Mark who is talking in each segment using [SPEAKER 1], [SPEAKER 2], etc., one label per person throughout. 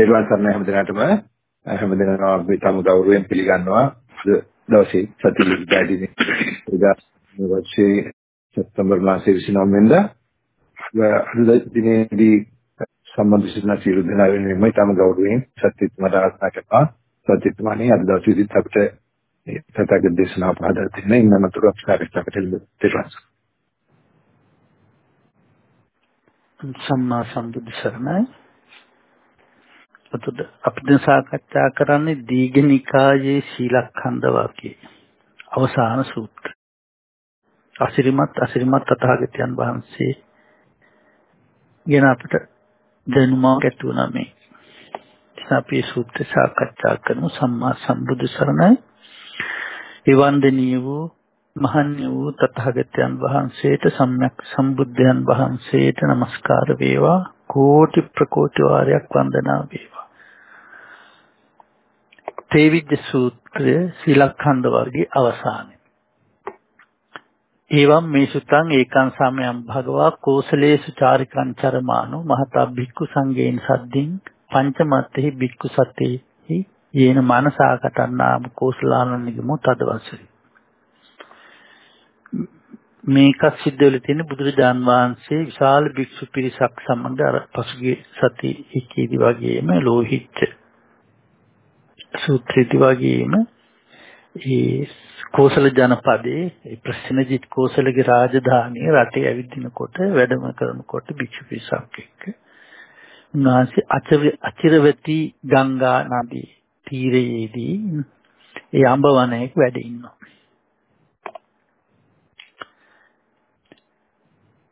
[SPEAKER 1] තෙරුවන් සරණයි හැම දිනකටම හැම දිනම අපි තම ගෞරවයෙන් පිළිගන්නවා. දවසේ සති විද්‍යාදිනේ එදා මේ වර්ෂයේ සැප්තැම්බර් මාසයේ 29 වෙනිදා. අද දිනේදී සම්බන්ධ සිටින සියලු දෙනා වෙනුවෙන්ම තම ගෞරවයෙන් සත්‍යත්මට ආරාධනා කරනවා. සත්‍යත්මනේ අද දවසේදීත් අපිට සත්‍යගත දේශනාව පහදා දෙන්න ඉන්නමතුරු අපසාරයකට තෙරුවන්
[SPEAKER 2] සම්මා සම්බුද්ධ සරණයි. එතකොට අපි දැන් සාකච්ඡා කරන්නේ දීඝනිකායේ සීලඛණ්ඩ වාක්‍යය. අවසාන සූත්‍රය. අසිරිමත් අසිරිමත් තථාගතයන් වහන්සේ ගැන අපිට දැනුමක් ඇති වුණා මේ. අපි සූත්‍ර සාකච්ඡා කරමු සම්මා සම්බුදු සරණයි. එවන්දනීය වූ මහණ්‍ය වූ තථාගතයන් වහන්සේට සම්්‍යක් සම්බුද්ධයන් වහන්සේට নমස්කාර වේවා කෝටි ප්‍රකෝටි වාරයක් වන්දනා වේවා තේවිද්ද සූත්‍රය සීලඛණ්ඩ වර්ගයේ අවසානය. එවම් මේ සුතං ඒකං සමයං භගවා කෝසලේසු චාරිකං චරමානෝ මහතා භික්ඛු සංඝේන සද්දින් පංචමත්තේ භික්ඛු සතේහි යේන මනසා කතන්නාම කෝසලාන නිගමෝ තදවසරි. මේක සිද්ධ වෙලා තියෙන බුදුරජාන් වහන්සේ විශාල භික්ෂු පිරිසක් සමග අර පසුගිය සති එකේදී වගේම ලෝහිච්ච සූත්‍රයේදී වගේම ඒ කෝසල ජනපදයේ ඒ ප්‍රසන්නජිත් කෝසලගේ රාජධානිය රටේ ඇවිදිනකොට වැඩම කරනකොට භික්ෂු පිරිසක් එක්ක උන්වහන්සේ අචිරවති ගංගා නදී තීරයේදී ඒ අඹවනයක වැඩ ඉන්නවා.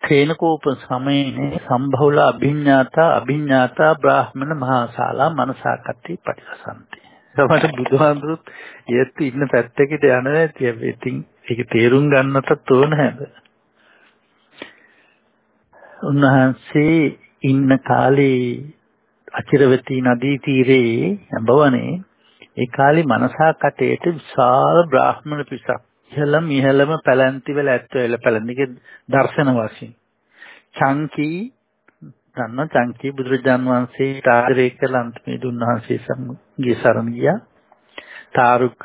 [SPEAKER 2] තේනකෝප සමයේනේ සම්භවල අභිඤ්ඤාතා අභිඤ්ඤාතා බ්‍රාහ්මණ මහාශාලා මනසාකත්ති පටිසන්ති. තමයි බුදුහාමුදුරුත් යෙත් ඉන්න පැත්තකට යන නැති ඉතින් ඒක තේරුම් ගන්නටත් ඕන හැද උන්වහන්සේ ඉන්න කාලේ අචිරවතී නදී තීරයේ බවනේ ඒ කාලේ මනසා කටේට විශාල බ්‍රාහ්මණ පිරිසක් ඉහළම ඉහළම පැලැන්ති වල ඇත්ත වෙල පැලැන්තිගේ දර්ශන වශයෙන්. චංකී දන්න චංකී බුදුරජාන් වහන්සේ ආදරය කළ අන්තිමේදී උන්වහන්සේ සමගිය සරණ ගියා. තාරුක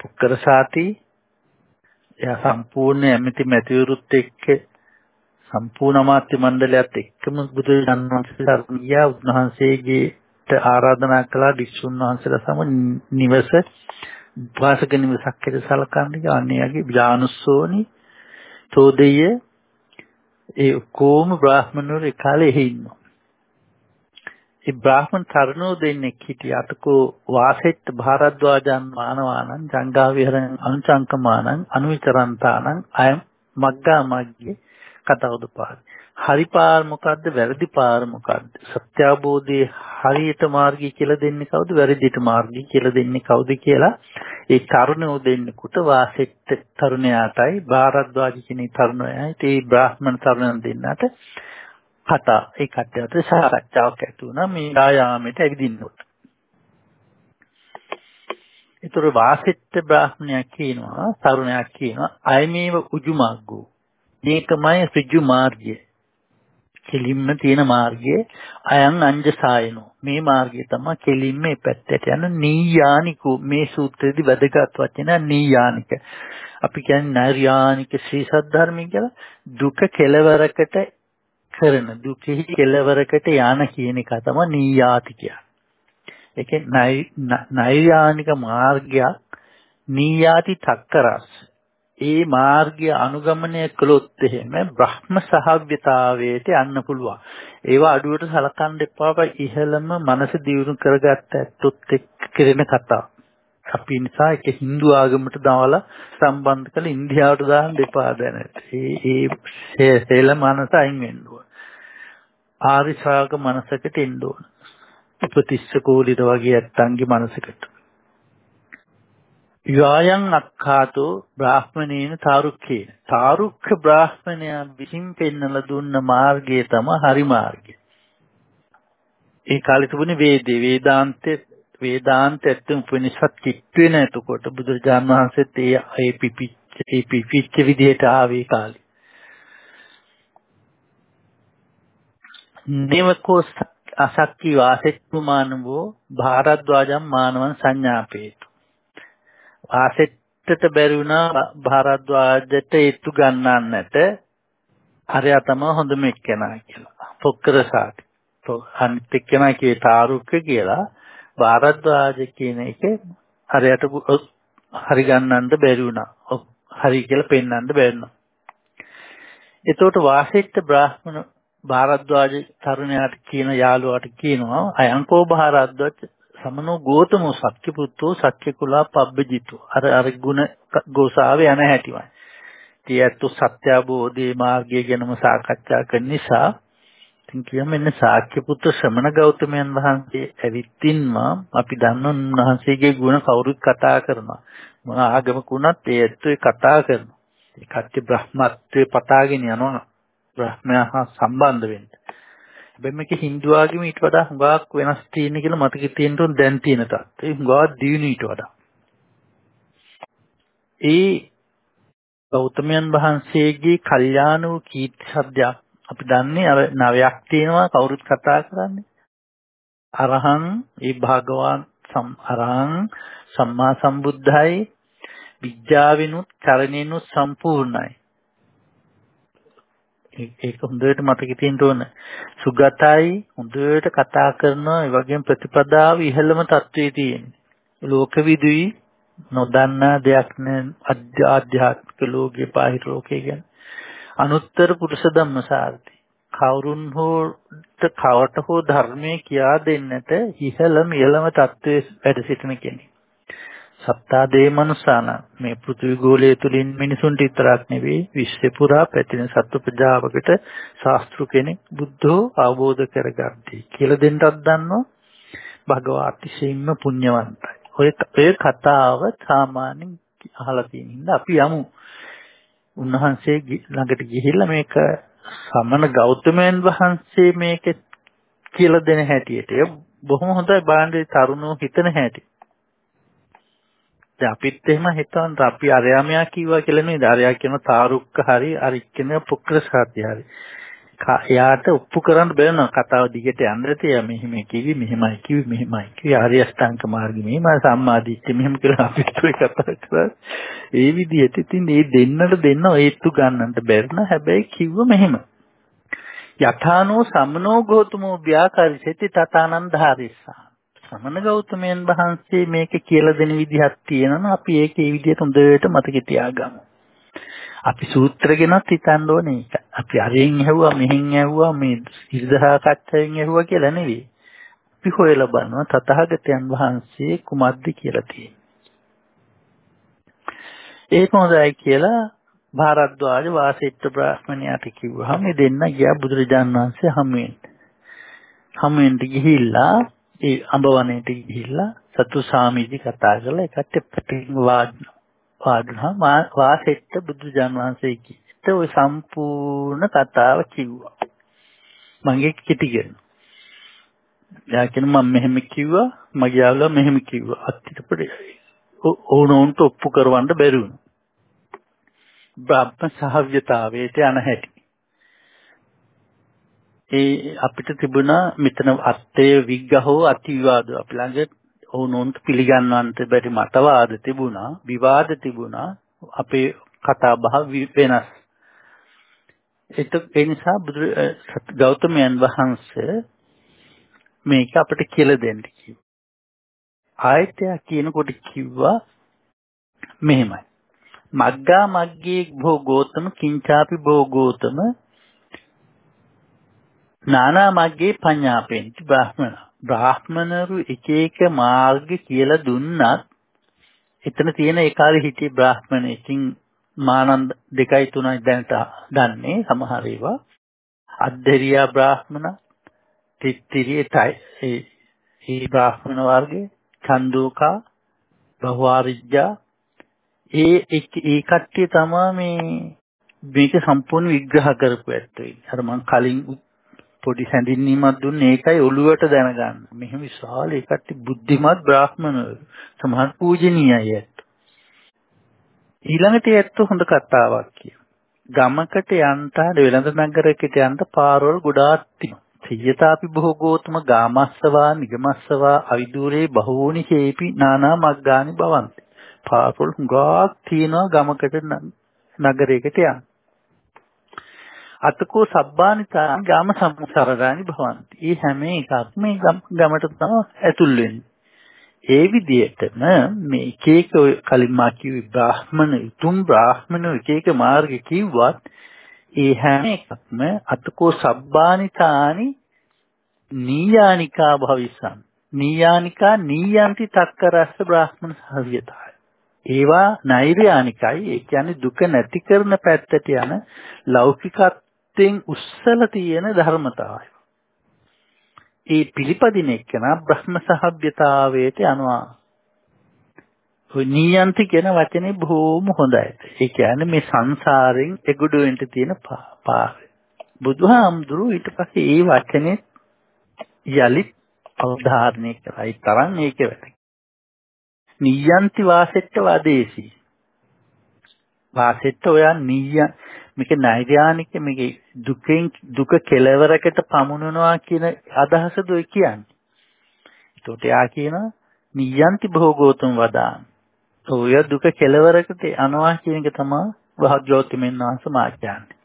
[SPEAKER 2] පුක්කර සාති එයා සම්පූර්ණ ඇමති මැතිවරුත් එක්ක සම්පූර්ණ අමාත්‍ය මණ්ඩලයත් එක්කම බුදුරජාන් වහන්සේ සරණ ගියා. උන්වහන්සේගේට ආරාධනා කළා භික්ෂුන් වහන්සේලා සමග නිවස වාසක නිවසක් හැට සලකන්නේ අන්නේයගේ ඥානුස්සෝනි තෝදෙය ඒ කොම බ්‍රාහ්මණවරු ඒ කාලේ එහි ඉන්නවා. ඒ බ්‍රාහ්මණ තරුණෝ දෙන්නෙක් හිටිය අතකෝ වාසෙත් භාරද්වාජන් මානවානං ජංගා විහරණ අනුචංකමානං අනුවිතරන්තානං අයම් මග්ගා මග්ගේ කතාවද පාර. හරි පාර මොකද්ද වැරදි පාර මොකද්ද? සත්‍ය අවබෝධයේ හරියට මාර්ගය කියලා දෙන්නේ කවුද? වැරදිට මාර්ගය කියලා දෙන්නේ කවුද කියලා ඒ තරුණයෝ දෙන්නෙකුට වාසෙත් තරුණයාටයි භාරද්වාජ කියන තරුණයයි ඒ බ්‍රාහ්මණ තරුණයන් දෙන්නට කතා. ඒ කට්ටියට සාකච්ඡාවක් ඇති වුණා මේ ආයාමයට ඇවිදින්නකොට. ඒතර වාසෙත් බ්‍රාහ්මණයා කියනවා තරුණයා කියනවා අයමේව උජුමාග්ගෝ. මේකමයි ඍජු මාර්ගය. කෙලින්ම තියෙන මාර්ගයේ අයන් අංජසායනෝ. මේ මාර්ගය තමයි කෙලින්ම මේ පැත්තට යන නීයානිකෝ. මේ සූත්‍රයේදී වැදගත් වචන නීයානික. අපි කියන්නේ නෛර්යානික ශ්‍රී සද්ධර්මය කියලා දුක කෙලවරකට කරන දුකෙහි කෙලවරකට යන කියන එක තමයි නීයාති කියන්නේ ඒකේ නෛර්යානික මාර්ගයක් නීයාති තක්කරස් ඒ මාර්ගය අනුගමනය කළොත් එහෙම බ්‍රහ්ම සහග්‍යතාවයට යන්න පුළුවන්. ඒවා අඩුවට සලකන්න එපා ඉහළම මනස දියුණු කරගත්ත ඇත්තොත් එක්ක කෙරෙන කතා. අපි නිසා ඒක Hindu ආගමට දාලා සම්බන්ධ කරලා ඉන්දියාවට දාන්න එපා දැනට. ඒ ඒ හේල මනස අයින් වෙන්න ඕන. ආරි ශ්‍රාග මනසකට එන්න ඕන. උපතිස්ස කෝලිත වගේ ඇත්තන්ගේ මනසකට. යායන් අක්ඛාතෝ බ්‍රාහ්මණේන තාරුක්කේන තාරුක්ක බ්‍රාහ්මණයා විසින් පෙන්වලා දුන්න මාර්ගය තමයි හරි මාර්ගය. ඒ කාලේ තිබුණේ වේදේ වේදාන්තේ වේදාන්ත ඇත්තම උපනිෂත් කිට් වෙන එතකොට බුදුරජාණන් වහන්සේත් ඒ ඒ පිපිච්ච ඒ පිපිච්ච විදිහට ආවේ කාලේ. නේවකෝ අසක්කි වාසෙත්තු මානවෝ භාරද්වාජම් මානවන් සංඥාපේතු. වාසෙත්තට බැරි වුණා භාරද්වාජට ඒත්තු ගන්නන්නට අරයා තමයි හොඳම එක්කෙනා කියලා. පොක්කර සාති. අනිත් එක්කෙනා කියේ තාරුක්ක කියලා භාරද්වාජ කියන එක අරයට හරි ගන්නන්න බැරි වුණා. හරි කියලා පෙන්වන්න බැරි වුණා. එතකොට වාසෙත්ත බ්‍රාහ්මණ භාරද්වාජ තරුණයාට කියන යාළුවාට කියනවා අයංකෝ භාරද්වාජ සමනෝ ගෝතමෝ සක්්‍ය පුත්තෝ සක්්‍ය කුලා පබ්බජිතු අර අර ගුණ ගෝසාවේ යන හැටිමයි. තියත්තු සත්‍ය අවබෝධයේ මාර්ගය ගැනම සාකච්ඡා කරන නිසා ඉතින් කියමු මෙන්න සාක්‍ය පුත්‍ර ශ්‍රමණ ගෞතමයන් වහන්සේ ඇවිත්ින්ම අපි දන්න උන්වහන්සේගේ ගුණ කවුරුත් කතා කරනවා. මොන ආගමක වුණත් ඒ ඇත්තෝ කතා කරනවා. ඒ කට්ටිය බ්‍රහ්මත්වයේ පතාගෙන යනවා. බ්‍රහ්මයා හා සම්බන්ධ වෙන්න. හැබැයි මේක Hindu ආගම ඊට වඩා හුඟක් වෙනස් තියෙන කියලා මතකෙ තියෙන්න ඕන දැන් තියෙන තත්ත්වය. හුඟක් දියුණු ඊට වඩා. ඒ ගෞතමයන් වහන්සේගේ කල්යාණ වූ කීර්ති ශබ්දයක් අපි දන්නේ අර නවයක් තියෙනවා කවුරුත් කතා කරන්නේ. අරහං ඒ භාගවාන් සම් අරහං සම්මා සම්බුද්ධයි විද්‍යාවිනුත් කරණේනුත් සම්පූර්ණයි. ඒක හොඳට මතක තියෙන්න ඕන. සුගතයි හොඳට කතා කරනවා ඒ වගේම ප්‍රතිපදාව ඉහළම තත්වයේ තියෙන්නේ. ලෝකවිදුයි නොදන්නා දෙයක් නෑ ආධ්‍යාත්මික ලෝකේ බාහිර ලෝකේ ගැන. අනුත්තර පුරුෂ ධම්මසාරති. කවුරුන් හෝ කවට හෝ ධර්මයේ කියා දෙන්නට ඉහළම ඉහළම තත්වයේ වැඩ සිටින කෙනෙක්. සත්තා දේ මනුසාන මේ පෘථිවි ගෝලය තුලින් මිනිසුන්ට විතරක් නෙවෙයි විශ්ව පුරා පැතිරෙන සත්ව ප්‍රජාවකට ශාස්ත්‍රු කෙනෙක් බුද්ධෝ අවබෝධ කරගත්තී කියලා දෙන්නත් දන්නවා භගවා අතිශයින්ම පුණ්‍යවන්තයි. ඔය ඔය කතාව සාමාන්‍යයෙන් අහලා තියෙන හින්දා අපි යමු. උන්වහන්සේ ළඟට ගිහිල්ලා මේක සමන ගෞතමයන් වහන්සේ මේක කියලා දෙන හැටියට බොහොම හොඳයි බලන්න තරුණෝ හිතන හැටි. දැන් අපිත් එහෙම හිතවන්ත අපි අරයාමයා කිව්වා කියලා නෙවෙයි. අරයා කියන තාරුක්ක හරි අර කියන පුක්‍රසාති හරි. එයාට ඔප්පු කරන්න බැරි කතාව දිගට යන්න තියා මෙහෙම කිවි මෙහෙමයි කිවි මෙහෙමයි කිවි. ආර්ය අෂ්ටාංග මාර්ගෙ මෙහෙමයි සම්මාදිට්ඨිය මෙහෙම කියලා අපිත් ඔය කතා කරා. ඒ විදිහට ඉතින් මේ දෙන්නට දෙන්න ඒත්තු ගන්නට බැරි න හැබැයි කිව්ව මෙහෙම. යථානෝ සමනෝ ගෝතමෝ ව්‍යාකරිසෙති තථානන්දහරිස්සා. සමන ගෞතමයන් වහන්සේ මේක කියලා දෙන විදිහක් තියෙනවා අපි ඒක ඒ විදිහට හොඳට මතක තියාගමු. අපි සූත්‍ර ගැනත් හිතන්න ඕනේ ඒක. අපි අරෙන් ඇහුවා මෙහෙන් ඇහුවා මේ ඉර්ධහා කච්චයෙන් ඇහුවා කියලා නෙවෙයි. අපි හොයලා බලනවා තථාගතයන් වහන්සේ කුමක්ද කියලා තියෙන්නේ. ඒක හොඳයි කියලා භාරද්වාජ වාසිත්ත බ්‍රාහ්මණයාට කිව්වහම මේ දෙන්න ගියා බුදුරජාන් වහන්සේ හමුවෙන්න. හමුවෙන්න ගිහිල්ලා ඒ අඹවණේට ගිහිල්ලා සතු සාමීජි කතා කරලා එකට පිටින් වාඩි වාදුනා වාසෙත්ත බුදුජාන් වහන්සේ කිව්වට ওই සම්පූර්ණ කතාව කිව්වා. මගේ කිටිගෙන. එයා කියන මම මෙහෙම කිව්වා මගේ යාළුවා මෙහෙම කිව්වා. අත්තිටපඩ ඕනෝන්ට ඔප්පු කරවන්න බැරි වුණා. බ්‍රහ්ම සහව්‍යතාවයට යන හැටි. ඒ අපිට තිබුණා මෙතන අත්තේ විග්ගහෝ අතිවිවාදෝ අපි ළඟ ඔවුනොන්ට පිළිගන්නවන්ට බැරි මතවාද තිබුණා විවාද තිබුණා අපේ කතා බහ වෙනස්. ඒ නිසා බුදු ගෞතමයන් වහන්සේ මේක අපිට කියලා දෙන්න කිව්වා. ආයතය කියනකොට කිව්වා මෙහෙමයි. මග්ගා මග්ගේ භෝ ගෝතම කිංචාපි භෝ ගෝතම නානා මග්ගේ පඤ්ඤාපෙන්ති බ්‍රාහ්මණ බ්‍රාහ්මණරු එක එක මාර්ග කියලා දුන්නත් එතන තියෙන ඒ කාලේ හිටිය බ්‍රාහ්මණ ඉතින් මානන්ද දෙකයි තුනයි දැනට දන්නේ සමහර ඒවා අද්දරියා බ්‍රාහ්මණ තිත්තිරියයි ඒ ඒ බ්‍රාහ්මණ වර්ගේ චන්දෝකා බහුවාරිජ්ජා ඒ ඒ කට්ටිය තමයි මේ මේක සම්පූර්ණ විග්‍රහ කරපු ඇත්තෝ. අර මම කලින් පොඩි හැඳින්වීමක් දුන්නේ ඒකයි ඔළුවට දැනගන්න. මෙහෙම විශාල ඒකට බුද්ධිමත් බ්‍රාහ්මණවරු සමහර පූජනීයයි ඇත්ත. ඊළඟට ඇත්ත හොඳ කතාවක් කියනවා. ගමකට යන්න වෙළඳ නගරයකට යන්න පාරවල් ගොඩාක් තියෙනවා. සියතාපි භෝගෝතම ගාමස්සවා නිගමස්සවා අවිදූරේ බහූනි හේපි නානා මග්ගානි භවಂತಿ. පාපොල් ගාක් තියනවා ගමකට නගරයකට යන්න. අතකෝ සබ්බානිතා ගාම සම්සරණානි භවಂತಿ. මේ හැම එකක්ම ගමට තමයි ඇතුල් වෙන්නේ. ඒ විදිහටම මේ එක එක කලින් මා කිව්ව බ්‍රාහ්මණ උතුම් බ්‍රාහ්මණ එක එක මාර්ග කිව්වත් ඒ හැම එකක්ම අතකෝ සබ්බානිතානි නීයානිකා භවිසං නීයානිකා නීයන්ති තක්කරස්ස බ්‍රාහ්මණ සහවියතයි ඒවා නෛර්යානිකයි ඒ කියන්නේ දුක නැති කරන පැත්තට යන ලෞකිකත්වයෙන් උස්සල තියෙන ධර්මතාවය ඒ පිළිපදින එක්කන බ්‍රහ්ම සහභ්‍යතාවයට යනවා. ඔය නීයන්ති කියන වචනේ බොහොම හොඳයි. ඒ කියන්නේ මේ සංසාරෙන් එගොඩ වෙන්න තියෙන පාරය. බුදුහාමුදුරුවෝ ඊට පස්සේ ඒ වචනේ යලිත් අවධාරණය කරයි තරම් ඒක වැදගත්. නීයන්ති වාසෙට්ට වදේසි. වාසෙට්ට ඔයා නීය මේක නෛර්යානික මේක දුකෙන් දුක කෙලවරකට පමුණනවා කියන අදහසද ඔය කියන්නේ. ඒකට යා කියනවා නියන්ති භෝගෝතුම් වදාන. ඔය දුක කෙලවරකට යනවා කියන එක තමයි භාග්‍යවතුමෙන් වහන්සේ මා කියන්නේ.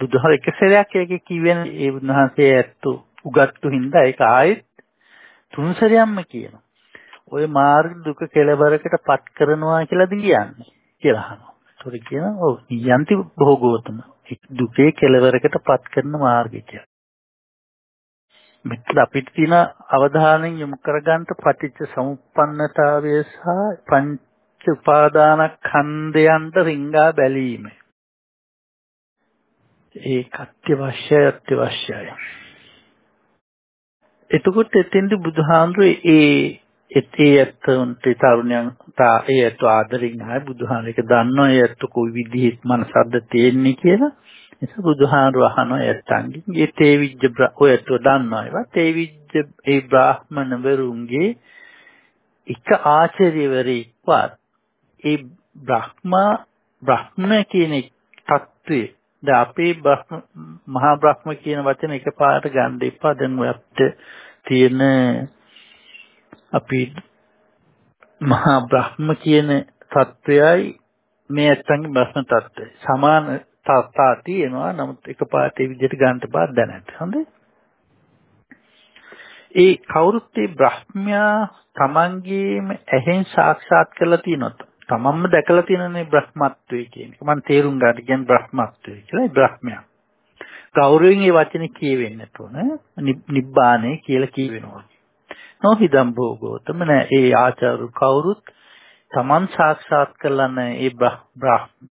[SPEAKER 2] බුදුහාර එක සැරයක් ඒක කිව්වෙන ඒ උන්වහන්සේ ඇත්තු උගත්තු හින්දා ඒක ආයෙත් තුන් සැරයක්ම කියනවා. ඔය මාර්ග දුක කෙලවරකට පත් කරනවා කියලාද කියන්නේ කියලා අහනවා. ඒතකොට කියනවා ඔව් යන්ති භෝගෝතම දුකේ කෙලවරකට පත් කරන මාර්ගය කියලා. මෙතන අපිට තියෙන අවධානයෙන් යොමු කරගන්න පටිච්ච සමුප්පන්නතාවය සහ පංච උපාදානස්කන්ධයන්ට රිංගා බැලීම. ඒක අත්‍යවශ්‍යයි අත්‍යවශ්‍යයි. එතකොට එතෙන්ද බුදුහාමුදුරේ ඒ ඒ ඇත්තන්ට තරුණයන් තා ඒ ඇත්ත ආදරින් ආයි බුදුහාමරේක දන්නවා ඒ ඇත්ත කොයි විදිහට මනසක්ද තියෙන්නේ කියලා. ඒක බුදුහාමර අහනවා ඇත්තන්ගෙන් ඒ තේවිජ්ජ ඔය ඇත්ත දන්නවා ඒවා. තේවිජ්ජ ඒ බ්‍රාහ්මණ වරුන්ගේ එක ආචාර්යවරයෙක්වත් ඒ බ්‍රහ්මා බ්‍රහ්ම කියන තත්ත්වය ද අපේ මහා බ්‍රහ්ම කියන වචන එකපාරට ගන්න එපා. දැන් ඔයත් තියෙන අපි මහා බ්‍රහ්ම කියන தত্ত্বයයි මේ ඇත්තන්ගේ බ්‍රහ්ම தত্ত্বය සමාන තත්තා තියෙනවා. නමුත් එකපාරට ඒ විදිහට ගන්නට බා දැනට. හොඳයි. ඒ කවුරුත් ඒ බ්‍රහ්මයා තමන්ගේම ඇහෙන් සාක්ෂාත් කරලා තියෙනවා තමන්ම දැකලා තියෙනනේ බ්‍රහ්මත්වයේ කියන එක. මම තේරුම් ගන්න කියන්නේ බ්‍රහ්මත්වයේ කියලා බ්‍රහ්මයා. ගෞරවයෙන් ඒ වචනේ කියවෙන්නට ඕන. නිබ්බාණය කියලා කියවෙනවා. නොහිදම් භෝගෝතම නෑ. ඒ ආචාරු කවුරුත් තමන් සාක්ෂාත් කරලා නෑ. ඒ බ්‍රහ්ම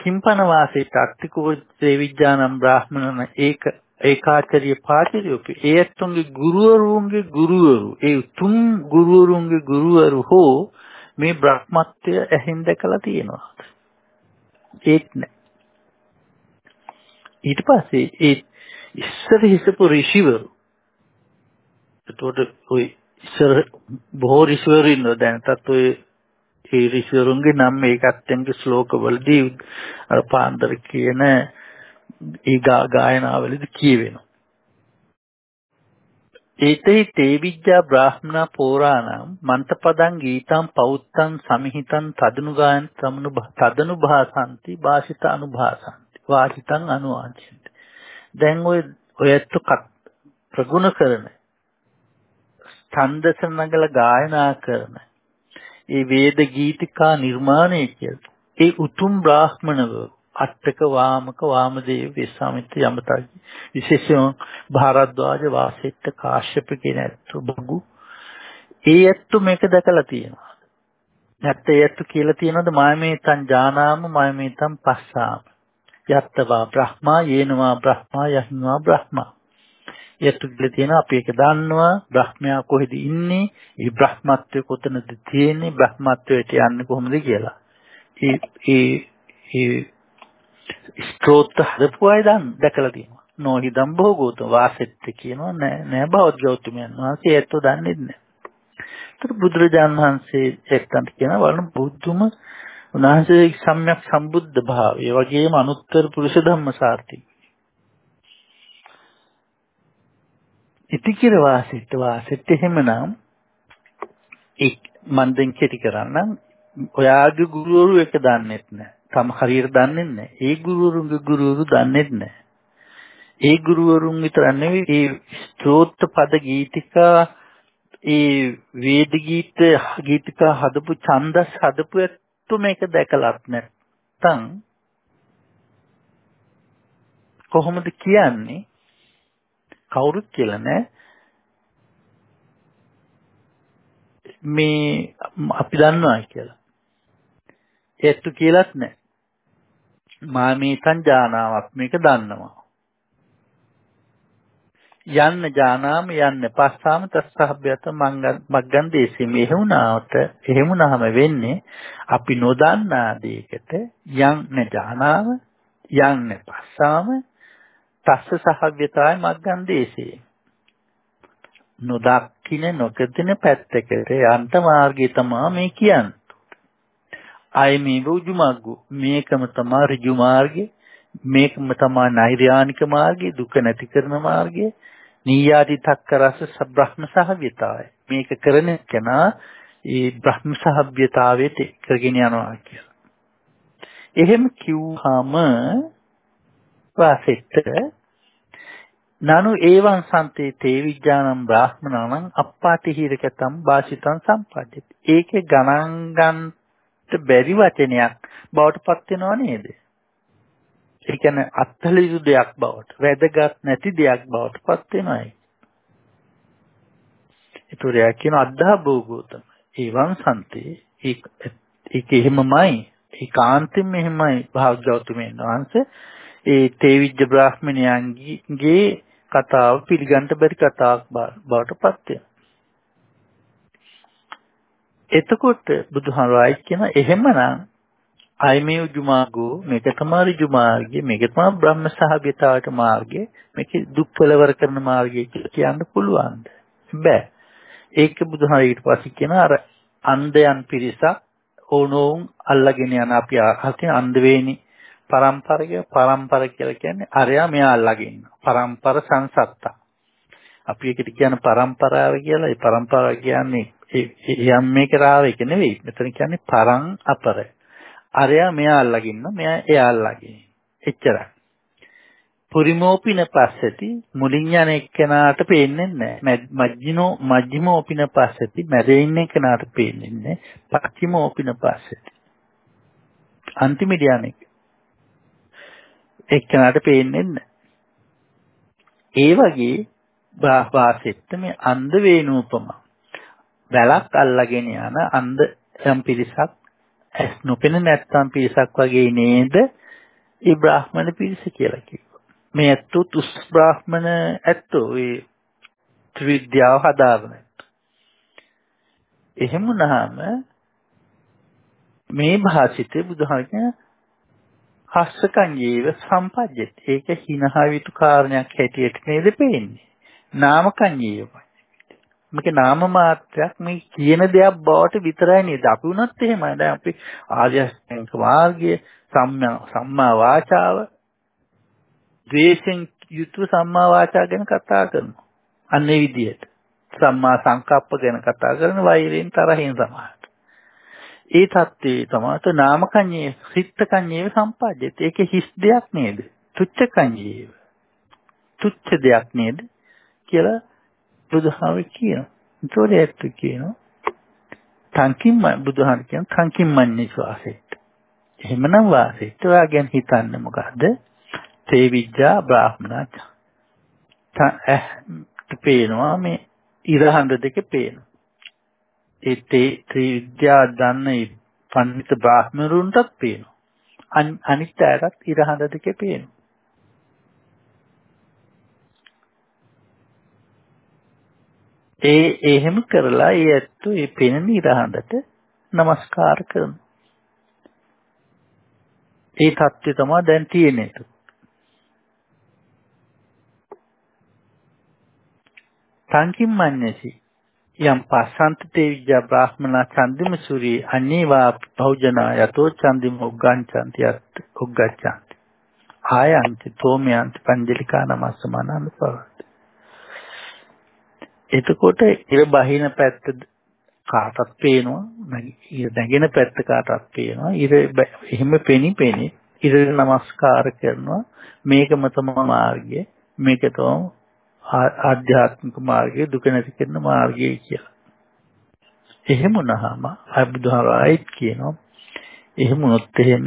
[SPEAKER 2] කිම්පන වාසේ තාක්තිකෝ ත්‍රිවිඥානම් බ්‍රාහ්මණන ඒක ඒකාචාර්ය පාචරියෝපි ඒ ඇත්තන්ගේ ගුරුවරුන්ගේ ගුරුවරු. ඒ තුන් ගුරුවරුන්ගේ ගුරුවරු හෝ මේ බ්‍රහ්මත්වය ඇහෙන් දැකලා තියෙනවා. ඒත් නෑ. ඊට පස්සේ ඒ ඉස්සර හිසපු ඍෂිවරු එතකොට ඔය ඉස්සර බොහෝ ඍෂිවරු ඉන්නවා දැනටත් ඔය ඒ ඍෂිවරුන්ගේ නම් ඒකත් එක්ක ශ්ලෝකවලදී අර පාන්දර කියන ඒ ගායනාවලදී කියවෙනවා. ඒතේ තේ විද්‍යා බ්‍රාහ්මණා පෝරාණං මන්තපදං ගීතං පෞත්තං සමිහිතං තදනුගායන් සමනු තදනුභාසanti භාසිත අනුභාසanti වාසිතං අනුවාචින්ති. දැන් ඔය ඔයත් ප්‍රගුණ කරන ඡන්දස නගල ගායනා කරන ඒ වේද ගීතිකා නිර්මාණය කියලා. ඒ උතුම් බ්‍රාහ්මණව අට්ටක වාමක වාමදේව විශ්වාමිත්‍ර යමතයි විශේෂයෙන් භාරද්වාජ වාසෙට්ට කාශ්‍යප කියන ඇත්තු බගු. ඒ ඇත්තු මේක දැකලා තියෙනවා. නැත්නම් ඒ ඇත්තු කියලා තියෙනවද? මායමේතං ජානාම මායමේතං පස්සාම. යත්තවා බ්‍රහ්මා යේනවා බ්‍රහ්මා යහිනවා බ්‍රහ්මා. ඒත් කියලා තියෙනවා අපි ඒක දන්නවා බ්‍රහ්මයා කොහෙද ඉන්නේ? ඒ බ්‍රහ්මත්වය කොතනද තියෙන්නේ? බ්‍රහ්මත්වයට යන්නේ කොහොමද කියලා. ඒ ඒ ඒ ස්ත්‍රෝත හදපු අය දන් දැකලා තියෙනවා. නොහිදම් භෝගෝත වාසෙත් කියනවා. නෑ නෑ බෞද්ධ ගෞතමයන් වහන්සේ ඒත් දන්නේ නැහැ. ඒතර බුදුරජාණන් වහන්සේ එක්තන්ට කියන වරණ බුදුම උන්වහන්සේ සම්‍යක් සම්බුද්ධ භාවය. වගේම අනුත්තර පුරුෂ ධම්ම සාර්ථි. ඉතිකිර වාසෙට වාසෙට එහෙමනම් ඒ මන් දැන් කෙටි කරන්නම් ඔයාගේ ගුරුවරු එක දන්නෙත් නැහැ. තම හරියට දන්නේ නැහැ. ඒ ගුරුවරුන්ගේ ගුරුවරු දන්නෙත් නැහැ. ඒ ගුරුවරුන් විතර නෙවෙයි ඒ ස්තෝත්‍ර පද ගීතිකා ඒ වේද ගීත ගීතිකා හදපු ඡන්දස් හදපු ඇත්තු මේක දැකලත් නැත්තම් කොහොමද කියන්නේ කවුරුත් කියලා නෑ මේ අපි දන්නවා කියලා. ඒත්තු කියලාත් නෑ. මාමේතං ජානාවක් මේක දන්නවා. යන්න ජානාම යන්න පස්සාම තස්සහබ්බයත මග්ගන් දේශේ මේ වුණාට එහෙම වුණාම වෙන්නේ අපි නොදන්නා දෙයකට යන්න ජානාම යන්න පස්සාම තස්ස සහව්‍යතාවය මග්ගන් දේශේ. නොදක්කින නොකදින පැත්තකට යන්ත මාර්ගය තමයි මේ කියන්නේ. අය මේ රුජු මාර්ගු මේකම තමයි ඍජු මාර්ගය. මේකම තමයි නෛර්යානික මාර්ගය දුක නැති කරන මාර්ගය. නීයාදි තක්කරස සබ්‍රහ්ම සහව්‍යතාවය මේක කරන කෙනා ඒ බ්‍රහ්ම සහව්‍යතාවයට කරගෙන යනවා කියලා. එහෙම කිව්වහම වාසෙට නනු ඒවං සම්තේ තේ විඥානම් බ්‍රාහ්මණං අප්පාටි හිරකතම් වාසිතං සම්පජ්ජති. ඒකේ ගණන් ගන්නට බැරි වචනයක් බවට පත් වෙනව නේද? ඒ කියන්නේ අත්හලිසු දෙයක් බවට, වැදගත් නැති දෙයක් බවට පත් වෙනවයි. ඒතරයා කියන අද්දා භෝගෝතම. ඒවං සම්තේ ඒක එහෙමමයි. ඒකාන්තයෙන් එහෙමයි භාග්‍යවතුමෙන් වහන්සේ ඒ තේවිජ්ජ බ්‍රාහ්මණයන්ගේ කතාව පිළිගන්න බැරි කතාවක් බවට පත් වෙනවා. එතකොට බුදුහාරයි කියන එහෙමනම් අයමේ උජුමාගෝ මේක තමයි ඍජු මාර්ගය මේක තමයි බ්‍රහ්ම සහගතවට මාර්ගය මේක දුක් කෙලවර කරන මාර්ගය කියලා කියන්න පුළුවන්ද බෑ ඒක බුදුහාර ඊට පස්සේ කියන අර අන්ධයන් පිරිසක් ඕනෝන් අල්ලගෙන යන අපි අහතින් අන්ධ වේනි පරම්පරක පරම්පර කියලා කියන්නේ අරයා මෙයා අල්ලගෙන ඉන්නවා. පරම්පර සංසත්තා. අපි ඒකට කියන පරම්පරාව කියලා. ඒ පරම්පරාව කියන්නේ යම් මේක රාව එක නෙවෙයි. මෙතන කියන්නේ පරං අපර. අරයා මෙයා අල්ලගෙන ඉන්නවා. මෙයා එයා අල්ලගෙන. එච්චරයි. පුරිමෝපින පස්සති මුලින් යන එක්කෙනාට පේන්නේ නැහැ. මජ්ජිනෝ මජ්ජිමෝපින පස්සති මැරෙන්න එක්කෙනාට පේන්නේ නැහැ. පච්චිමෝපින පස්සති. අන්තිමට යන්නේ එක්කනට පේන්නේ ඒ වගේ වාසෙත්ත මේ අන්ධ වේනූපම වැලක් අල්ලගෙන යන අන්ධ යම් පිරිසක් ඇස් නොපෙන නැත්තම් පිරිසක් වගේ නේද ඒ බ්‍රාහ්මණ පිරිස කියලා කිව්වා. මේ ඇත්තෝ තුස් බ්‍රාහ්මණ ඇත්තෝ ඒ ත්‍රිවිද්‍යාව හදාගෙන. එහෙම වුණාම මේ භාෂිතේ බුදුහාම හස්සකංජීව සම්පජ්ජති. ඒක හිනහවිතු කාරණයක් හැටියට නේද පේන්නේ. නාමකංජීවයි. මේක නාම මාත්‍රයක් මේ කියන දෙයක් බවට විතරයි නේද? අපි වුණත් එහෙමයි. දැන් අපි ආර්ය අෂ්ටාංග මාර්ගය සම්මා සම්මා වාචාව ද්වේෂෙන් යුතුව සම්මා වාචා ගැන කතා කරනවා. අන්නේ විදියට. සම්මා සංකප්ප ගැන කතා කරන වෛරයෙන් තරහින් සමාන. ඒ தත්ත්වේ තමයි නාමකඤ්ඤේ සිත්තකඤ්ඤේව සම්පාද්‍යත. ඒක හිස් දෙයක් නේද? තුච්ඡකඤ්ඤේව. තුච්ඡ දෙයක් නේද? කියලා බුදුහාම කියනවා. ඒතකොට ඒත් කියනවා. තංකින් බුදුහාම කියන තංකින් මන්නේ වාසෙත්. එහෙමනම් වාසෙත් ඔයා ගැන හිතන්න මොකද්ද? තේ විද්‍යා බ්‍රාහ්මණ ත පේනවා මේ ඉරහඳ දෙක පේනවා. ඒ ත්‍රිවිද්‍යා දන්න පණ්ඩිත බ්‍රාහ්මරුන්ටත් පේනවා. අනිත් අයටත් ඉරහඳ දෙකේ පේනවා. ඒ එහෙම කරලා ඒ ඇත්තු ඒ පෙනෙන ඉරහඳට নমස්කාර කරනවා. ඒ தත්ත්වය තමයි දැන් තියෙන එක. සංකිම්මඤ්ඤසි යම් පස්සන්ත තේ විද්‍යා බ්‍රාහ්මනා චන්දිම සූරී අනේවා බහුජනා යතෝ චන්දිම උග්ගංචන්ති යත් උග්ගච්ඡන්ති. ආයන්ති තෝමයන්ති පංජලිකා නමස්සමනන්ද පවති. එතකොට ඉර බහින පැත්ත කාටත් පේනවා ඉර නැගෙන පැත්ත කාටත් පේනවා. ඉර එහෙම පෙනි පෙනි ඉර නමස්කාර කරනවා. මේකම තමයි මාර්ගය. මේක තමයි ආධ්‍යාත්මික මාර්ගය දුක නැති කරන මාර්ගය කියලා. එහෙම වුණාම අබුදුහාරයිත් කියනවා එහෙම වුණොත් එහෙම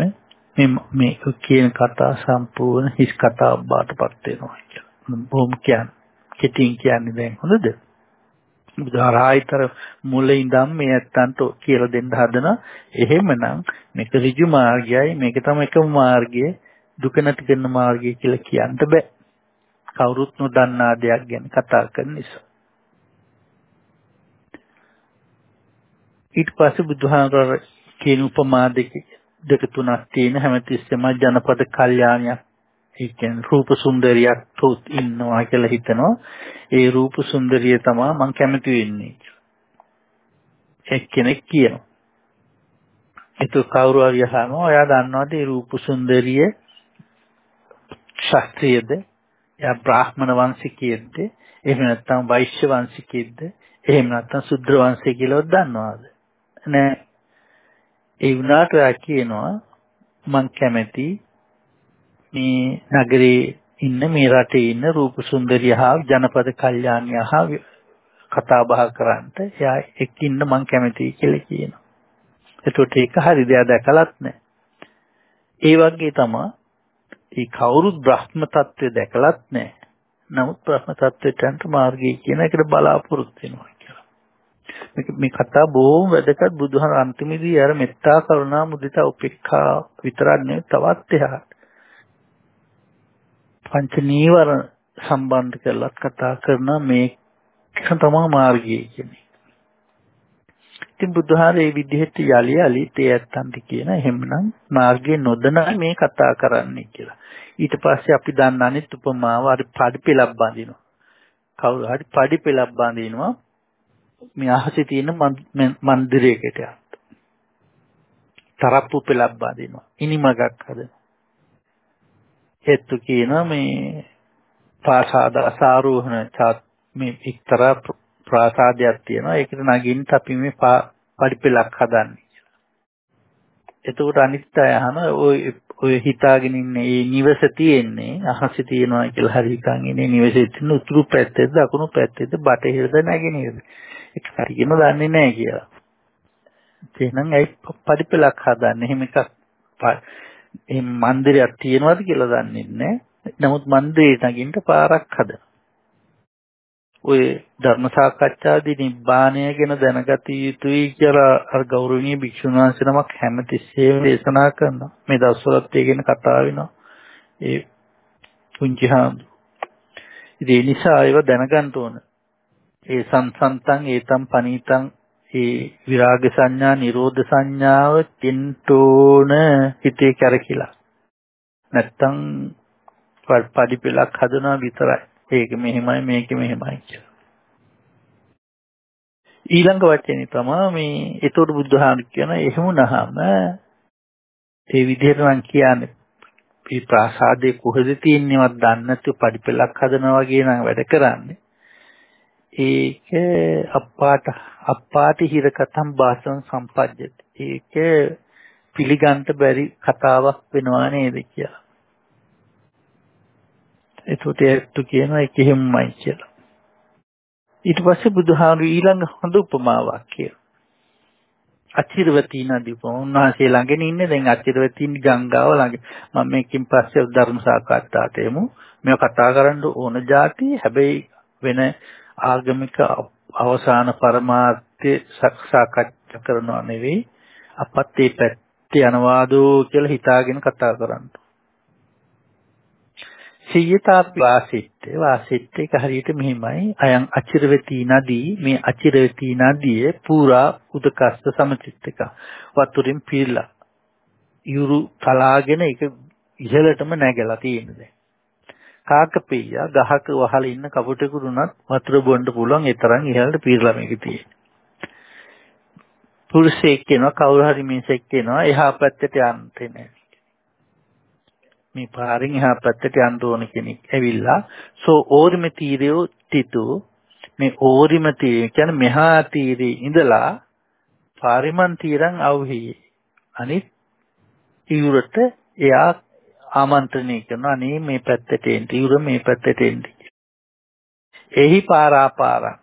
[SPEAKER 2] මේ මේ කියන කතා සම්පූර්ණ හිස් කතාවක් බාටපත් වෙනවා කියලා. බොහොම කියන්නේ කෙටින් කියන්නේ දැන් හොඳද? බුදුහාරායිතර මුල ඉඳන් මේ ඇත්තන්ට කියලා දෙන්න හදන එහෙමනම් මේක ඍජු මාර්ගයයි මේක තමයි එකම මාර්ගය දුක නැති කරන මාර්ගය කියලා කියන්න බෑ. කවුරුත් නොදන්නා දෙයක් ගැන කතා කරන නිසා. ඊට පස්සේ බුදුහාමර කියන උපමා දෙක දෙක තුනක් තියෙන හැමතිස්සෙම ජනපද කල්යාණයක් ඒ කියන්නේ රූප සුන්දරියක් තුත් ඉන්නවා කියලා හිතනවා. ඒ රූප සුන්දරිය තමයි මම කැමති වෙන්නේ. එක්කෙනෙක් කියනවා. ඒක කවුරු හරි අහනවා ඔයා දන්නවද මේ රූප සුන්දරිය ශාස්ත්‍රීයද? එයා බ්‍රාහ්මණ වංශිකයෙක්ද? එහෙම නැත්නම් වෛශ්‍ය වංශිකයෙක්ද? එහෙම නැත්නම් ශුද්‍ර වංශික කියලාවත් දන්නවද? නෑ. ඒ වුණාට ඔයා කියනවා මං කැමති මේ නගරේ ඉන්න මේ රටේ ඉන්න රූප සුන්දරිය හා ජනපද කල්යාණිය හා කතා බහ කරන්නට එයා එක්ක ඉන්න මං කැමතියි කියලා කියනවා. එතකොට ඒක හරිද? එයා දැකලත් නැහැ. ඒ වගේ තමයි ඒ කවුරුත් බ්‍රහ්ම తත්වය දැකලත් නැහැ. නමුත් බ්‍රහ්ම తත්වයට යන්න මාර්ගය කියන එකට බලාපොරොත්තු වෙනවා කියලා. මේක මේ කතා බොහොම වැදගත් බුදුහාම අන්තිමේදී අර මෙත්තා කරුණා මුදිතා උපේක්ඛා විතරක් නෙවෙයි තවත් එහාට පංච නීවරණ සම්බන්ධ කරලත් කතා කරන මේක තමයි මාර්ගය කියන්නේ. ඉතින් බුදුහාර මේ විදිහට යලි යලි තේ ඇත්තන්ට කියන එහෙමනම් මාර්ගය නොදන මේ කතා කරන්නේ කියලා. ඊට පස්සේ අපි දන්න අනිත් උපමාව හරි පඩිපෙලක් බඳිනවා. කවුරු හරි පඩිපෙලක් බඳිනවා මේ අහසේ තියෙන මන්දිරයකට යන්න. තරප්පු පෙලක් බඳිනවා. ඉනිමගක් හදනවා. හේතු කියනවා මේ ප්‍රාසාද අසාරෝහණ මේ එක්තරා ප්‍රාසාදයක් තියෙනවා ඒකට නගින්න අපි මේ පඩිපෙලක් හදන්නේ එතකොට අනිත් අය අහන ඔය ඔය හිතාගෙන ඉන්නේ මේ නිවස තියෙන්නේ අහසේ තියෙනවා කියලා හරි හිතන් ඉන්නේ නිවසේ තියෙන උතුරු පැත්තේද දකුණු පැත්තේද බටහිරද නැගෙනහිරද ඒක හරියම දන්නේ නැහැ කියලා. එහෙනම් ඒ පඩිපෙලක් හදන්නේ එහෙම එකක් එහෙම මන්දිරයක් තියෙනවද කියලා දන්නේ නැහැ. නමුත් මන්දිරේ නගින්න පාරක් හදනවා. ඔය ධර්ම සාකච්ඡාදී නිබ්බාණය ගැන දැනගත යුතුයි කියලා අර ගෞරවනීය භික්ෂුන් වහන්සේ නමක් හැමතිස්සෙම දේශනා කරනවා. මේ දවස්වලත් ඒ ගැන කතා වෙනවා. ඒ පුංචි හාමුදුරුවෝ. ඒ නිසා ඒව දැනගන්න ඕන. ඒ සංසන්තං ඒතම් පනීතං ඒ විරාග සංඥා නිරෝධ සංඥාව තින්ටෝන හිතේ කරකිලා නැත්තම් පඩි පෙලක් හදනවා විතරයි ඒක මෙහෙමයි මේක මෙහෙමයි කියලා ඊළඟ වචනේ තමයි මේ ඒතකොට බුදුහාම කියන එහෙම වුණාම ඒ විදිහට නම් කියන්නේ මේ ප්‍රාසාදේ කොහෙද තියෙන්නේවත් දන්නේ නැතුව පඩි පෙලක් හදනවා වගේ නම් වැඩ කරන්නේ ඒක අප්පාට අප්පාටි හිර කතම් භාෂණ සම්පජ්ජති. ඒක පිළිගන්න බැරි කතාවක් වෙනවා නේද කියලා. ඒකට ඒත්තු කියනවා ඒක එහෙමයි කියලා. ඊට පස්සේ බුදුහාමුදුරු ඊළඟ හොඳ උපමාවක් කියනවා. අචිරවතී නදී උන්වහන්සේ ළඟගෙන ඉන්නේ දැන් අචිරවතී ගංගාව ළඟ මම මේකෙන් පස්සේ ධර්ම සාකච්ඡාට යමු මේව කතා කරන්න ඕන જાති හැබැයි වෙන ආගමික අවසාන පරමාර්ථය සාකච්ඡා කරනවා නෙවෙයි අපත් මේ පැත්තේ යනවාදෝ කියලා හිතාගෙන කතා කරන්න. සියතා වාසිට්ඨ. වාසිට්ඨ එක හරියට මෙහිමයි. අයන් අචිරවතී නදී. මේ අචිරවතී නදියේ පුරා උදකස්ස සමචිත්තක වතුරින් පිරලා යුරු තලාගෙන ඒක ඉහළටම නැගලා තියෙනවා කාකපෙయ్య ගහක වහලා ඉන්න කපුටෙකුට උනත් වතුර බොන්න පුළුවන් ඒ තරම් ඉහළට පීරලා මේක තියෙන්නේ. පුරුෂයෙක් කෙනා කවුරු හරි මිනිසෙක් කෙනා එහා පැත්තට යන්න මේ පාරින් එහා පැත්තට යන්න ඕන කෙනෙක් ඇවිල්ලා සෝ ඕර්මේ තීරයෝ තිතු. මේ ඕරිම තීරය කියන්නේ මෙහා තීරේ ඉඳලා පාරිමන් තීරන් අවහි. අනිත් ඉවුරට එයා ආමන්ත්‍රණය කරනවා අනේ මේ පැත්තට එන්න ඉවුර මේ පැත්තට එන්න. එහි පාරාපාරා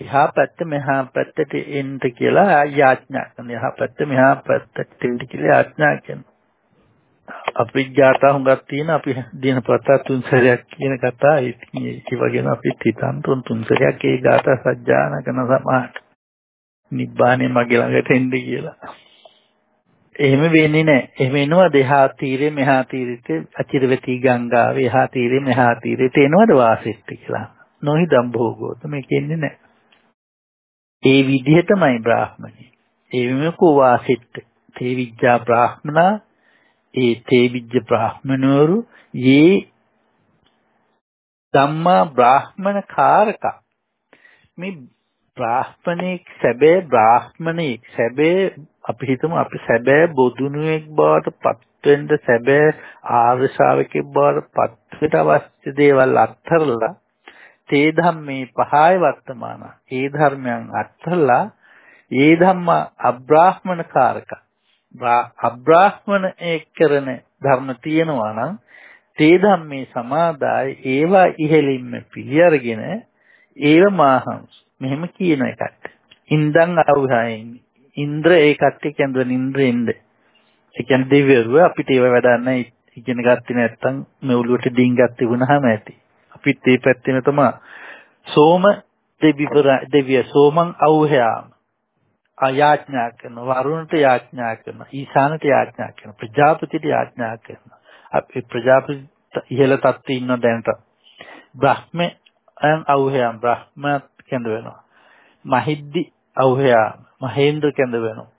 [SPEAKER 2] එහා පැත්ත මෙහා පැත්තට එන්න කියලා යාඥා කරනවා. එහා පැත්ත මෙහා පැත්තට එන්න කියලා යාඥා කරනවා. අපි ජාතා හුඟක් තියෙන අපි දිනපතා තුන් සැරයක් කියන කතා ඒ වගේම අපි හිතන් තුන් තුන් සැරයක් ඒ ගාථා සජ්ජාන කරන සමාහට නිබ්බානේ මගේ ළඟට එන්න කියලා. එහෙම වෙන්නේ නැහැ. එහෙම එනවා දෙහා තීරේ මෙහා තීරෙට අචිරවති ගංගාවේ එහා තීරේ මෙහා තීරෙට එනවද වාසෙට්ට කියලා. නොහිදම් භෝගෝත මේක එන්නේ නැහැ. ඒ විදිහටමයි බ්‍රාහ්මණය. ඒ විමකෝ වාසෙට්ට තේ විද්‍යා බ්‍රාහ්මනා ඒ තේවිජ්ජ බ්‍රාහ්මණවරු යේ ධම්මා බ්‍රාහ්මණ කාරක මේ බ්‍රාහ්මණෙක් සැබෑ බ්‍රාහ්මණෙක් සැබෑ අපි හිතමු අපි සැබෑ බොදුනුවෙක් බවට පත් වෙන්න සැබෑ ආර්ය ශ්‍රාවකෙක් බවට පත් වෙට අවශ්‍ය දේවල් අත්හැරලා තේ ධම්මේ පහය වර්තමාන. ඒ ධර්මයන් අත්හැරලා ඒ ධම්මා අබ්‍රාහ්මණ කාරක අබ්‍රාහ්මණ ඒ කරන ධර්ම තියෙනවා නම් තේ ධම්මේ සමාදාය ඒවා ඉහෙලින්ම පිළි අරගෙන ඒව මාහංස මෙහෙම කියන එකක්. ඉන්දන් අවහයින් ඉන්ද්‍ර ඒ කට්ටිය කියනවා ඉන්ද්‍රෙන්ද ඒ කියන්නේ දෙවිවරු අපිට ඒව වැඩන්න ඉගෙන ගත්තේ නැත්නම් මේ ඔළුවට ඩිංගක් තිබුණාම ඇති. අපිත් ඒ පැත්තෙම තමයි. සෝම දෙවිවර දෙවිය සෝමං අවහයාම යාඥා කරනවා වරුණට යාඥා කරනවා ඊශානට යාඥා කරනවා ප්‍රජාපතිට යාඥා කරනවා අපි ප්‍රජාපති ඉහළ තත්ත්වයේ ඉන්න දැනට බ්‍රහ්මයන් අවහයන් බ්‍රහ්ම කැඳ වෙනවා. මහිද්දි අවහයාම මහේන්ද්‍ර කැඳ වෙනවා.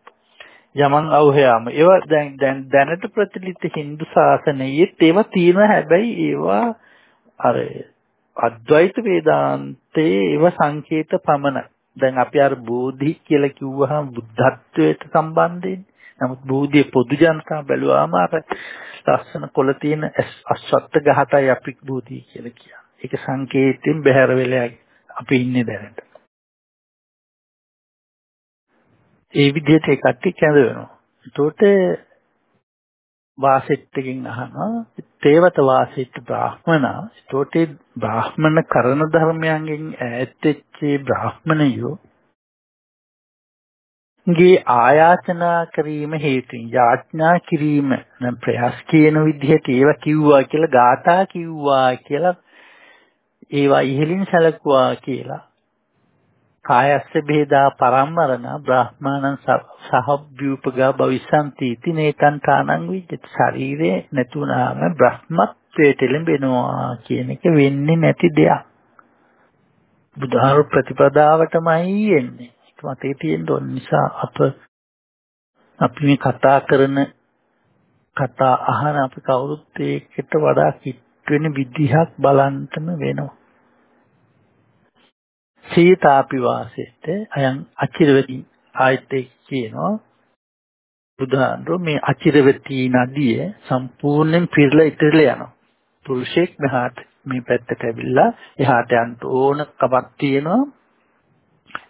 [SPEAKER 2] යමන් අවහයාම ඒවා දැන් දැන් දැනට ප්‍රචලිත Hindu ශාසනයෙත් ඒවා තියෙනවා හැබැයි ඒවා අර අද්වෛත වේදාන්තයේ ඒවා සංකේත පමණයි. දැන් අපි අර බෝධි කියලා කිව්වහම බුද්ධත්වයට සම්බන්ධයෙන්. නමුත් බෝධිය පොදු ජනතාව බැලුවාම අර ලස්සන කොළ තියෙන අස්වත්ත ගහතයි අපි බෝධි කියලා කියන්නේ. ඒක සංකේතයෙන් බැහැර වෙලා අපි ඉන්නේ දැනට. ඒ විදිහට ඒ කට්ටිය කැඳ වෙනවා. ඒතකොට වාසෙට්ටකින් අහනවා. තේවත වාසෙට්ට බ්‍රාහ්මනා. ඒතකොට බ්‍රාහ්මණ කරන ධර්මයන්ගෙන් ඈත් වෙච්ච බ්‍රාහ්මණයෝ ගේ ආයාචනා කිරීම හේතුන් යාඥා කිරීම නම් ප්‍රයාස කියන විදිහට ඒවා කිව්වා කියලා ගාථා කිව්වා කියලා ඒවා ඉහලින් සැලකුවා කියලා කායස්ස බේදා පරම්මරණ බ්‍රාහ්මණං සහබ්බ්‍යූපගා භවිසanti इति නේතං තානං විජ්ජති. ශරීරේ නැතුණාම බ්‍රහ්මත්වයට ලැබෙනවා කියන එක වෙන්නේ නැති දෙයක්. බුදුහාර ප්‍රතිපදාවටමයි එන්නේ. ඒක මතේ තියෙන්න ඕන නිසා අප අපි මේ කතා කරන කතා අහන අපි කවුරුත් ඒකට වඩා කිට් වෙන විදිහක් බලන්නම වෙනවා. සීතාපි වාසෙට අයන් අචිරවති ආයත් කියනවා. බුදුහාඳුර මේ අචිරවති නදිය සම්පූර්ණයෙන් පිරලා ඉතිරලා යනවා. පුරුෂෙක් මෙහාට මේ පැත්තට ඇවිල්ලා එහාට යන්න ඕන කමක් තියෙනවා.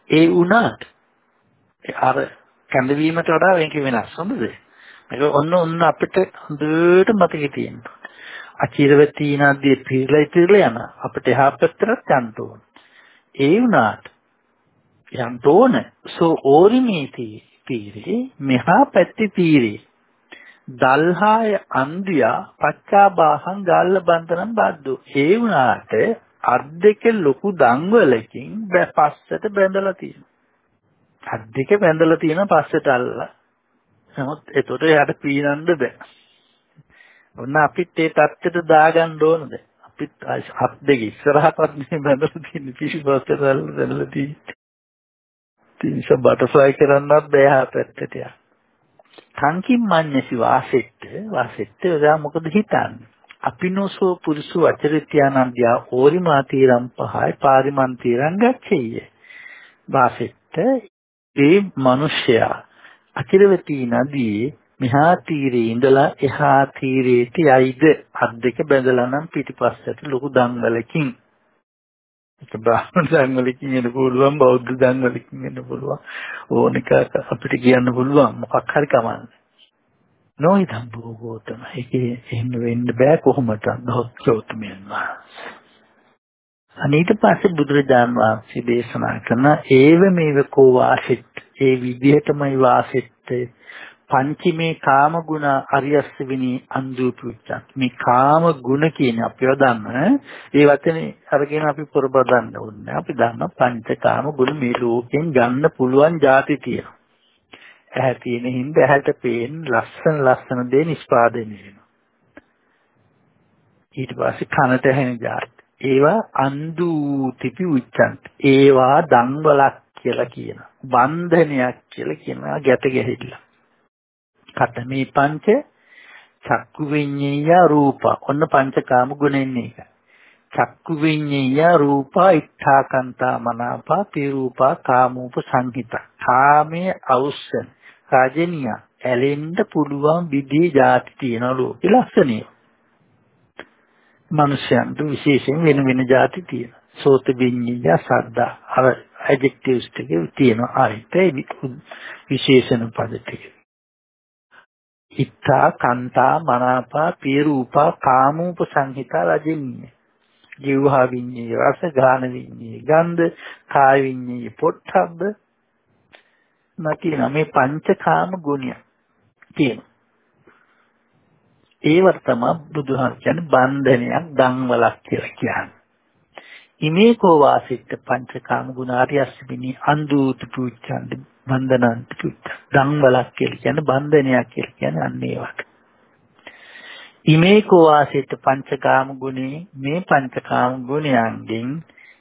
[SPEAKER 2] ඒ වුණාට අර කැඳවීමට වඩා මේක වෙනස් හොඳද? මේක ඔන්න ඔන්න අපිට හොඳට මතකේ තියෙනවා අචිරවති නදිය පිරලා ඉතිරලා යන අපිට එහා පැත්තට යන්න ඕන. ඒ වුණාට යන්න ඕන සෝ ඕරිමේති තීරේ මෙහා පැත්තේ තීරේ. දල්හාය අන්දියා පච්චාබාහං ගාල්ල බන්තනම් බද්දු. ඒ වුණාට අත් දෙක ලොකු දංවලකින් පස්සට බැඳලා තියෙනවා. අත් දෙක බැඳලා තියෙන පස්සට අල්ලලා නමුත් එතකොට එයාට පීනන්න බෑ. ඔන්න අපිත් ඒ தත්තෙට දාගන්න ඕනද අපිත් හත් දෙක ඉස්සරහටත් මේ බඳලා තියෙන පිටිපස්සට දැල්ලා තියෙන්නේ. තින්ස බටර්ෆ්ලයි කරන්නත් බෑ හා පැත්තට යා. කංකින් මඤ්ඤසි වාසෙට්ට වාසෙට්ට එදා මොකද හිතන්නේ? අපිනෝසෝ පුරුසු අචරිත්‍යානන්දියා ඕරිමාතීරම් පහයි පාරිමන්තීරම් ගච්ඡෙය. වාසෙට්ට ඒ මිනිසයා අචිරවතී නදියේ මෙහා තීරේ ඉඳලා එහා තීරේට යයිද අත් දෙක බැඳලා නම් පිටිපස්සට ලොකු දංගලකින් ඒක බ්‍රාහ්මණ සංවලකින් එන්න පුළුවන් බෞද්ධ සංවලකින් එන්න පුළුවන්. ඕන එක අපිට කියන්න පුළුවන්. මොකක් හරි කමන්නේ. නොහිතම් භූගෝතම. ඒකේ එහෙම වෙන්න බෑ කොහොමද? ගෞතමයන් වහන්සේ. අනීත පස්සේ බුදුරජාන් වහන්සේ දේශනා කරන ඒව මේව කෝ වාසිට ඒ විදිහටමයි වාසිට පංචමේ කාම ගුණ අරියස්ස විනි අන්දුපුච්ච මේ කාම ගුණ කියන අපිව දන්න ඒ වචනේ අරගෙන අපි පොරබදන්න ඕනේ. අපි දන්න පංච කාම ගුණ මේ ලෝකෙන් ගන්න පුළුවන් જાති තියෙනවා. ඇහැ තියෙන හින්දා ඇහැට පේන ලස්සන ලස්සන දේ නිෂ්පාදනය වෙනවා. ඊට පස්සේ කනට ඇහෙන જાති. ඒවා අන්දුතිපි උච්චන්ත ඒවා දන්වලක් කියලා කියන බන්ධනයක් කියලා කියනවා. ගැට ගැහිලා. කතමේ පංච චක්කු විඤ්ඤය රූප. ඔන්න පංචකාම ගුණෙන් එක චක්කු විඤ්ඤය රූප ඉත්තාකන්තා මනාපා පිරූපා කාමූප සංහිත. කාමයේ අවශ්‍යන රාජනිය ඇලෙන්න පුළුවන් විදිහේ જાති තියෙනලු ඒ ලක්ෂණය මනුෂ්‍යයන්ට විශේෂයෙන් වෙන වෙන જાති තියෙනවා. සෝත විඤ්ඤය සද්දා අර ඇඩ්ජෙක්ටිව්ස් ටික තියෙනවා. ආයිත් විශේෂණ පද ටික. ඉත්තා කන්තා මනාපා පිය රූපා කාමූප සංහිතා රජින්නේ ජීවහා විඤ්ඤේ රස ගාන විඤ්ඤේ ගන්ධ කාය විඤ්ඤේ පොට්ටබ්බ නැතිනම් මේ පංචකාම ගුණය කියන ඒවට තමයි බුදුහාම කියන්නේ බන්ධනයක් දන්වලක් කියලා කියන්නේ. ඉමේකෝ වාසිට පංචකාම ගුණ ආර්යස්මිනී අන්දුත පුච්ඡන්ද බන්ධනන්ත පුච්ඡ දන්වලක් කියලා කියන්නේ බන්ධනයක් කියලා කියන්නේ අන්න ඒවට ඉමේකෝ වාසිට පංචකාම ගුණේ මේ පංචකාම ගුණයන්ගෙන්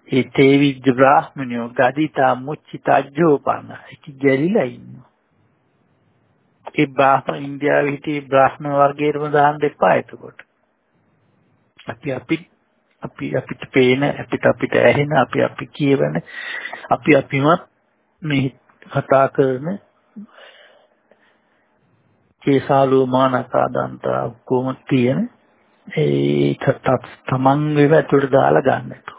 [SPEAKER 2] ඒ තේවිජ්ජ බ්‍රාහ්මණයෝ ගදිතා මුච්චිතා ජෝපන්න ඒක ගැලිලා ඉන්නවා. ඒ බ්‍රාහ්මණ ඉන්දියාවේ හිටිය බ්‍රාහ්මණ වර්ගයේම දාන්න දෙපා එතකොට. අපි අපි අපි අපිට පේන අපිට අපිට ඇහෙන අපි අපි කියවන අපි අපිමත් මේ කතා කරන කේසාලෝ මානකා දන්තා කොහොම තියෙන ඒ තත් තමන් වේව ඇතුළට දාලා ගන්නට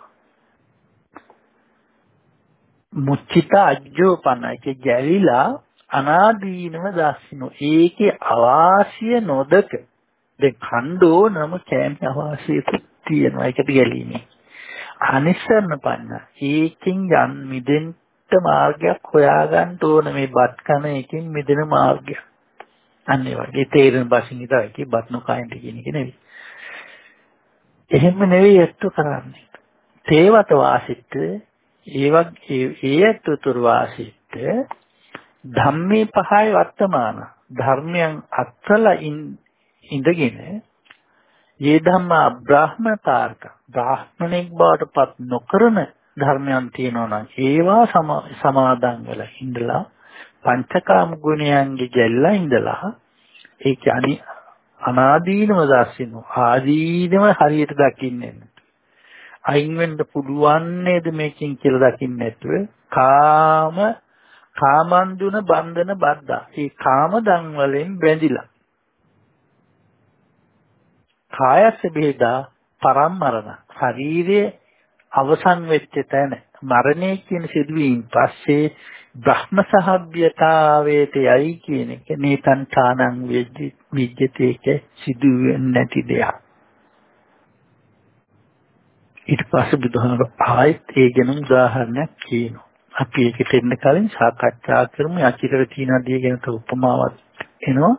[SPEAKER 2] මුච්චිත අජ්ජෝපනයි කිය ගැලිලා අනාදීනව දස්සිනෝ. ඒකේ අවාසිය නොදක. දැන් ඛණ්ඩෝ නම කෑමේ අවාසිය තියෙනවා. ඒකට ගැලීමේ. අනිසරණ පන්න ඒකෙන් යන් මිදෙන්න මාර්ගයක් හොයාගන්න ඕන මේ බත් කන එකෙන් මිදෙන මාර්ගය අන්න ඒ වගේ. තේරෙන බසින් ඉතයි කි බත් නොකයින්ට කියන එක නෙවෙයි. එහෙම නෙවෙයි ඇත්ත කරන්නේ. තේවත වාසිට ඒ වගේ ඒ ඇත්තතුරු වාසිට ධම්මේ පහයි වර්තමාන. ධර්මයන් අත්වල ඉඳගෙන ඒ ධම්මා බ්‍රාහ්මතාර්ථ බ්‍රාහ්මණෙක් බවට පත් නොකරන ධර්මයන් තියෙනවා නම් ඒවා සමාදන් වෙලා ඉඳලා පංචකාම ගුණයන්ගේ ගැල්ලා ඉඳලා ඒ කියන්නේ අනාදීනව දර්ශිනු ආදීනව හරියට දකින්නේ අයින් වෙන්න පුළුවන් නේද මේකෙන් කියලා දකින්නේ නැතුව කාම කාමන්දුන බන්ධන බද්දා. ඒ කාම දන් වලින් බැඳිලා. කායස්ස බෙදා පරම්මරණ. ශරීරයේ අවසන් වෙච්ච තැන මරණය කියන සිදුවීම පස්සේ බ්‍රහ්ම සහභ්‍යතාවයට යයි කියන එක නේතන් තානං විජ්ජතේක සිදු වෙන්නේ නැති දෙයක්. ඊට පස්සේ බුදුහාමර ආයත් ඒ ගැන උදාහරණයක් කියනවා. අපි ඒකට එන්න කලින් සාකච්ඡා කරමු අචිතර තියෙන දේ ගැන උපමාවක් එනවා.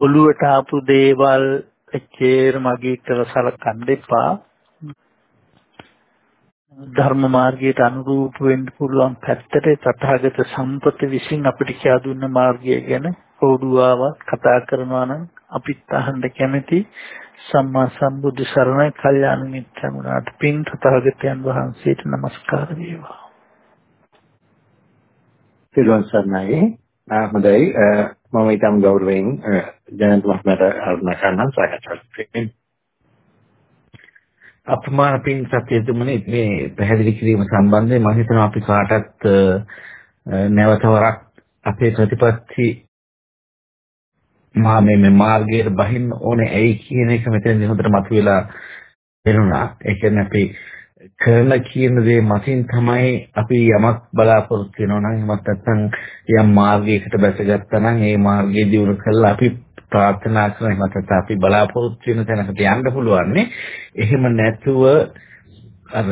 [SPEAKER 2] ඔළුවට ආපු දේවල් එච්චර මගේ කියලා සලකන්න එපා. ධර්ම මාර්ගයට අනුරූප වෙන්න පුළුවන් පැත්තට තථාගත සම්පත විසින් අපිට කියා දුන්න මාර්ගය ගැන කවුරුවාවත් කතා කරනවා නම් අපිත් අහන්න කැමති සම්මා සම්බුදු සරණයි කල්යාණ මිත්‍රමුණාට පින් තථාගතයන් වහන්සේට নমස්කාර වේවා.
[SPEAKER 1] පිරුවන් සරණයි. හොඳයි මම ඊටම ගෞරවයෙන් ජනන්ත මහත්මයාට ආරාධනා කරනවා සාකච්ඡාවක් දෙන්න.
[SPEAKER 3] අප්‍රමාණ පින් සත්‍යතුමනි මේ පැහැදිලි කිරීම සම්බන්ධයෙන් මම හිතනවා අපි කාටත් නැවතවරක් අපේ ප්‍රතිපත්ති මා මේ මාර්ගයට බහින්න ඕනේ ඇයි කියන එක මෙතනදී හොඳට මතුවලා වෙනුණා. ඒ කියන්නේ අපි කරන කියන දේ මතින් තමයි අපි යමක් බලාපොරොත්තු වෙනවා නම් එමත් නැත්නම් යම් මාර්ගයකට බැසගත්තා නම් ඒ මාර්ගය දියුණු කරලා අපි ප්‍රාර්ථනා කරන එමත් නැත්නම් අපි බලාපොරොත්තු වෙන තැනකට යන්න පුළුවන් නේ එහෙම නැතුව අර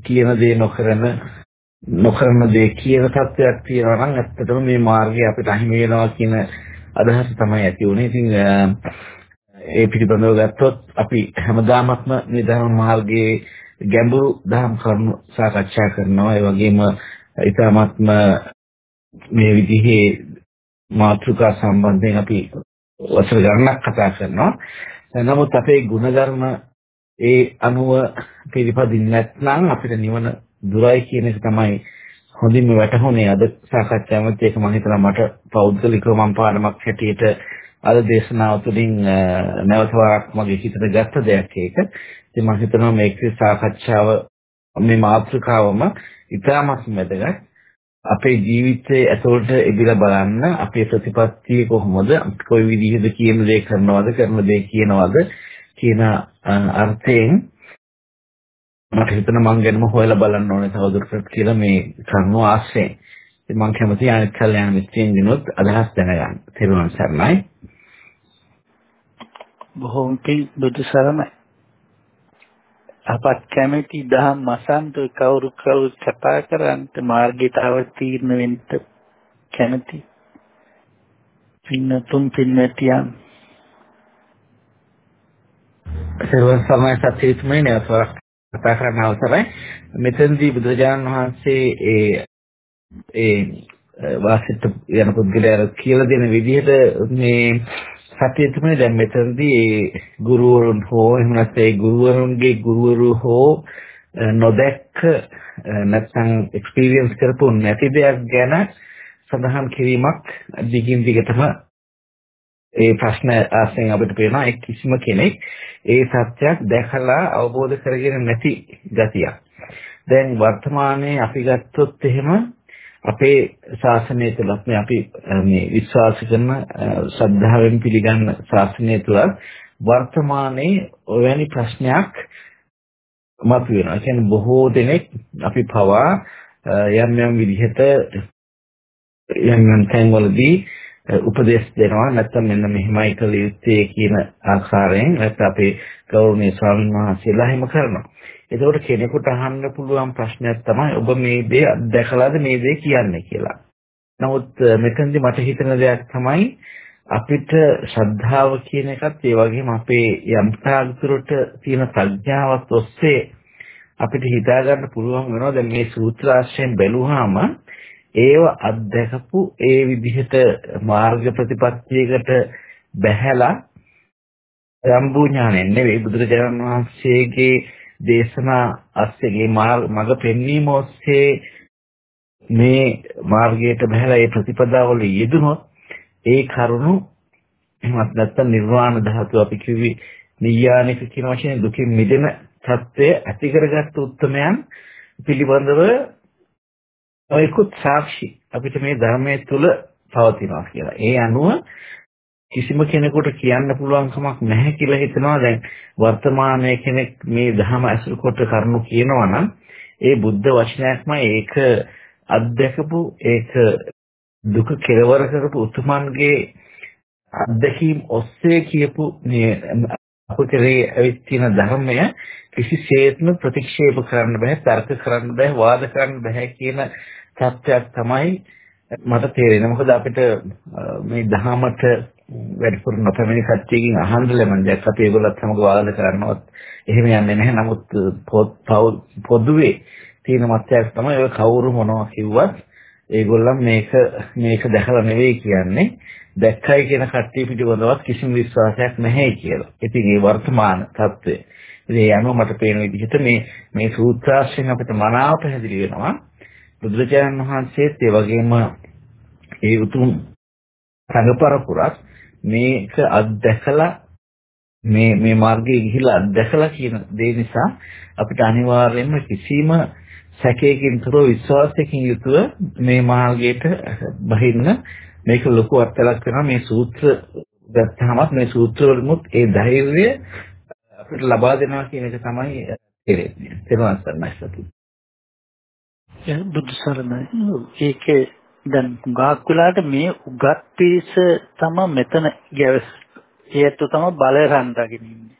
[SPEAKER 3] කියන දේ නොකරන නොකරන දේ කියන තත්ත්වයක් තියෙනවා නම් ඇත්තටම මේ මාර්ගය අපිට අහිමි වෙනවා කියන අදහස තමයි ඇති වුනේ. ඉතින් ඒ පිළිබඳව ගත්තොත් අපි හැමදාමත්ම මේ ධර්ම මාර්ගයේ ගැඹුරු දහම් කරුණු සාකච්ඡා කරනවා. ඒ වගේම ඊටාත්ම මේ විදිහේ මාතෘකා සම්බන්ධයෙන් අපි වසර ගණනක් කතා කරනවා. නමුත් අපේ ಗುಣධර්ම ඒ අනුව පිළිපදින්න නැත්නම් අපිට නිවන දුරයි කියන එක තමයි හොඳින්ම වැටහුනේ අද සාකච්ඡාවෙත් ඒක මම හිතනවා මට පෞද්ගලිකව මම පාඩමක් හැටියට අද දේශනාව තුළින් නැවත වරක් මගේ හිතට ගත්ත දෙයක් ඒක. ඉතින් මම හිතනවා මේක සාකච්ඡාව මේ මාතෘකාවම ඉතාමත් වැදගත්. අපේ ජීවිතයේ ඇතුළට එබිලා බලන්න අපේ ප්‍රතිපත්තිය කොහොමද කොයි විදිහද කියන දේ කරනවද කරන දේ කියනවද කියන අර්ථයෙන් මට හිතෙන මං ගැනම හොයලා බලන්න ඕනේ තවදුරටත් කියලා මේ කරුණු ආශ්‍රයෙන්. ඉතින් මං කැමතියි අනිත් කල්යනා මිත්‍රයන් දිනොත් අදහස් දැනගන්න. තෙරුවන් සරණයි.
[SPEAKER 2] බොහොම පිං බුදු සරණයි. අපත් කැමති දහම් මසන්ත කවුරු කවුරු කතා කරන්ට මාර්ගයට අවතීර්ණ වෙන්න කැමති. පින්නතුන් පින්නතියන්
[SPEAKER 3] සර්ව සමය සත්‍යීත්මයි නැවතත් කතා කරන්න අවසරයි. මෙතනදී බුදුරජාණන් වහන්සේ ඒ ඒ වාසිත යන පුද්ගලයාට කියලා දෙන විදිහට මේ සත්‍යය තමයි දැන් මෙතනදී ඒ ගුරුවරුන් හෝ එහෙම නැත්නම් ඒ ගුරුවරුන්ගේ ගුරුවරු හෝ නොදැක්ක නැත්නම් එක්ස්පීරියන්ස් කරපු නැති දෙයක් ගැන සඳහන් කිරීමක් දිගින් දිගටම ඒ ප්‍රශ්න ආසෙන් අපිට පේනවා එක් කිසිම කෙනෙක් ඒ සත්‍යයක් දැකලා අවබෝධ කරගෙන නැති ගතියක්. දැන් වර්තමානයේ අපි ගත්තොත් එහෙම අපේ ශාසනය තුලත් මේ අපි මේ විශ්වාස කරන ශ්‍රද්ධාවෙන් පිළිගන්න ශාසනය තුලත් වර්තමානයේ ඔයවැනි ප්‍රශ්නයක් මතුවෙනවා. ඒ කියන්නේ බොහෝ දෙනෙක් අපි පවා යම් යම් විදිහට යම් යම් තැන්වලදී උපදේශ දෙනවා නැත්නම් මෙන්න මෙහෙමයි කළ යුත්තේ කියන ආකාරයෙන් නැත්නම් අපේ ගෞරවනීය ස්වාමීන් වහන්සේලා එහෙම කරනවා. එතකොට කෙනෙකුට අහන්න පුළුවන් ප්‍රශ්නයක් තමයි ඔබ මේ දේ දැකලාද මේ දේ කියන්නේ කියලා. නමුත් මෙතනදී මට හිතෙන දෙයක් තමයි අපිට ශ්‍රද්ධාව කියන එකත් ඒ වගේම අපේ යම් තාගතුරට තියෙන ප්‍රඥාවත් ඔස්සේ අපිට හිතා ගන්න පුළුවන් වෙනවා දැන් මේ සූත්‍ර ආශ්‍රයෙන් බැලුවාම ඒව අත්දැකපු ඒ විදිහට මාර්ග ප්‍රතිපත්තියකට බැහැලා සම්බු ඥාණයෙන් නෙවෙයි බුදුරජාණන් වහන්සේගේ දේශනා අස්සේගේ මඟ පෙන්වීම ඔස්සේ මේ මාර්ගයට බහැලා ඒ ප්‍රතිපදාවල යෙදුනොත් ඒ කරුණු එහෙමත් නැත්නම් නිර්වාණ ධාතුව අපි කිව්වේ නියානික කියන වචනේ දුකින් මිදෙන தත්ත්වය ඇති කරගත්තු උත්තරමයන් පිළිබඳව ඔයකුත් සාක්ෂි අපිට මේ ධර්මයේ තුල පවතිනවා කියලා. ඒ අනුව කිසිම කෙනෙකුට කියන්න පුළුවන් කමක් නැහැ කියලා හිතනවා දැන් වර්තමානයේ කෙනෙක් මේ ධර්ම අසුර කොට කරුණු කියනවා නම් ඒ බුද්ධ වචනයක්මයි ඒක අත්දැකපු ඒක දුක කෙලවර කරපු උතුමන්ගේ අත්දැකීම් ඔස්සේ කියපු අපතරේ ඇවිත් තියෙන ධර්මය කිසිසේත්ම ප්‍රතික්ෂේප කරන්න බෑ තර්ක කරන්න බෑ වාද කරන්න බෑ කියන තත්ත්වයක් තමයි මට තේරෙන්නේ. මොකද අපිට මේ දහමට වැඩිපුර නොපැමිණි කට්ටියකින් අහන්න ලැබෙන දැක් අපි ඒගොල්ලත් සමග වාද කරනවත් එහෙම යන්නේ නැහැ. නමුත් පොදුවේ තියෙන මතයක් තමයි ඔය කවුරු මොනවා කිව්වත් ඒගොල්ලන් මේක මේක දැකලා නෙවෙයි කියන්නේ දැක්කයි කියන කට්ටිය පිටවලවත් කිසිම විශ්වාසයක් නැහැ කියලා. ඉතින් ඒ වර්තමාන தත්ත්වය. ඉතින් ඒ අනුව මට පේන විදිහට මේ මේ සූත්‍රාශ්‍රයෙන් අපිට මනාව පැහැදිලි වෙනවා. බුදුරජාණන් වහන්සේත් ඒ වගේම ඒ උතුම් සංගපරපුරත් මේක අත්දැකලා මේ මේ මාර්ගයේ ගිහිලා අත්දැකලා කියන දේ නිසා අපිට අනිවාර්යයෙන්ම කිසිම සැකයකින් තොරව විශ්වාසයකින් යුතුව මේ මාර්ගයට බහින්න මේක ලොකු අත්දැකීමක් වෙනවා මේ සූත්‍ර ගත්තාමත් මේ සූත්‍ර වලිමුත් ඒ ධෛර්යය අපිට ලබා දෙනවා කියන එක තමයි කෙරෙන්නේ. තෙරුවන් සරණයි සතු.
[SPEAKER 2] ඒ බුදු සරණයි. ඒකේ දැන් ගාක් වෙලාට මේ උගත් පිරිස තම මෙතන ගැවස්. ඒත් තම බලය රඳගෙන ඉන්නේ.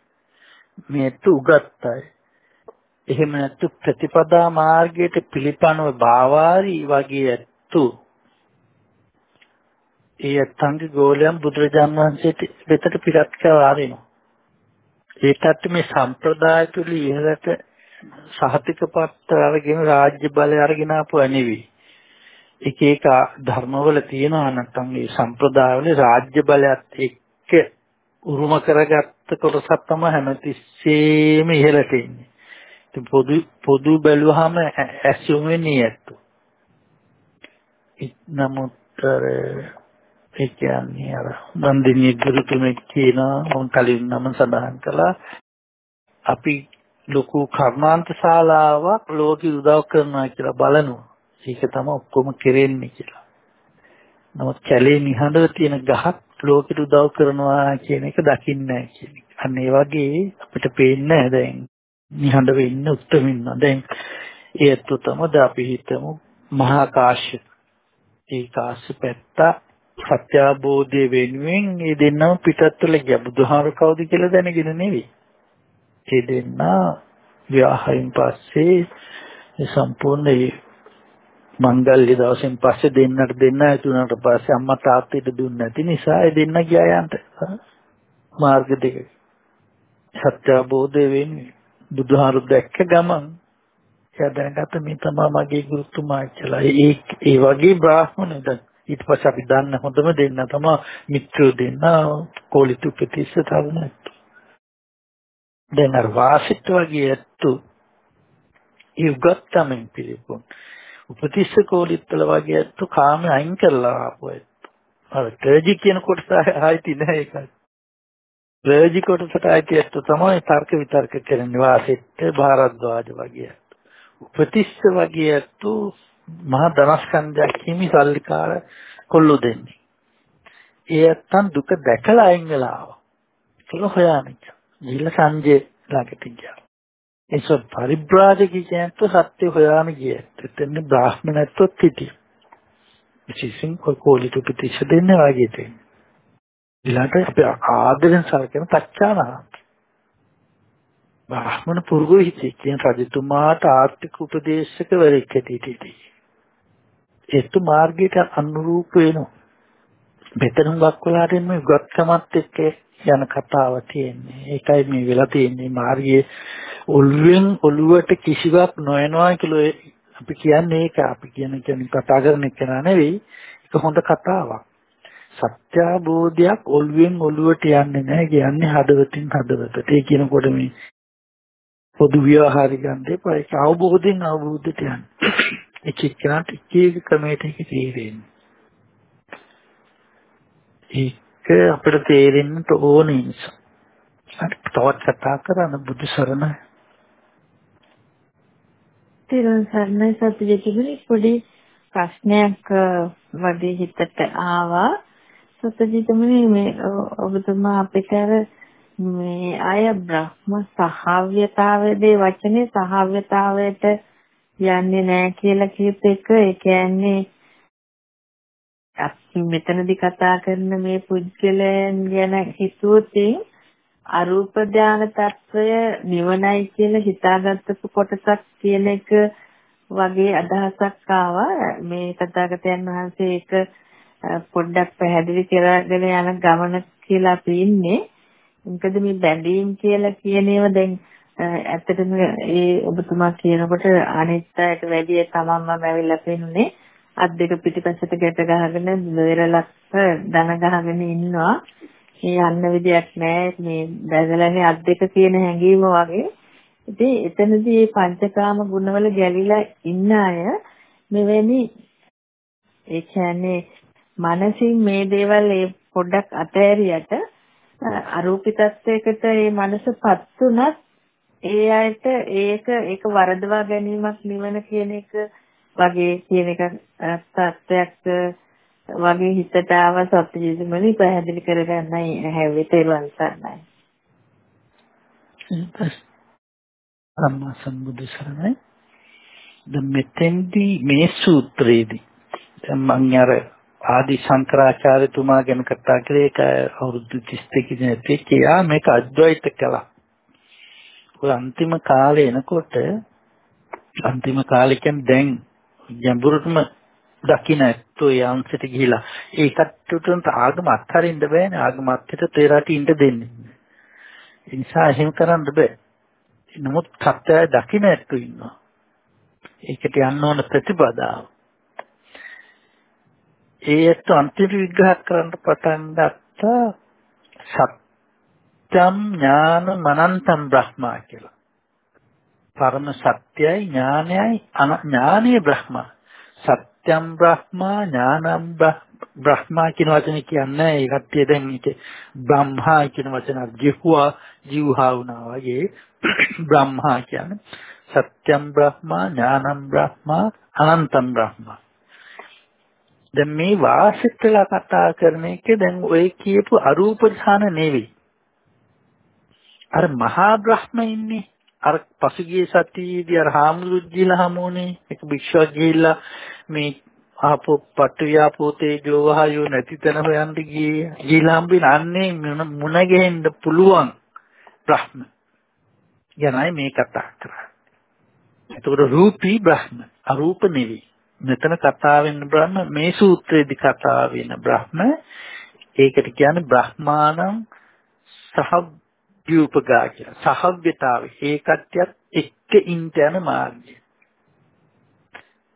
[SPEAKER 2] මේත් උගත් අය. එහෙම නැත්තු ප්‍රතිපදා මාර්ගයට පිළිපනව බාවාරි වගේ ඇත්තු ඒ අත්ංග ගෝලයන් බුදුරජාණන් වහන්සේට වෙතට පිටත් කරවරිනවා. ඒකත් මේ සම්ප්‍රදාය තුල ඉහළට සහතික පත්‍ර අරගෙන රාජ්‍ය බලය අරගෙන ආපුවා නෙවෙයි. එක එක ධර්මවල තියෙනවා නැත්නම් මේ සම්ප්‍රදායවල රාජ්‍ය බලයත් එක්ක උරුම කරගත්ත කොටසක් තමයි හැමතිස්සෙම ඉහළට එන්නේ. ඉතින් පොදු පොදු බැලුවහම ඇසියුම් වෙන්නේ ඇත්තු. නමුත් ඒ කියන්නේ අර නන්දිනී ගුරුතුමෙක් කියනවා මම කලින් නම සඳහන් කළා අපි ලොකු කර්මාන්ත ශාලාවක් ලෝකෙ උදව් කරනවා කියලා බලනවා. ඒක තමයි ඔක්කොම කෙරෙන්නේ කියලා. නමුත් කැලේ නිහඬව තියෙන ගහක් ලෝකෙට උදව් කරනවා කියන එක දකින්නේ නැහැ කියන එක. අන්න ඒ වගේ අපිට පේන්නේ දැන් නිහඬව ඉන්න උත්තරමින්න. දැන් ඒත් තමයි අපි හිතමු මහා කාශ්‍යප. ඒ කාශ්‍යපෙත්ත සත්‍ය අවබෝධය වෙනුවෙන් මේ දෙන්නම පිටත්වල ගියා. බුදුහාර කවුද කියලා දැනගෙන නෙවෙයි. ඒ දෙන්න විවාහයෙන් පස්සේ සම්පූර්ණ මංගල්‍ය දවසෙන් පස්සේ දෙන්නට දෙන්න ඇතුණාට පස්සේ අම්මා තාත්තට දුන්නේ නැති නිසා ඒ දෙන්න ගියා යන්ට. මාර්ග දෙක. සත්‍ය අවබෝධය වෙන්නේ. බුදුහාරු දැක්ක ගමන් එයා දැනගත්ත මේ තමයි මගේ ගුරුතුමා කියලා ඒ ඒ වගේ බ්‍රාහ්මණ දැන්. ඊට පස්සේ අපි දන්න හොඳම දෙන්න තමයි මිත්‍රයෝ දෙන්න. කෝලිතු ප්‍රතිස්ස තවනත් දැන් අර වාසිත වගේ ඇත්තු. ඒ උගත්තමෙන් පිළිපොන්. උපතිස්ස කෝලිත්තල වගේ ඇත්තු කාම අයින් කරලා ආපු ඇත්තු අර ටර්ජි කියන කොටස ආයිති නෑ ඒක ටර්ජි කොටසට ආයිති ඇත්තු තමයි තර්ක විතර්ක කරන්නේ වාසිත භාරද්වාජ වගේ උපතිස්ස වගේ ඇත්තු මහා ධනස්කන්ධයක් හිමි සල්ලිකාර කොල්ලු දෙන්නේ. ඒ නැත්තම් දුක දැකලා අයින් වෙලා ආවා. ඒක හොයානික. ගිහිල්ලා සංජය ළඟට ගියා. ඒස පරිබ්‍රාජකී කියන්තු සත්‍ය හොයාම ගියේ. එතන බ්‍රාහ්මණත්වයක් හිටියේ. විශේෂයෙන් කොලිතු ප්‍රතිශ දෙන්නේ වගේ තියෙනවා. ඊළඟට අපි ආදරෙන් සලකන තච්චානා. බ්‍රාහ්මණ පුරුගෝහිතේ කියන රජතුමාට ආර්ථික උපදේශකවරයෙක් හැටියට ඒත් මාර්ගයට අනුරූප වෙනවා. මෙතන හුඟක් වෙලාට මේ උගත්කමත් එක්ක යන කතාව තියෙන්නේ. ඒකයි මේ වෙලා තියෙන්නේ මාර්ගයේ ඔළුවෙන් ඔළුවට කිසිවක් නොයනවා කියලා අපි කියන්නේ ඒක අපි කියන කියන්නේ කතා කරන එක නෙවෙයි. ඒක හොඳ කතාවක්. සත්‍ය අවබෝධයක් ඔළුවෙන් ඔළුවට යන්නේ නැහැ කියන්නේ හදවතින් හදවතට. ඒ කියනකොට මේ පොදු ව්‍යවහාරික ගන්න දෙපා ඒක අවබෝධයෙන් අවබෝධයට යන්නේ. එක එක්කනට එක එක ක්‍රමයකට ඒක තේරෙන්නේ. ඒක අපිට තේරෙන්න ඕනේ නිසා. තවත් කතා කරන්න බුදු සරණයි.
[SPEAKER 4] තිරුවන් සරණයි සත්‍ය තිබුණේ පොඩි ප්‍රශ්නයක් වගේ හිතට ආවා. සත්‍ය තිබුණේ මේ ඔබතුමා අපිට මේ අය බ්‍රහ්ම සහව්‍යතාවයේ වචනේ සහව්‍යතාවයට යන්නේ නැහැ කියලා කියප එක ඒ කියන්නේ අපි මෙතනදී කතා කරන මේ පුද්ගලයන් ගැන හිතුවොත් අරූප ධාන తত্ত্বය නිවනයි කියලා හිතාගත්තපු කොටසක් කියන එක වගේ අදහසක් ආවා. මේ තථාගතයන් වහන්සේ ඒක පොඩ්ඩක් පැහැදිලි කරගෙන යන ගමන කියලා අපි ඉන්නේ. මොකද මේ බැඳීම් කියලා කියන ඒවා දැන් ඇත්තටම ඒ ඔබතුමා කියනකොට අනිත් අයට වැඩිය තමන්ම මැවිලා පෙන්නේ. අත් දෙක පිටිපස්සට ගැට ගහගෙන වෙරළක් දන ගහගෙන ඉන්නවා. මේ යන්න විදියක් නැහැ මේ බැදලානේ අත් දෙක කියන හැඟීම වගේ. ඉතින් එතනදී මේ පංචකාම ගුණවල ගැලිලා ඉන්න අය මෙවැනි ඒ කියන්නේ මනසින් මේ දේවල් ඒ පොඩ්ඩක් අතෑරියට අරූපිතත්වයකට මේ මනසපත් උනත් ඒ අයට ඒක ඒක වරදවා ගැනීමක් නිවන කියන එක වගේ කියන එක තත්ත්වයක් වගේ හිතට ආව සත්‍ය ජීවිතෙමනි පැහැදිලි කරගන්නයි හැවෙතේ ලංසන්නයි
[SPEAKER 2] සම්මා සම්බුදු සරණයි. දැන් මෙතෙන්දී මේ සූත්‍රයේදී දැන් මම අර ආදි ශංකරාචාර්යතුමා ගැන කතා කරේ ඒක අවුරුදු 32 දී නැති කියා මේක අද්වෛත කළා. ඔය අන්තිම කාලේ එනකොට අන්තිම කාලේ කියන්නේ දැන් ගැඹුරටම දකින්න ඇත්තෝ ඒ අංශයට ගිහිලා ඒකට උටුන්ට ආගම අත්හරින්න බෑනේ ආගම අත්හිට තේරාට ඉන්න දෙන්නේ. ඒ නිසා එහෙම කරන්න බෑ. නමුත් සත්‍යය දකින්න ඇත්තෝ ඉන්නවා. ඒකට යන්න ඕන ප්‍රතිපදාව. ඒත් අන්තිම විග්‍රහ කරන්න පටන් ගත්තා සත්‍යම් ඥාන මනන්තම් බ්‍රහ්මා කියලා. පරම සත්‍යයි ඥානයයි ඥානීය බ්‍රහ්මා. සත්‍යම් බ්‍රහ්මා ඥානම් බ්‍රහ්මා කියන වචනේ කියන්නේ ඒ කට්ටිය දැන් මේක බ්‍රහ්මා කියන වචන ජීවහා ජීවහා වුණා වගේ බ්‍රහ්මා කියන්නේ සත්‍යම් බ්‍රහ්මා ඥානම් බ්‍රහ්මා අනන්තම් බ්‍රහ්මා දැන් මේ වාසිතලා කතා කරන එක දැන් ඔය කියපු අරූප ධාන නෙවෙයි. අර මහා බ්‍රහ්ම ඉන්නේ අර පසුගිය සතියේදී අර හාමුදුරුවෝ හමුනේ එක භික්ෂුවක් ගිහිල්ලා මේ ආපෝ පටවියාපෝ තේජෝ වහයෝ නැති තැන හොයන්න ගියේ ගිහිල්ලා හම්බෙන අන්නේ මුණ ගැහෙන්න පුළුවන් බ්‍රහ්ම. ගැනයි මේ කතා කරන්නේ. එතකොට රූපී බ්‍රහ්ම අරූප නෙවෙයි. මෙතන කතා වෙන බ්‍රහ්ම මේ සූත්‍රයේදී කතා වෙන බ්‍රහ්ම ඒකට කියන්නේ බ්‍රහ්මානම් සහ දීපගා කියලා සහව්‍යතාවය ඒ කට්‍යත් එක්ක ඉන්ට යන මාර්ගය.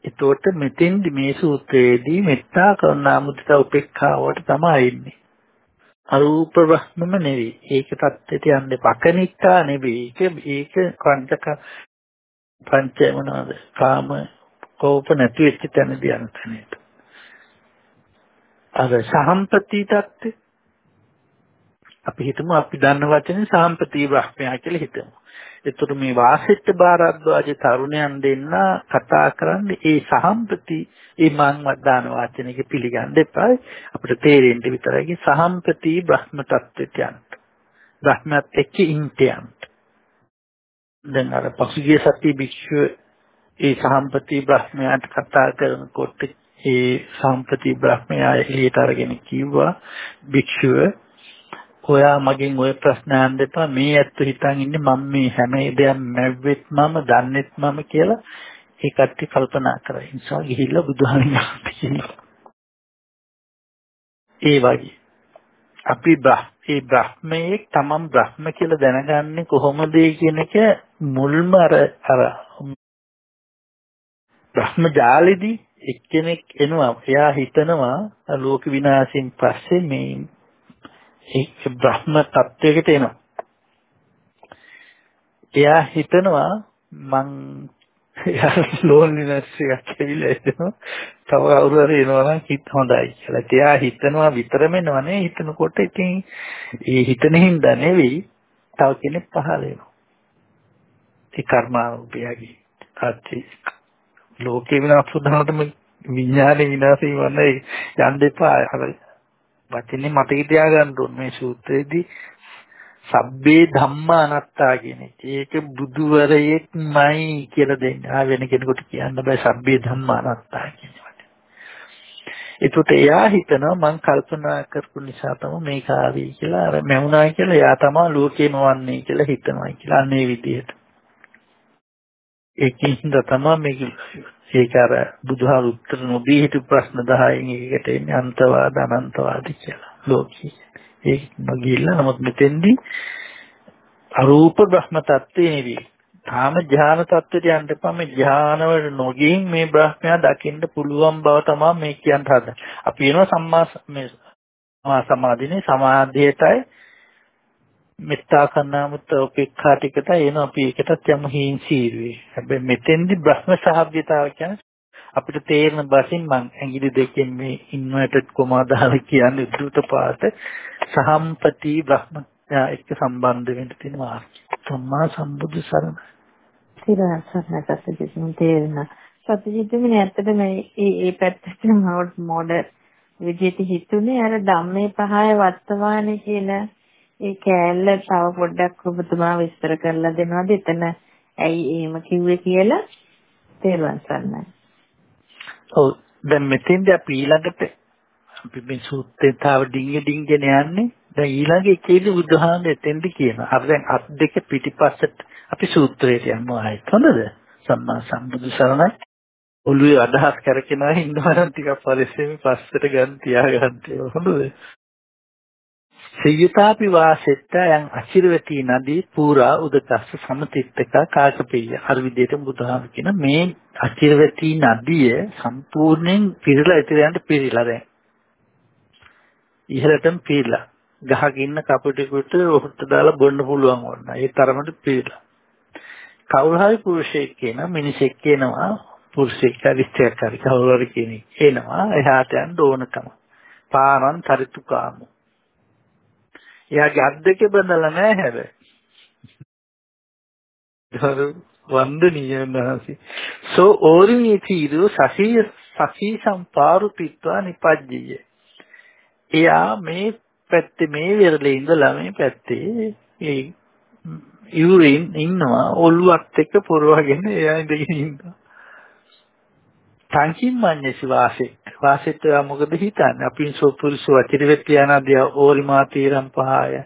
[SPEAKER 2] එතකොට මෙතෙන්දි මේ සූත්‍රයේදී මෙත්තා කරුණා මුදිතා උපේක්ඛාවට තමයි ඉන්නේ. අරූප බ්‍රහ්මම නෙවෙයි. ඒක தත්ත්වයට යන්නේ පකනික්කා නෙවෙයි. ඒක ඒක පංචක පංච මොනවාද? කාම කෝප නැති වෙච්ච තැනදී යන තැනට. අර සහම්පති தත්ත්වය අපි හිතමු අපි දන්න වචනේ සාම්පති බ්‍රහ්මයා කියලා හිතමු. එතකොට මේ වාසිට බාරද්වාජ තරුණයන් දෙන්න කතා කරන්නේ ඒ සහම්පති ඒ මං වදාන වචනයක පිළිගන්න එපා. අපිට තේරෙන්න විතරයි සහම්පති බ්‍රහ්ම තත්ත්වයට යන්න. බ්‍රහ්මත් එක්ක ඉන්ට යන්න. දැන් අර පසුගිය සතිය භික්ෂුව ඒ සම්පති බ්‍රහ්මයාට කතා කරනකොට ඒ සම්පති බ්‍රහ්මයා එළියට අරගෙන කිව්වා භික්ෂුව ඔයා මගෙන් ওই ප්‍රශ්න අහන්න එපා. මේ ඇත්ත හිතන් ඉන්නේ මම මේ හැම දෙයක් මැව්වෙත් මම දන්නෙත් මම කියලා ඒ කට්ටිය කල්පනා කරා. ඒ නිසා ගිහිල්ලා බුදුහාමුදුරුවෝ ඒ වගේ. අපි ඒ බ්‍රහ්මයේ තමන් බ්‍රහ්ම කියලා දැනගන්නේ කොහොමද කියන එක මුල්ම අර අර බ්‍රහ්ම ජාලෙදී එක්කෙනෙක් එනවා. එයා හිතනවා ලෝක විනාශයෙන් පස්සේ මේ ඒ බ්‍රහ්ම තත්වයකට එනවා එයා හිතනවා මං එයා ලෝන්ලිනස් එකක් ඇවිල්ලා එනවා තව කවුරු හරි එනවා නම් හිත හොඳයි කියලා. එයා හිතනවා විතරම එනවනේ හිතනකොට ඉතින් ඒ හිතන හින්දා නෙවෙයි තව කෙනෙක් පහළ වෙනවා. ඒ කර්මාවුපයගේ තාත්ති ලෝකේ විනාශ වුණාටම විඥානේ විනාශ වෙන්නේ යන්න එපා. අර වචනේ මතක තියාගන්න ඕනේ මේ සූත්‍රයේදී සබ්බේ ධම්මා අනාත්තා කියන එක. ඒක බුදුවරයෙක්මයි කියලා දෙන්නේ. ආ වෙන කෙනෙකුට කියන්න බෑ සබ්බේ ධම්මා අනාත්තා කියන එක. ඒකට එයා හිතනවා මං කල්පනා කරපු නිසා තමයි මේක ආවේ කියලා අර මැවුනා කියලා එයා තමයි ලෝකේම වන්නේ කියලා හිතනවා කියලා අනේ විදියට. ඒකින්ද තමයි මේක ඒක අර බුදුහාර උත්තර නොදී හිටු ප්‍රශ්න 10න් එකකට එන්නේ අන්තවාද අනන්තවාද කියලා. ලෝකී. ඒක මගිල්ල නමුත් මෙතෙන්දී අරූප බ්‍රහ්ම තත්ත්වේ නෙවෙයි තාම ධ්‍යාන තත්ත්වයට යන්න එපා. මේ ධ්‍යානවල නොගින් මේ බ්‍රහ්මයා දකින්න පුළුවන් බව තමයි මේ කියන්න හදන්නේ. අපි එනවා සම්මා මේ සමාධිනේ සමාධියටයි මෙත්තා කන්නාමුත් උපේක්ඛා ටිකට එන අපි ඒකටත් යමු හීන් සීරුවේ. හැබැයි මෙතෙන්දි බ්‍රහ්ම සහභ්‍යතාව කියන්නේ අපිට තේරෙන බසින් මං ඇඟිලි දෙකෙන් මේ ඉන්වර්ටඩ් කොමාදාල කියන්නේ උද්දුත පාත සහම්පති බ්‍රහ්ම එක්ක සම්බන්ධ වෙන්න තියෙන මාර්ගය. සම්මා සම්බුදු සරණ.
[SPEAKER 4] සිරසන්නට සත්‍යජිතුන් තේරෙන. සත්‍යජිතුනේ ඇත්තට මේ ඒ පැත්තට මොඩ විදිහට හිතුනේ අර ධම්මේ පහය වත්තවානේ කියලා ඒ කෑල්ල තව පොඩ්ඩක් ඔබතුමා විස්තර කරලා දෙනවද? එතන ඇයි එහෙම කිව්වේ කියලා තේරුවන් සරණයි.
[SPEAKER 2] ඔව් දැන් මෙතෙන්ද අපි ඊළඟට අපි මේ සූත්‍රේ තාව ඩිංග ඩිංගෙන යන්නේ දැන් ඊළඟ එකේදී බුදුහාම එතෙන්ද කියනවා. අපි දැන් අත් දෙක පිටිපස්සට අපි සූත්‍රයට යනවා ආයෙත් හොඳද? සම්මා සම්බුදු සරණයි. ඔළුවේ අදහස් කරකිනවා ඉන්නවා නම් ටිකක් පරිස්සමෙන් පස්සට ගන්න තියාගන්න ඒවා හොඳද? සියතාපි වාසෙත්ත යන් අචිරවති නදී පුරා උදතස්ස සමතිත්තක කාකපිය. අර විදිහට බුදුහාම කියන මේ අචිරවති නදිය සම්පූර්ණයෙන් පිරලා ඉතිර යන්න පිරিলা දැන්. ඉහළටම පිරලා. ගහක ඉන්න කපුටෙකුට ඔහුට දාලා බොන්න පුළුවන් වුණා. ඒ තරමට පිරලා. කවුරු හරි පුරුෂයෙක් කියන මිනිසෙක් කියනවා පුරුෂයෙක් හරි හරි කවුරු හරි කෙනෙක් එනවා එහාට යන්න ඕනකම. පාරන් තරිතුකාමු. එයාගේ අත් දෙක බඳලා නැහැ හැබැයි. වන්දනීය නැහසි. සෝ ඕරිමී තීරු සසී සසී සම්පාරුපිත්වා නිපජ්ජිය. එයා මේ පැත්තේ මේ වෙරළේ ඉඳලා මේ පැත්තේ ඒ යුරින් ඉන්නවා ඔළුවත් එක්ක පොරවගෙන එයා ඉඳගෙන ඉන්නවා. සංකිම්මඤ්ඤසි වාසෙත් වාසෙත් මොකද හිතන්නේ? අපින් සෝපුරුසු වචිරවෙත් යනාදී ඕරිමා තීරම් පහය.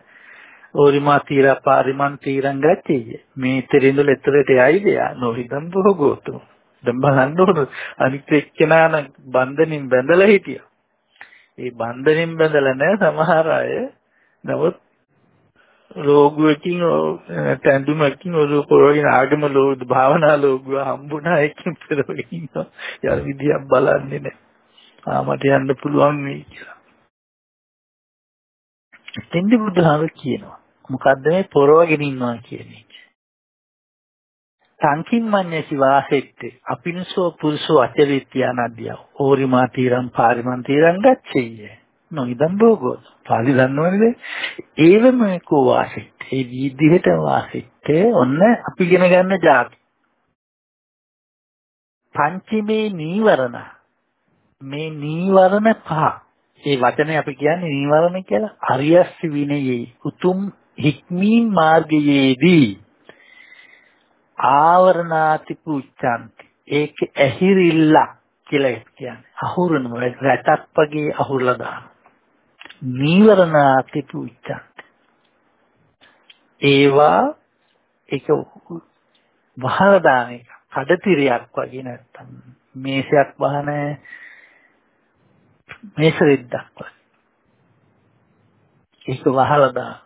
[SPEAKER 2] ඕරිමා තීර පාරිමන් තීරං ගච්ඡිය. මේ තෙරින්දල එතරට යයිද යා නොහිතම් බොහෝගෝතු දැන් බලන්න ඕන. අනිත් එක්කෙනාන බන්ධනින් බැඳලා හිටියා. ඒ බන්ධනින් බැඳලා නැහැ සමහර අය. නමුත් ලෝගුවකින් තැඳුමකින් ඔළුව පොරවගෙන ආගම ලෝක භාවනා ලෝගුව හම්බුණා එකකින් පෙරවගෙන ඉන්නවා. යාර විදියක් බලන්නේ නැහැ. ආ මට යන්න පුළුවන් වෙයි කියලා. එතෙන්දි බුදුහාම කියනවා. මොකද්ද මේ පොරවගෙන ඉන්නවා කියන්නේ? සංකින්මඤ්ඤසි වාසෙත්තේ අපිනසෝ පුරුෂෝ අචරිත්‍යා නදිය. ඕරිමා තීරම් පාරිමන් තීරම් ගච්ඡෙය. නොඉදම් භෝගෝ. පාලි දන්නවනේ. ඒවම කෝ වාසිට. ඒ විදිහට වාසිට ඔන්න අපි ඉගෙන ගන්න જાති. පංචමේ නීවරණ මේ නීවරණ පහ ඒ වචනේ අපි කියන්නේ නීවරණ කියලා අරියස් විනයේ උතුම් හික්මීම් මාර්ගයේදී ආවරණාති පුච්ඡන්ති ඒක ඇහිරිල්ල කියලා කියන්නේ අහුරනම රටක් වගේ අහුරලා දාන නීවරණාති පුච්ඡන්ති ඒවා ඒක වහලා දාන එක. කඩතිරියක් වගේ නැත්තම් මේසයක් වහන මේස රෙද්දක් වගේ. ඒක වහලා දාන.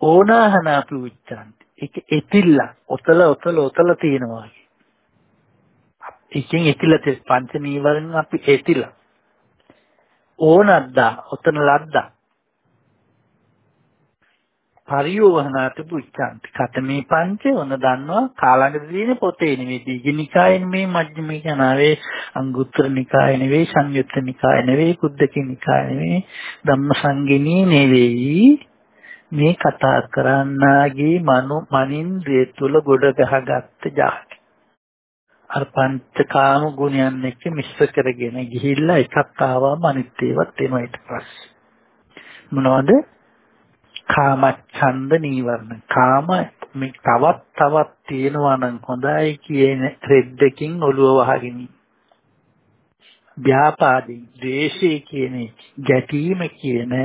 [SPEAKER 2] ඕනාහන අපි උච්චන්ති. ඒක එතිල්ල. ඔතල ඔතල ඔතල තියෙනවා එකෙන් එතිල පංච නීවරණ අපි එතිල. ඕනද්දා ඔතන ලද්දා. පරියෝවහනාත පුච්ඡන්ති කතමේ පංච ඔන්න දන්නවා කාලඟට තියෙන පොතේ නෙවෙයි. දීඝනිකාය නෙවෙයි මජ්ක්‍ධිම නිකායේ අංගුත්තර නිකාය නෙවෙයි සංයුත්ත නිකාය නෙවෙයි කුද්දක නිකාය නෙවෙයි ධම්මසංගිනී නෙවෙයි. මේ කතා කරන්නාගේ මනු මනින්ද්‍රය තුල ගොඩ ගහගත්ත જાති. අර පංචකාම ගුණයන් එක්ක මිශ්‍ර කරගෙන ගිහිල්ලා එකක් ආවම අනිත් ඒවත් එනවා ඊට පස්සේ. මොනවද? කාමච්ඡන්ද නීවරණ. කාම මේ තවත් තවත් තියෙනවා නම් හොඳයි කියන රෙද්දකින් ඔළුව වහගෙන. ව්‍යාපාදී ද්වේෂය කියන ගැටීම කියන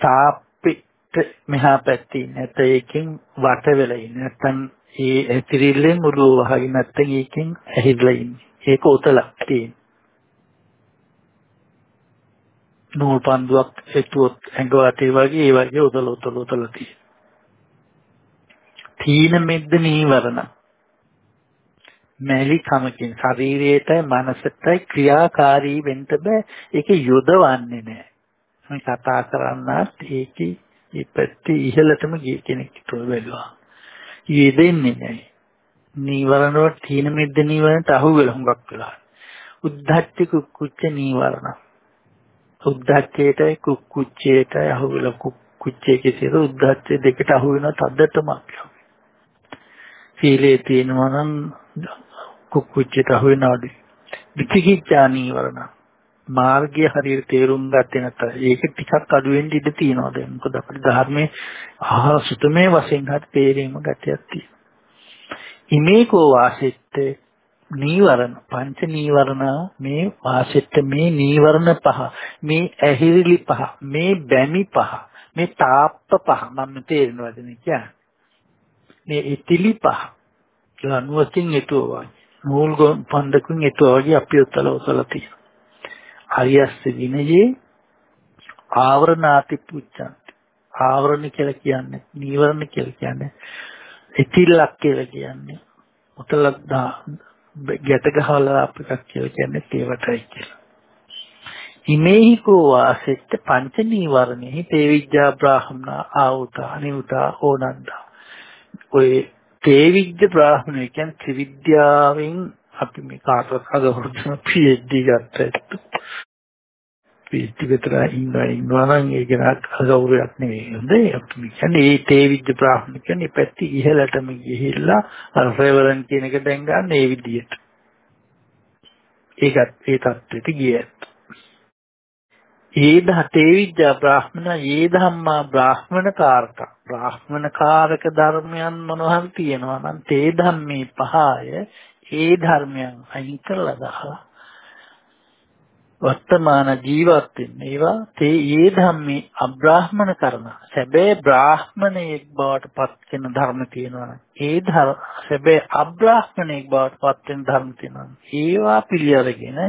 [SPEAKER 2] තාප්පිට මෙහා පැත්තේ නැත ඒකෙන් වට වෙලා ඉන්නේ. නැත්නම් ඒ ඇතිරිල්ලෙන් ඔළුව වහගෙන නැත්නම් ඒකෙන් ඇහිලා ඉන්නේ ඒක උතලක් තියෙන නූල් පන්දුවක් එතුවොත් ඇඟ වටේ වගේ ඒ වගේ උදල උදල උදල තියෙන. තීන මෙද්ද නීවරණ. මැලි කමකින් ශරීරයටයි මනසටයි ක්‍රියාකාරී වෙන්න බෑ. ඒක යොදවන්නේ නෑ. මේ කතා කරන්නත් ඒකේ මේ පැත්තේ ඉහළටම ගිය කෙනෙක් හිතුව බැලුවා. යෙදෙන්නේ නෑ. නීවරණ වල තීන මෙද්ද නීවරණට අහු වෙලා හුඟක් වෙලා. උද්ධච්ච කුච්ච නීවරණ. උද්දච්චයටයි කුක්කුච්චයටයි අහු වෙලා කුක්කුච්චයේ කෙසේද උද්දච්චය දෙකට අහු වෙන තද්දටම සීලේ තියෙනවා නම් කුක්කුච්චයට අහු වෙනවාද විචිකිච්ඡා නීවරණ මාර්ගය හරියට තේරුම් ගත්තේ නැත්නම් ඒක ටිකක් අඩු වෙන්න ඉඩ තියෙනවා දැන්. මොකද අපිට ධර්මයේ ආහාර සුතමේ වශයෙන් හරි තේරීම ගැටයක් තියෙනවා. ඉමේකෝ වාසෙත්ත නීවරණ. පංච නීවරණ මේ වාසෙත්ත මේ නීවරණ පහ මේ ඇහිරිලි පහ මේ බැමි පහ මේ තාප්ප පහ මම තේරෙනවද නේ කියන්නේ. මේ ඉතිලි පහ. ලනුවකින් එතුවා නූල් පන්දකින් එතුවා වගේ අපි උත්තල උසල තියෙනවා. හරියස්ස විනයේ ආවරණාති පුච්ඡන්ති ආවරණ කියලා කියන්නේ නීවරණ කියලා කියන්නේ ඉතිල්ලක් කියලා කියන්නේ උතලක් දා ගැට ගහලා අපිට කියලා කියන්නේ තේවටයි කියලා. ඉමේහි කෝ වාසෙච්ච පංච නීවරණෙහි තේවිජ්ජා බ්‍රාහ්මනා ආවුතා අනිවුතා ඕනන්දා. ඔය තේවිජ්ජ බ්‍රාහ්මණය කියන්නේ ත්‍රිවිද්‍යාවෙන් අපි මේ කාටවත් අගවෘතන PhD ගත්තා. PhD විතර ඉන්නවා ඉන්නවා නම් ඒක නක් අගෞරවයක් නෙවෙයි. හොඳයි අපි කියන්නේ ඒ තේවිද්ද බ්‍රාහ්මණ කියන්නේ පැත්ති ඉහළටම ගිහිල්ලා අර රෙවරන් කියන එක දැන් ගන්න ඒ විදියට. ඒකත් ඒ தත්වෙට ගියත්. ඒ දහතේ විද්‍යා බ්‍රාහ්මණ ඒ ධම්මා බ්‍රාහ්මණ කාරක බ්‍රාහ්මණ කාරක ධර්මයන් මොනවා හරි තියෙනවා නම් තේ ධම්මේ පහය ඒ ධර්මයන් අයින් කරලා දාලා වර්තමාන ජීවත් වෙන්න. ඒවා තේ ඒ ධම්මේ අබ්‍රාහ්මණ කරන. සැබෑ බ්‍රාහ්මණයෙක් බවට පත් වෙන ධර්ම තියෙනවා. ඒ ධර්ම සැබෑ අබ්‍රාහ්මණයෙක් බවට පත් වෙන ධර්ම තියෙනවා. ඒවා පිළිඅරගෙන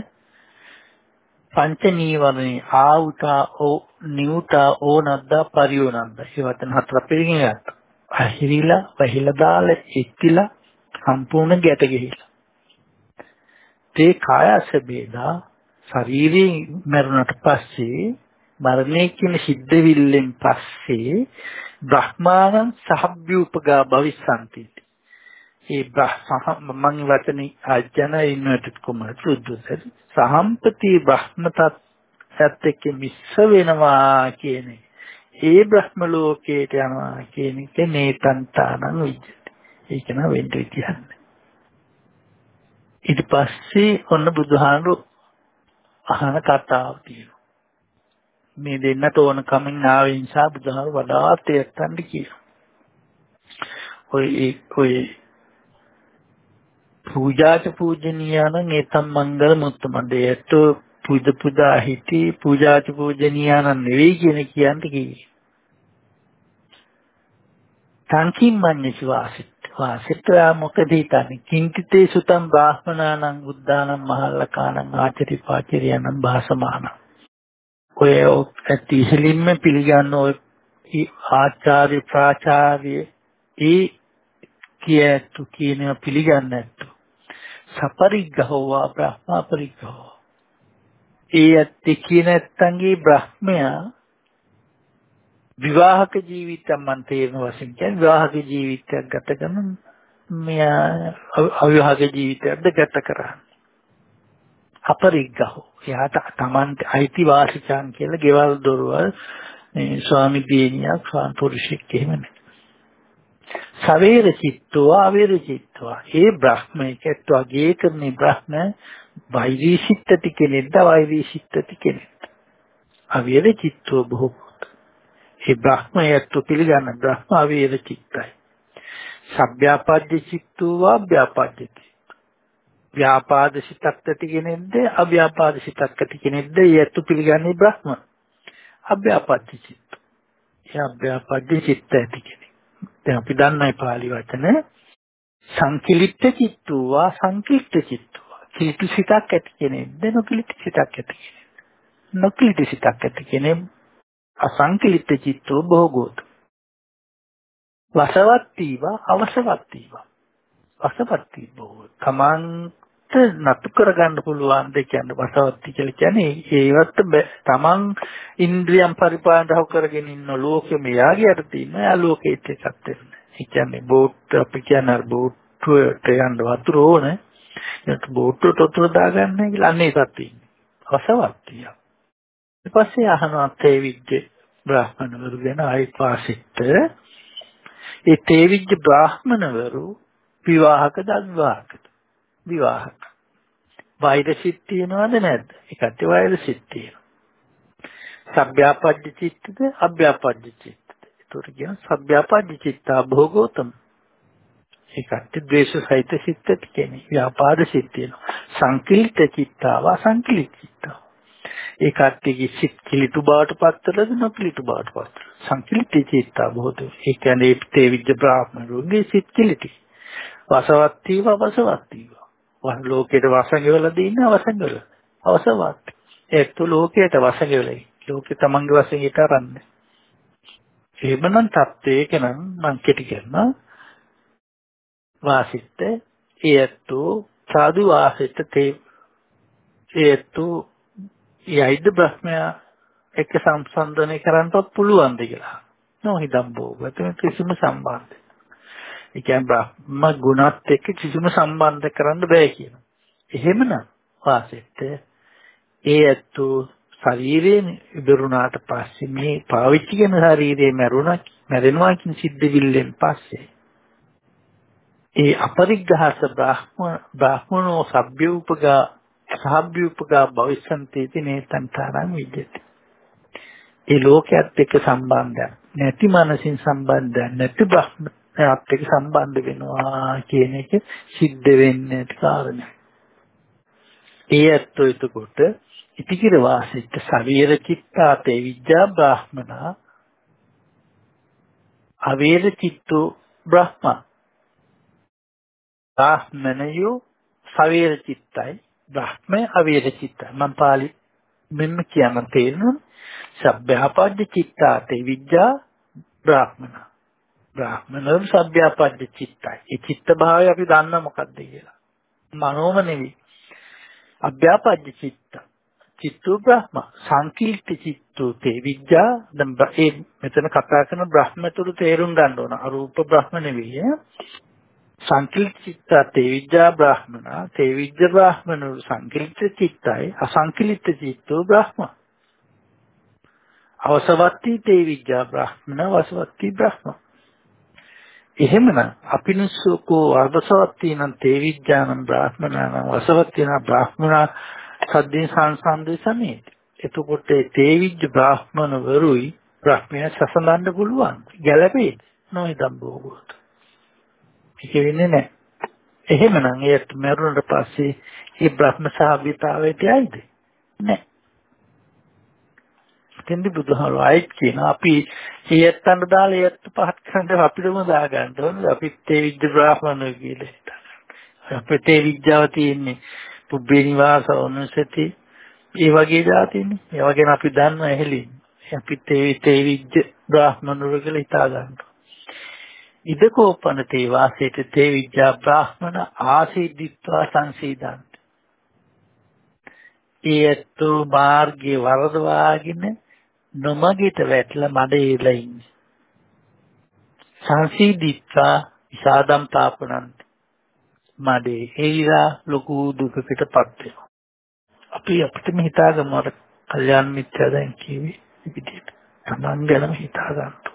[SPEAKER 2] පංච නීවරණේ ආවුතා ඕ නිවුතා ඕනද්දා පරියෝනද්දා ඒ වචන හතර පිළිගෙන ගත්තා. අහිරිලා වහිලා දාලා එක්කිලා සම්පූර්ණ ගැට ගිහිලා. තේ කායස බේදා ශරීරයෙන් මරුණට පස්සේ මරණය කියන සිද්ධ විල්ලෙන් පස්සේ බ්‍රහ්මාණං සහබ්බූපගා භවිස්සanti ඒ බ්‍රහ්ම මම වචනේ ආජන ඉන්නට කොමද සුදුසරි සහම්පති බ්‍රහ්මතත් එක්ක මිස්ස වෙනවා කියන්නේ. ඒ බ්‍රහ්ම ලෝකයට යනවා කියන එක නේතන්තානං විජ්ජති. ඒක නා වෙන්න කියන්නේ. ඊට පස්සේ ඔන්න බුදුහාමුදුරු අහන කතාව තියෙනවා. මේ දෙන්නට ඕන කමින් ආවේ නිසා බුදුහාමුදුරු වඩාත් එයත්න්ට කියනවා. ඔය ඔය පූජාච පූජනීයානම් ඒතම් මංගල මුත්තමඩේට පුද පුදා හිටි පූජාච පූජනීයානම් නෙවෙයි කියන කියන්ට කිව්වේ. සංකිම්මඤ්ඤසි වාසිත වාසිතයා මොකද හිතන්නේ? කිංකිතේ සුතම් බ්‍රාහ්මනානං බුද්ධානං මහල්ලකානං ආචරි පාචරියනං භාසමාන ඔය ඇති ඉහලින්ම පිළිගන්න ඔය ආචාර්ය ප්‍රාචාර්ය ඒ කියතු කියන පිළිගන්න නැත්තු සපරිග්ගහෝවා බ්‍රහ්මා පරිග්ගහෝ ඒ ඇත්ති කියන ඇත්තන්ගේ බ්‍රහ්මයා විවාහක ජීවිතයක් මන් තේරෙන වශයෙන් කියන්නේ විවාහක ජීවිතයක් ගත කරන මෙයා අවිවාහක ජීවිතයක්ද ගත කරන්නේ. අපරිග්ගහෝ. එයාට තමන්ට අයිති වාසිකම් කියලා ගෙවල් දොරවල් මේ ස්වාමි දිනියක් ස්වාම පුරුෂෙක් එහෙම නැහැ සවේර චිත්තෝ අවේර චිත්තෝ. ඒ බ්‍රහ්මයකට වගේ කරන බ්‍රහ්ම වෛරී සිත්තති කෙනෙක්ද වෛරී සිත්තති කෙනෙක්ද? අවේර චිත්තෝ බොහෝ ඒ බ්‍රහ්මයත්ව පිළිගන්න බ්‍රහ්ම අවේද චිත්තයි. සබ්භ්‍යාපද්‍ය චිත්තෝ වා ව්‍යාපද්‍යති. ව්‍යාපාද සිතක් ඇති කෙනෙක්ද අව්‍යාපාද සිතක් ඇති කෙනෙක්ද යැත්තු පිළිගන්නේ බ්‍රහ්ම. අභ්‍යාපද්‍ය චිත්ත. ඒ අභ්‍යාපද්‍ය චිත්ත ඇති කෙනෙක්. දැන් අපි දන්නයි පාලි වචන සංකිලිට චිත්තෝ වා සංකිලිට චිත්තෝ. කිලිට සිතක් ඇති කෙනෙක්ද නොකිලිට සිතක් ඇති කෙනෙක්. නොකිලිට සිතක් ඇති කෙනෙක් අසංකලිත චිත්තෝ භෝගෝත වසවත්තීවා අවසවත්තීවා වසවත්ති භෝග තමන්ට නතු කරගන්න පුළුවන් දෙ කියන්නේ වසවත්ති කියලා කියන්නේ ඒවත් තමන් ඉන්ද්‍රියම් පරිපාලනය කරගෙන ඉන්න ලෝකෙ මෙයාගේ යට තියෙන යා ලෝකෙත් එකක් වෙන. ඒ කියන්නේ බෝට් අපි කියන බෝට්ටුවට යන්න වතුර ඕන. ඒත් බෝට්ටුවට වතුර දාගන්න කියලා අන්නේ එකක් තියෙන්නේ. වසවත්තිය. ඊට පස්සේ අහනවා තේවිද්ද බ්‍රාහ්මණවරු ගැන ආයිත් වාසිට ඒ තේවිද්ද බ්‍රාහ්මණවරු විවාහකද අවිවාහකද විවාහක වෛර සිත් තියනවද නැද්ද? ඒකට වෛර සිත් තියෙනවා. සබ්භ්‍යාපජ්ජ චිත්තද අභ්‍යාපජ්ජ චිත්තද? ඒතර කියන සබ්භ්‍යාපජ්ජ චිත්තා භෝගෝතම. ඒකට ද්වේෂ සහිත සිත් කියන්නේ ව්‍යාපාද සිත් තියෙනවා. සංකලිත චිත්තාව අසංකලිත චිත්තාව. ඒ කට්ටියගේ සිත් කිලිටු බවට පත්තරද නොකිලිටු බවට පත්තර. සංකලිත චිත්තා බොහෝද. ඒ කියන්නේ තේ විජ්ජ බ්‍රාහ්මණරුගේ සිත් කිලිටි. වසවත්තීව අවසවත්තීව. වන් ලෝකයට වසඟවල දින්න අවසඟවල. අවසවත්. ඒත් ලෝකයට වසඟවලයි. ලෝකෙ තමන්ගේ වශයෙන් ඊට අරන්නේ. එහෙමනම් தත්වයක නම් මං කෙටි කරනවා වාසිත ඒත්තු සාදු වාසිත තේ ඒත්තු යයිද බ්‍රහ්මයා එක්ක සංසන්දනය කරන්නත් පුළුවන්ද කියලා. නොහිදම්බෝ. එතන කිසිම සම්බන්ධයක්. ඒ කියන්නේ බ්‍රහ්ම ගුණත් එක්ක කිසිම සම්බන්ධ කරන්න බෑ කියනවා. එහෙමනම් වාසෙත් ඒ ඇත්තු ශරීරයෙන් ඉදරුණාට පස්සේ මේ පාවිච්චි කරන ශරීරේ මැරුණා මැරෙනවා කියන සිද්ධ විල්ලෙන් පස්සේ ඒ අපරිග්‍රහස බ්‍රාහ්ම බ්‍රාහ්මනෝ සබ්බ්‍යූපගා සහබ්බ්‍යූපගා භවිස්සන්තේති නේතන්තරං විද්‍යති ඒ ලෝකයක් එක්ක සම්බන්ධයක් නැති මනසින් සම්බන්ධයක් නැති බ්‍රහ්මයාත් එක්ක සම්බන්ධ වෙනවා කියන එක සිද්ධ වෙන්නේ කාරණා. ඒ ඇත්තෝ එතකොට ඉතිකිර වාසිත සවීර චිත්තාතේ විද්‍යා බ්‍රාහ්මනා අවේර චිත්තෝ බ්‍රහ්ම. බ්‍රාහ්මණයෝ සවීර චිත්තයි. බ්‍රහ්මය අවේර චිත්තයි මම පාලි මෙන්න කියන තේරෙනවා. සබ්භ්‍යාපද්ද චිත්තාතේ විද්‍යා බ්‍රාහ්මන බ්‍රාහ්මනෝ සබ්භ්‍යාපද්ද චිත්තයි. ඒ චිත්ත භාවය අපි දන්න මොකක්ද කියලා. මනෝම නෙවෙයි. අභ්‍යාපද්ද චිත්ත. චිත්තෝ බ්‍රහ්ම. සංකීර්ත චිත්තෝ තේ විද්‍යා දැන් ඒ මෙතන කතා කරන බ්‍රහ්මතුරු තේරුම් ගන්න ඕන. අරූප බ්‍රහ්ම නෙවෙයි සංකීර්ත චිත්ත තේ විද්‍යා බ්‍රහ්මනා. තේ විද්‍යා බ්‍රහ්මනෝ සංකීර්ත චිත්තයි. අසංකීර්ත චිත්තෝ බ්‍රහ්ම. අවසවත්ති තේ විද්‍යා බ්‍රහ්මන වසවත්ති බ්‍රහ්ම. එහෙමනම් අපිනුසුකෝ අර්ධසවත්ති නම් තේ විද්‍යානම් බ්‍රාහ්මනානම් වසවත්ති නම් බ්‍රාහ්මනා සද්දේ සංසන්දේ සමේත. එතකොට තේ විද්‍ය බ්‍රාහ්මන වරුයි බ්‍රහ්මය සසඳන්න පුළුවන්. ගැළපේ නොයිදම් බෝගොත් ඒක වෙන්නේ නැහැ එහෙමනම් ඒත් මරුණට පස්සේ මේ බ්‍රහ්ම සාභිතාවයට යයිද නැහැ එතෙන්දි බුදුහාමුදුරුවෝ ආයෙත් කියනවා අපි ඊයත්තන්ට දාලා ඊයත්ත පහත් කරන්න අපිටම දා ගන්න ඕනේ අපිත් ඒ විද්‍ය බ්‍රාහ්මණය කියලා හිතන්න. අපිට ඒ විද්‍යාව තියෙන්නේ පුබ්බේ නිවාස ඔනුසති ඒ වගේ જાතිනේ. ඒ වගේම අපි දන්නවා එහෙලින්. අපිත් ඒ තේ විද්‍ය බ්‍රාහ්මණවරු කියලා හිතා ගන්නවා. ඉදකෝපන තේ වාසයට තේ විද්‍යා බ්‍රාහ්මණ ආසීදිත්වා සංසීදන්ත. ඒත් මාර්ගයේ වරදවාගෙන නොමගිට වැටලා මඩ ඉරලා ඉන්නේ. සංසීදිත්වා විසාදම් තාපනන්ත. මඩේ හේලා ලොකු දුකකටපත් වෙනවා. අපි අපිටම හිතාගමු අර කල්යාණ මිත්‍යා දැන් කිව්වේ විදිහට. Taman ගැනම හිතා ගන්න.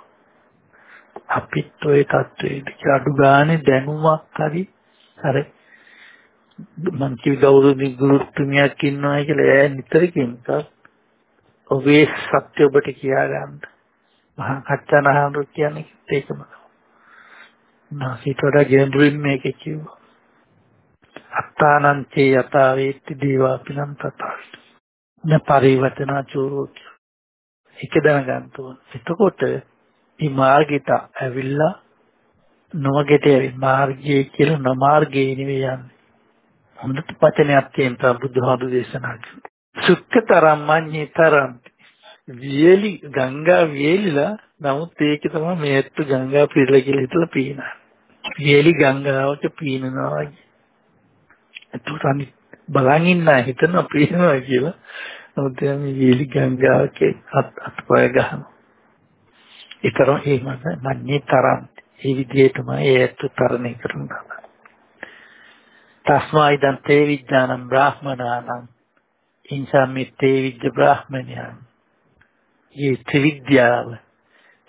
[SPEAKER 2] අපිත් ওই தത്വෙට අඩු ගානේ දැනුමක් හරි අර මං කිව් ගෞරවනීය ගුරුතුමියක් ඉන්නවා කියලා එයා නිතර කියනවා. ඔබේ සත්‍ය ඔබට කියා ගන්න. මහා කච්චනහඳු කියන්නේ ඒකම. නාසීතර ගෙන්දුරින් මේක කිව්වා. අත්තානංචේ යතාවේති දේවා පිනම් තථාස්. න පරිවර්තනා චෝරෝ. එක දැනගන්න ඕන. එතකොට මේ මාර්ගයට ඇවිල්ලා නොමගෙට මාර්ගයේ කියලා නොමාර්ගයේ නෙවෙයි යන්නේ. හොඳට වචනයක් තියෙනවා බුදුහාමුදුරු දේශනා කළා. සුක්කතරම් මඤ්ඤතරම් වියලි ගංගා වියලිලා නමුත් ඒකේ තමයි මේත්තු ගංගා පිරලා කියලා හිතලා පීනන. වියලි ගංගාවක පීනනවා වගේ. එතකොට අනිත් බලන් ඉන්න හිතන පීනනවා කියලා. නමුත් මේ වියලි ගංගාවක අත් අත්පය ගහනවා. ඒතරම් එහෙම මඤ්ඤතරම් ඒ විදිහටම ඒත්තු තරණය කරනවා. තස්මා ඉදන් තේ විඥානම් බ්‍රාහ්මනානම් ඉන්සම්මිත්තේ විද්‍ය බ්‍රාහ්මණයන් මේ ත්‍රිවිද්‍යාව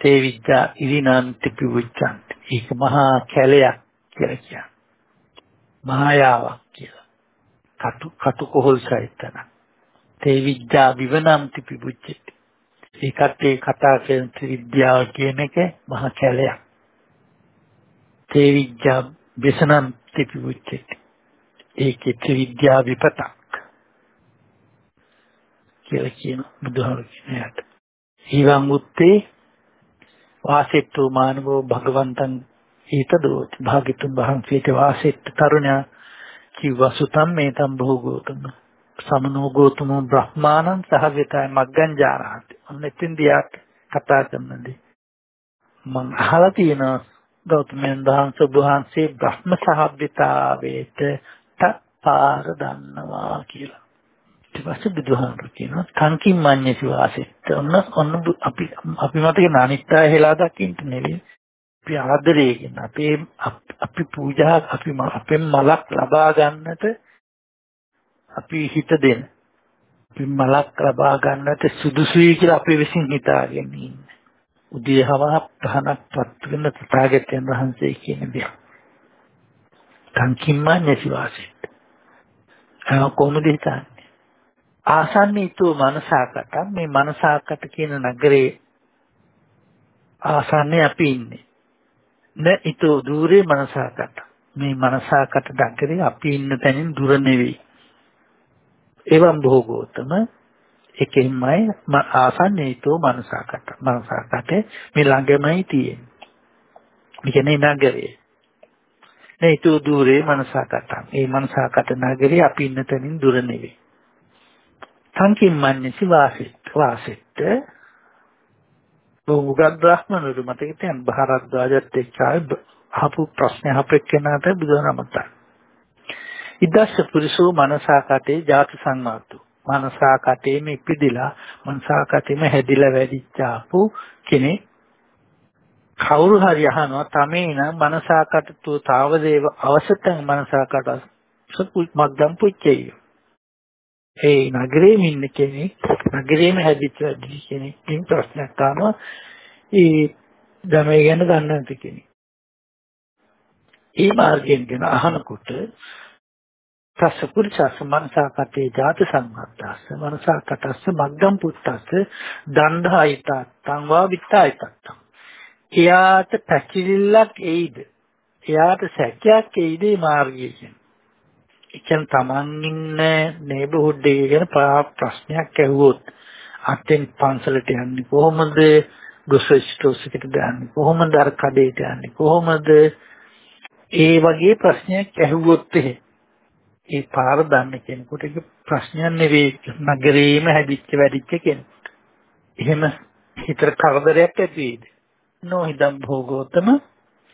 [SPEAKER 2] තේ විද්‍යා ඉරිනන්ති පිවුච්ඡන්ති ඒක මහා කැලයක් කියලා කියනවා මහායාවක් කියලා කටු කටු කොහොල් සහිතන. තේ විද්‍යා විවනම්ති පිබුච්චති. ඒකත් ඒ කතා කරන ත්‍රිවිද්‍යාව කියන එක මහ කැලයක්. තේ විද්‍යා විසනම්ති පිබුච්චති. ඒකේ ත්‍රිවිද්‍යා විපතක්. කියලා කියන බුදුහාමුදුරු කියන යට. ඊවං උත්තේ වාසෙට්ටු මානවෝ භගවන්තං ඊතදෝත් භාගිතුන් වහන්සේට වාසෙට්ට තරුණයා කිව්වා සුතම් මේතම් භෝගෝතම සමනෝ ගෝතම බ්‍රහ්මානං සහවිතයි මග්ගංජාරහත්. ඔන්න එතින්දියා කතා කරනදී මම අහලා තියෙනවා ගෞතමයන් වහන්සේ වහන්සේ බ්‍රහ්ම සහවිතාවේට පාර දන්නවා කියලා. ඊට පස්සේ බුදුහාමුදුරු කියනවා කංකින් මඤ්ඤසි වාසෙත් ඔන්න ඔන්න අපි අපි මතක අනිත්‍යය හෙලා දකින්න නෙවෙයි. අපි ආදරයෙන් අපේ අපි පූජා අපි අපෙන් මලක් ලබා ගන්නට අපි හිත දෙන අපි මලක් ලබා ගන්නට සුදුසුයි කියලා අපි විසින් හිතාගෙන ඉන්නේ උදේවහ පහනක් පත් වෙන තථාගතයන් වහන්සේ කියන දේ කංකින් මඤ්ඤසි වාසෙත් කොහොමද හිතන්නේ ආසන්නීතෝ මනසාකට මේ මනසාකට කියන නගරේ ආසන්නේ අපි ඉන්නේ. න ඊතෝ দূරේ මනසාකට. මේ මනසාකට නගරේ අපි ඉන්න තැනින් දුර නෙවෙයි. එවම් භෝගෝතම එකෙන්මයි ආසන්නීතෝ මනසාකට. මනසාකට මේ ළඟමයි තියෙන්නේ. මේ කියන්නේ නගරේ. නේතු দূරේ මනසාකට. මේ මනසාකට නගරේ අපි ඉන්න තැනින් දුර නෙවෙයි. සංකිම්මඤ්ඤසි වාසිට වාසිට උගත් බ්‍රාහ්මණවරු මතක තියන් භාරද්වාජත් එක්ක අහපු ප්‍රශ්න අහපු කෙනාට බුදුරමත ඉදස්ස පුරිසෝ මනසා කටේ ජාති සංවාතු මනසා කටේම ඉපිදිලා මනසා කටේම හැදිලා වැඩිච්චාපු කෙනෙක්. කවුරු හරි අහනවා තමේන මනසා කටතු තාවදේව අවසතං මනසා කට සපුත් මග්ගම් පුච්චේ ඒ නගරේම ඉන්න කෙනෙක් නගරේම හැදිච්ච වැඩි කෙනෙක්ගෙන් ප්‍රශ්නයක් අහනවා. ඒ ගමේ ගැන දන්නේ නැති කෙනෙක්. ඒ මාර්ගයෙන් ගැන අහනකොට තස්සපුරිසස්ස මනසා කටේ ජාත සංවත්තස්ස මනසා කටස්ස මග්ගම් පුත්තස්ස දණ්ඩායිත සංවා විත්තායිතත් එයාට පැකිලිල්ලක් එයිද? එයාට සැකයක් එයිද මාර්ගයෙන් එකෙන් Taman ඉන්න නේබර්හුඩ් එකේ ගැන ප්‍රශ්නයක් ඇහුවොත් අතෙන් පන්සලට යන්නේ කොහොමද? ගොසස් ස්ටෝස් එකට යන්නේ කොහොමද? අර කඩේට යන්නේ කොහොමද? ඒ වගේ ප්‍රශ්නයක් ඇහුවොත් ඒ පාර දන්න කෙනෙකුට ඒක ප්‍රශ්නයක් නෙවෙයි නගරේම හැදිච්ච වැඩිච්ච කෙනෙක්. එහෙම හිතට කරදරයක් ඇති වෙයිද? නොහිදම් භෝගෝතම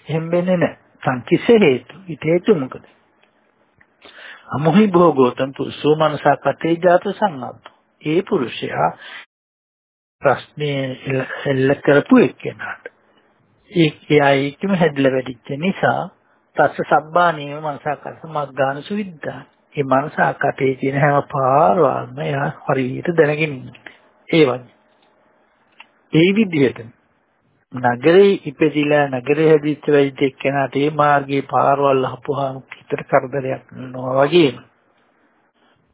[SPEAKER 2] එහෙම වෙන්නේ නැහැ. සංකිස හේතු. ඊට හේතු මොකද? අමොහි භෝගෝතම් පුරුෂෝ මනසා කටේ ජාත සංගත. ඒ පුරුෂයා ප්‍රශ්නේ එල්ල කරපු එක්කෙනාට. ඒ එයා ඒකම හැදලා වැඩිච්ච නිසා තස්ස සබ්බානීව මනසා කස මග්ගාන සුවිද්දා. ඒ මනසා කටේ තියෙන හැම පාරවල්ම එයා හරියට දැනගෙන ඉන්නේ. ඒ වගේ. ඒ විදිහට නගරේ ඉපදිලා නගරේ හැදිච්ච වෙයිද එක්කෙනාට ඒ මාර්ගයේ පාරවල් අහපුවාම හිතට කරදරයක් නෝ වගේම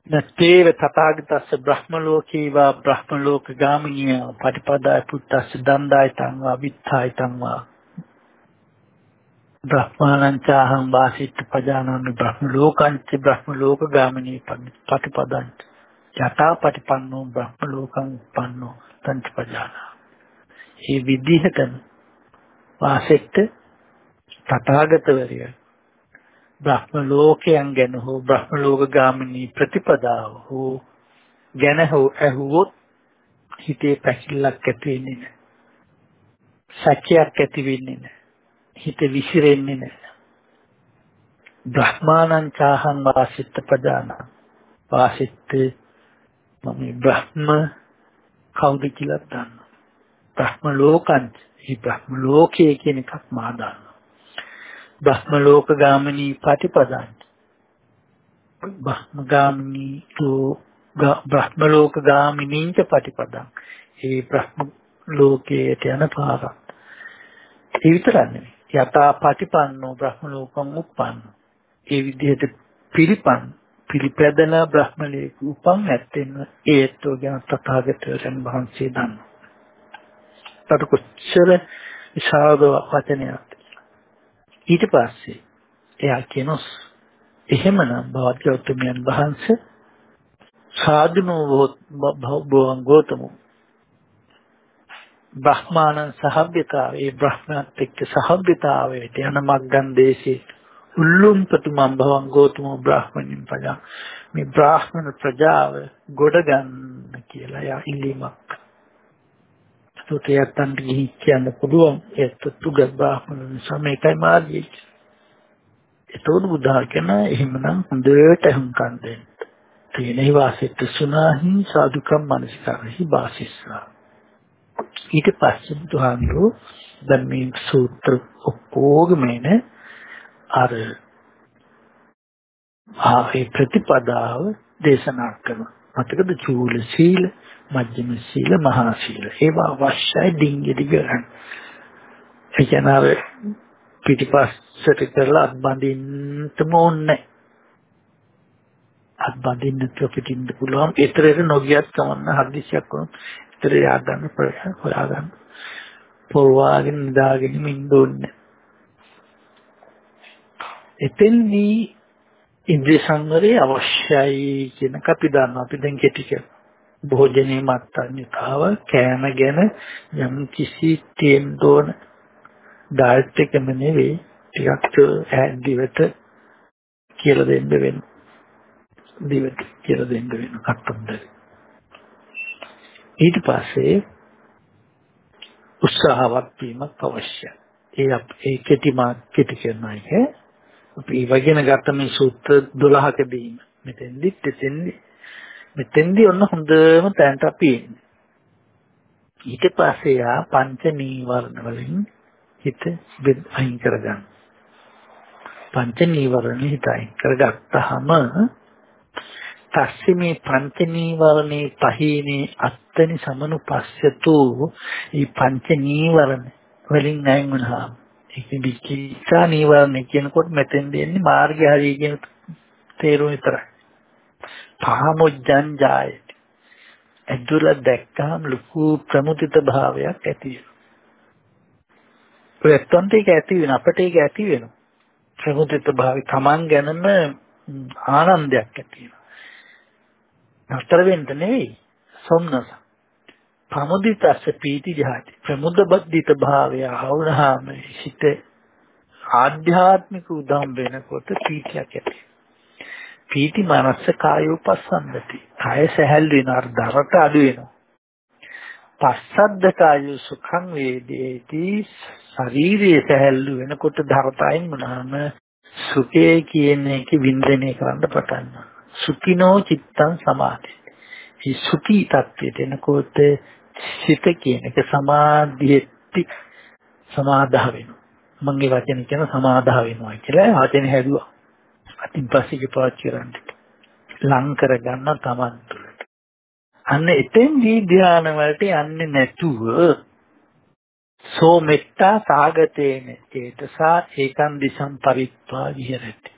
[SPEAKER 2] නත්තේව තථාගතස්ස බ්‍රහ්ම ලෝකේවා බ්‍රහ්ම ලෝක ගාමිනිය පටිපදාය පුත්තස්ස දණ්ඩාය තංවා විත්ථාය තංවා බ්‍රහ්මානං චාහං වාසිත පජානාමි බ්‍රහ්ම ලෝකංච බ්‍රහ්ම ලෝක ගාමිනී පටිපදං යථා පටිපන්නෝ බ්‍රහ්ම ලෝකං පන්නෝ තංච පජානා ඒ විදිහටම වාසෙට තථාගතවරිය බ්‍රහ්ම ලෝකයන් ගැන හෝ බ්‍රහ්ම ලෝක ගාමිනී ප්‍රතිපදාව හෝ ගැන හෝ ඇහුවොත් හිතේ පැකිලක් ඇති වෙන්නේ නැහැ. සැකයක් ඇති වෙන්නේ නැහැ. හිත විසිරෙන්නේ නැහැ. බ්‍රහ්මානං චාහං වාසිත පදාන වාසිත මම බ්‍රහ්ම කවුද කියලා දන්නවා. බ්‍රහ්ම ලෝකං මේ බ්‍රහ්ම ලෝකයේ කියන එකක් මා දන්නවා. බ්‍රහ්ම ලෝක ගාමිනී ප්‍රතිපදං. බ්‍රහ්ම ගාමිනී තෝ බ්‍රහ්ම ලෝක ගාමිනීච ප්‍රතිපදං. ඒ බ්‍රහ්ම ලෝකයට යන පාරක්. ඒ විතරක් නෙවෙයි. යථා පටිපන්නෝ බ්‍රහ්ම ලෝකං උප්පන්න. ඒ විදිහට පිළිපන් පිළිපැදලා බ්‍රහ්මලේක උපන් ඇත්තෙන් ඒත්ෝ ගැන තථාගතයන් වහන්සේ දන්නවා. තට කොච්චර විශාල වචනයක් ඊට පස්සේ එයා කියනොස් එහෙමනම් භාග්‍යවතුමයන් වහන්සේ සාධනෝ භවං ගෝතමෝ බ්‍රහ්මාණන් සහභ්‍යතාවේ බ්‍රහ්මයත් එක්ක සහභ්‍යතාවයට යන මග්ගන් දේශේ. උල්ලුම් ප්‍රතුමන් භවං ගෝතමෝ බ්‍රාහ්මණින් පජා. මේ බ්‍රාහ්මණ ප්‍රජාව ගොඩ ගන්න කියලා යා ඉල්ලීමක්. ඒකට යත්තන්ට ගිහින් කියන්න පුළුවන්. ඒත් තුග බ්‍රාහ්මණ නිසා මේකයි මාර්ගය. ඒතෝடு බුද්ධා කියන එහෙමනම් හොඳට හුම්කන් දෙන්න. තේනයි වාසිත සුනාහි සාදුකම් මනසිකාරහි වාසිස්සා. ඊට පස්සේ බුදුහාමුදුරුවෝ දැන් මේ සූත්‍ර ඔක්කොගම එන අර ආවේ ප්‍රතිපදාව දේශනා කරනවා. මතකද චූල සීල, මජ්ක්‍ධිම සීල, මහා සීල. ඒවා අවශ්‍යයි ඩිංගිඩි ගන්න. ඒ කියන්නේ පිටිපස්සට කරලා අත්බඳින්නම ඕනේ. අත්බඳින්න පිටින්න පුළුවන්. ඒතරේ නොගියත් කමන්න හදිසියක් වුණොත් ඒතරේ ය아가න්න ප්‍රශ්න හොයාගන්න. පොරවාගෙන නිදාගෙන ඉන්න ඕනේ. එතෙන්දී ඉන්ද්‍රිය සංවරය අවශ්‍යයි කියන අපි දන්නවා. අපි දැන් කෙටි භෝජනේ මත්තන්‍යතාව කෑම ගැන යම් කිසි තේන් දෝන ඩයට් එකම නෙවෙයි ටිකක් දිවට කියලා දෙන්න වෙන. දිවට කියලා දෙන්න වෙන කට්ටොන්දර. ඊට පස්සේ උත්සාහවත් වීමක් අවශ්‍යයි. ඒ ඒ කෙටි මා කෙටි කරන එක අපි වගේන ගත්ත මේ සූත්‍ර 12කදී මෙතෙන්දි එතෙන්දි මෙතෙන්දි ඔන්න හොඳම තැනට අපි එන්නේ. ඊට පස්සේ යා පංච නීවරණ වලින් හිත අයින් කරගන්න. පංච නීවරණ හිත අයින් කරගත්තාම තස්සේ මේ පංච නීවරණේ පහීනේ අත්තනි සමනුපස්සතු මේ පංච නීවරණ වලින් අයින් වුණාම ඒක විචිකිච්ඡා නීවරණ කියනකොට මෙතෙන් දෙන්නේ මාර්ගය හරිය කියන තේරුම විතරයි. පහමුජ්ජං ජායති. ඇදුල දැක්කම ලুকু ප්‍රමුදිත භාවයක් ඇති වෙනවා. ඔයත්ොන්ට ඒක ඇති වෙන අපිට ඒක ඇති වෙනවා. ප්‍රමුදිත භාවය Taman ගැනම ආනන්දයක් ඇති වෙනවා. නතර වෙන්න නෙවෙයි. සොම්නස. ප්‍රමුදිතස්ස පීති ජාති. ප්‍රමුද බද්ධිත භාවය ආවුනහම හිත ආධ්‍යාත්මික උදම් වෙනකොට පීතියක් ඇති. පීති මනස කායෝපස්සන්දති කාය සැහැල් වෙන අර දරට අඩු වෙනවා. පස්සද්ද කායු සුඛං වේදේති. ශරීරයේ සැහැල්ලු වෙනකොට දරතයින් වුණාම සුඛය කියන එක වින්දනය කරන්න පටන් ගන්නවා. සුඛිනෝ චිත්තං සමාධි මේ සුඛී තත්ත්වයට එනකොට සිත කියන එක සමාධියටි සමාදහ වෙනවා. මම ඒ වචන කියන සමාදහ වෙනවා කියලා වචන හැදුවා. අතින් පස්සේ පාවිච්චි කරන්න. ලං කර ගන්න තමන් තුළට. අන්න එතෙන්දී ධ්‍යාන වලට යන්නේ නැතුව සෝ මෙත්තා සාගතේන චේතසා ඒකන් දිසම් පරිත්වා විහෙරති.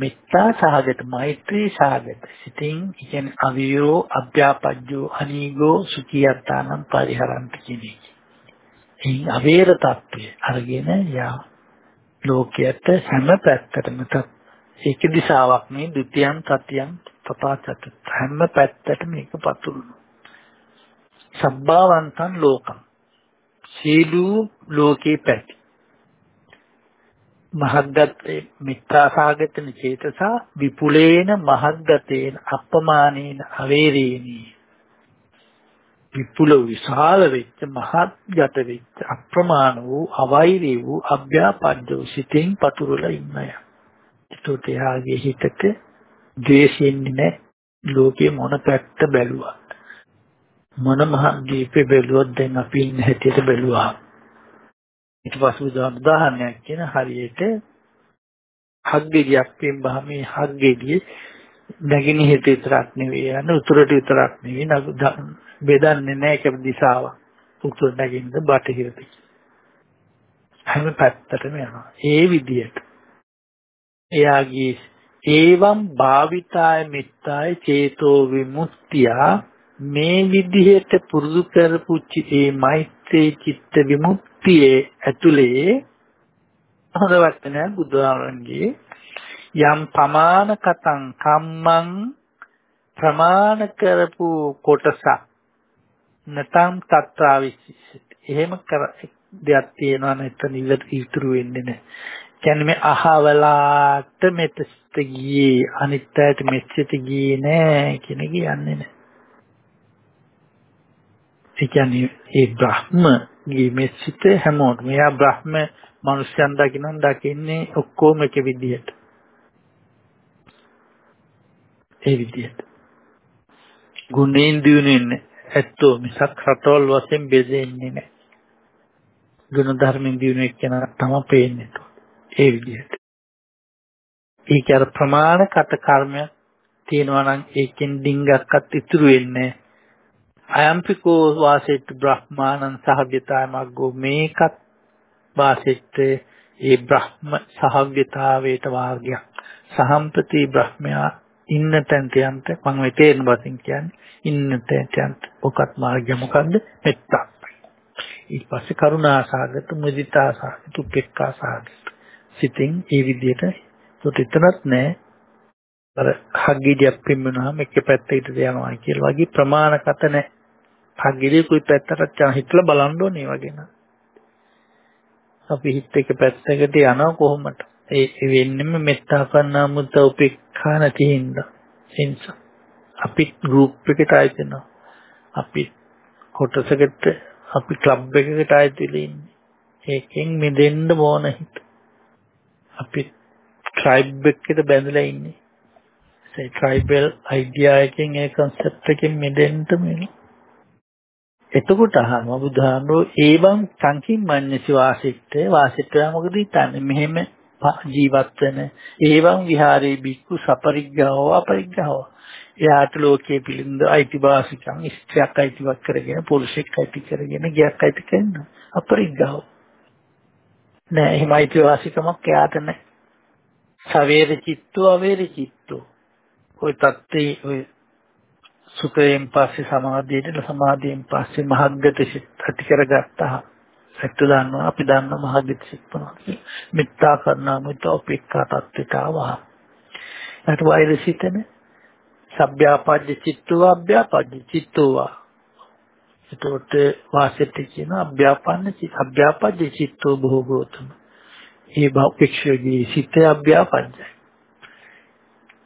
[SPEAKER 2] මෙත්තා සහගත මෛත්‍රී සහගත සිතින් කියන්නේ අවියෝ අභ්‍යාපජ්ජෝ අනීගෝ සුඛියත්තානම් පරිහරන්ති කියන එක. ඒ අවේර తත්වය අරගෙන යා. ලෝකයට හැම පැත්තටම ඒක දිශාවක් මේ ဒ ුතියං තතියං තථාචත හැම පැත්තටම මේක පතුරුනවා. සබ්බාවන්තං ලෝකං. සීලු ලෝකේ පැති. මහද්දත්තේ මිත්‍යාසාගතන චේතසා විපුලේන මහද්දතේන අප්පමානේන අවේරේනී විපුල විශාල වෙච්ච මහත්ගත වෙච්ච අප්‍රමාණ වූ අවෛරී වූ අභ්‍යාපද්දෝ සිතෙන් පතුරලා ඉන්නය. ඒකට එයාගේ හිතට ද්වේෂයෙන්නේ නැහැ. ලෝකේ මොන පැත්ත බැලුවා. මොන මහ දීපේ බැලුවත් දැන් අපි ඉන්න හැටියට බැලුවා. ඊට පස්සේ උදාහරණයක් කියන හරියට හග්ගෙඩියක් පින්බහම මේ හග්ගෙඩිය නැගිනහිර විතරක් නෙවෙයි යන උතුරට විතරක් නෙවෙයි බෙදන්නේ නැහැ ඒක දිශාවක් උතුර නැගින්ද බටහිරට හැම පැත්තටම යනවා. ඒ විදියට එයාගේ ඒවම් භාවිතාය මිත්තාය චේතෝ විමුක්තිය මේ විදිහට පුරුදු කරපු ඒ මෛත්‍රී චිත්ත විමුක්තියේ ඇතුලේ හොඳ වචනය බුදුහාමරන්ගේ යම් ප්‍රමාණ කතං කම්මං ප්‍රමාණ කරපු කොටසක් නැතම් තත්‍රාවිසිත එහෙම කර දෙයක් තියෙනවා නැත්නම් ඉතුරු වෙන්නේ නැහැ. කියන්නේ මේ අහවලාට මෙතෙට ගියේ අනිත් අයට මෙච්චට ගියේ නෑ කියන එක යන්නේ නෑ. ඒ කියන්නේ ඒ බ්‍රහ්ම ගේ මෙච්චට හැමෝටම එයා බ්‍රහ්ම මනුෂ්‍යයන් දකින්න දකින්නේ ඔක්කොම එක විදිහට. ඒ විදිහට. ගුණෙන් දිනුනේ ඇත්තෝ මිසක් රටවල් වශයෙන් බෙදෙන්නේ නැහැ. ගුණ ධර්මෙන් දිනු එක්කෙනා තමයි පේන්නේ. ඒ විදිහට. ඒක අර ප්‍රමාණගත කර්මයක් තියෙනවා නම් ඒකෙන් ඩිංගක්වත් ඉතුරු වෙන්නේ අයම්පිකෝ වාසෙත් බ්‍රහ්මානං සහග්‍යතා මග්ගෝ මේකත් වාසෙත් ඒ බ්‍රහ්ම සහග්‍යතාවයට වාර්ගයක් සහම්පති බ්‍රහ්මයා ඉන්න තැනට යන්න මම මේ තේරෙන බසින් කියන්නේ ඉන්න තැනට යන්න ඔකත් මාර්ගය මොකද්ද? මෙත්තා. ඊට පස්සේ කරුණාසගත මුදිතාසගත උපේක්ඛාසගත සිතින් ඒ විදිහට ඒත් එතනත් නෑ අර හග්ගිඩියක් පිම්මනහම එක පැත්තකට යනවා කියලා වගේ ප්‍රමාණගත නෑ හග්ගිඩිය કોઈ පැත්තකට යන හිටලා බලන්න ඕනේ වගේ නේද අපි හිත එක පැත්තකට යනවා කොහොමද? ඒ වෙන්නෙම මෙත්තා කරනා මුද්ද උපේක්ඛා නැති හින්දා. එනිසා අපි ගෲප් එකට ආයෙත් අපි කොටසකට අපි ක්ලබ් එකකට ආයෙත් ඉන්නේ. ඒකෙන් මිදෙන්න ඕන හිත. අපි ට්‍රයිබ් එකකට බැඳලා ඉන්නේ. ඒ ට්‍රයිබල් අයිඩියා එකෙන් ඒ concept එකෙන් මිදෙන්න මෙන්න එතකොට අහනවා බුදුහාමෝ ඒවම් සංකිම්මඤ්ඤසි වාසිට්ඨේ. වාසිට්ඨා මොකද හිතන්නේ? මෙහෙම ජීවත් වෙන. ඒවම් විහාරේ බික්කු සපරිග්ගහව අපරිග්ගහව එයාට ලෝකයේ පිළිඳ අයිතිවාසිකම් ස්ත්‍රියක් අයිතිවක් කරගෙන පුරුෂෙක් අයිති කරගෙන ගියක් අයිති කරන අපරිග්ගහව නෑ එහෙම අයිතිවාසිකමක් එයාට නෑ. සවේර චිත්තෝ අවේර චිත්තෝ. ඔය තත්ත්වේ ඔය සුඛයෙන් පස්සේ සමාධියට සමාධියෙන් පස්සේ මහග්ගත සිත් ඇති කරගත්තා. සත්‍ය දන්නවා අපි දන්නවා මහග්ගත සිත් මොනවද මෙත්තා කරනා මුත උපේක්ඛා තත්ත්වයට ආවා ඊට වෛර සිතන සබ්භ්‍යාපජ්ජ චිත්තෝ අභ්‍යාපජ්ජ චිත්තෝ එතකොට වාසෙත් කියන අභ්‍යාපන්න චිත්ත අභ්‍යාපජ්ජ චිත්තෝ භෝගෝතම ඒ භෞතික්ෂයේ සිත අභ්‍යාපජ්ජයි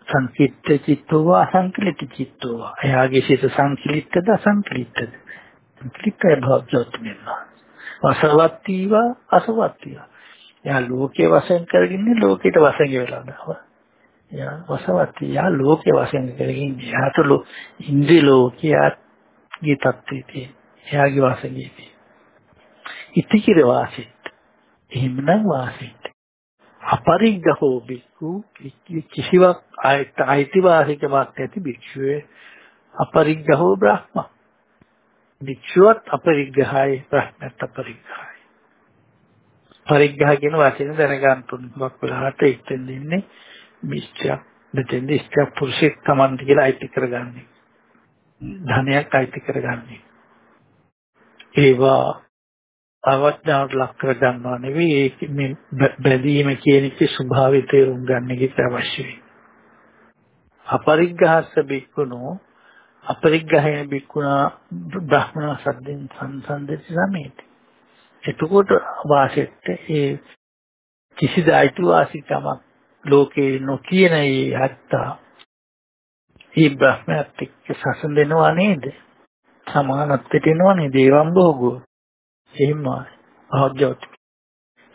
[SPEAKER 2] සංකිට්ඨ චිත්තෝ අසංකලිත චිත්තෝ එයාගේ සිත සංකලිටද අසංකලිටද සංකලිටය භවජොත් වෙනවා. වසවත්තීව අසවත්තීව එයා ලෝකයේ වශයෙන් කරගින්නේ ලෝකයට වශයෙන් වෙලා දාවා. එයා වසවත්තී එයා ලෝකයේ වශයෙන් කරගින් එයාට ඉන්ද්‍රිය ලෝකයේ තත්ත්වයේ එයාගේ වශයෙන් ඉතිකිර වාසිත. එහෙමනම් වාසිත. අපරිග්ගහෝ බික්කු කිසිවක් අයිතිවාසිකමක් නැති භික්ෂුවේ අපරිග්ගහෝ බ්‍රහ්ම. භික්ෂුවත් අපරිග්ගහයි බ්‍රහ්මත් අපරිග්ගහයි පරිග්ගහ කියන වචනේ දැනගන්න තුනක් වෙලාවට එක්තෙන් දෙන්නේ මිස්ත්‍යක් දෙතෙන් ඉස්ත්‍යක් පුරුෂෙක් තමන්ට කියලා අයිති කරගන්නේ. ධනයක් අයිති කරගන්නේ. ඒවා අවඥාවට ලක් කර ගන්නවා නෙවෙයි ඒක මේ බැඳීම කියන එකේ ස්වභාවය තේරුම් ගන්න එක අවශ්‍යයි. අපරිග්‍රහස්ස බික්කුණෝ අපරිග්‍රහයන බික්කුණා බ්‍රහ්මණ සද්දෙන් සංසන්දති සමේති. එතකොට වාසෙත් ඒ කිසිද අයිතිවාසිකමක් ලෝකේ නොකියන ඒ හත්තා ඒ බ්‍රහ්මයත් එක්ක සසඳෙනවා නේද? සමානත්වයට එනවා නේද? ඒවම් භෝගෝ එහෙමයි. භාග්‍යවත්.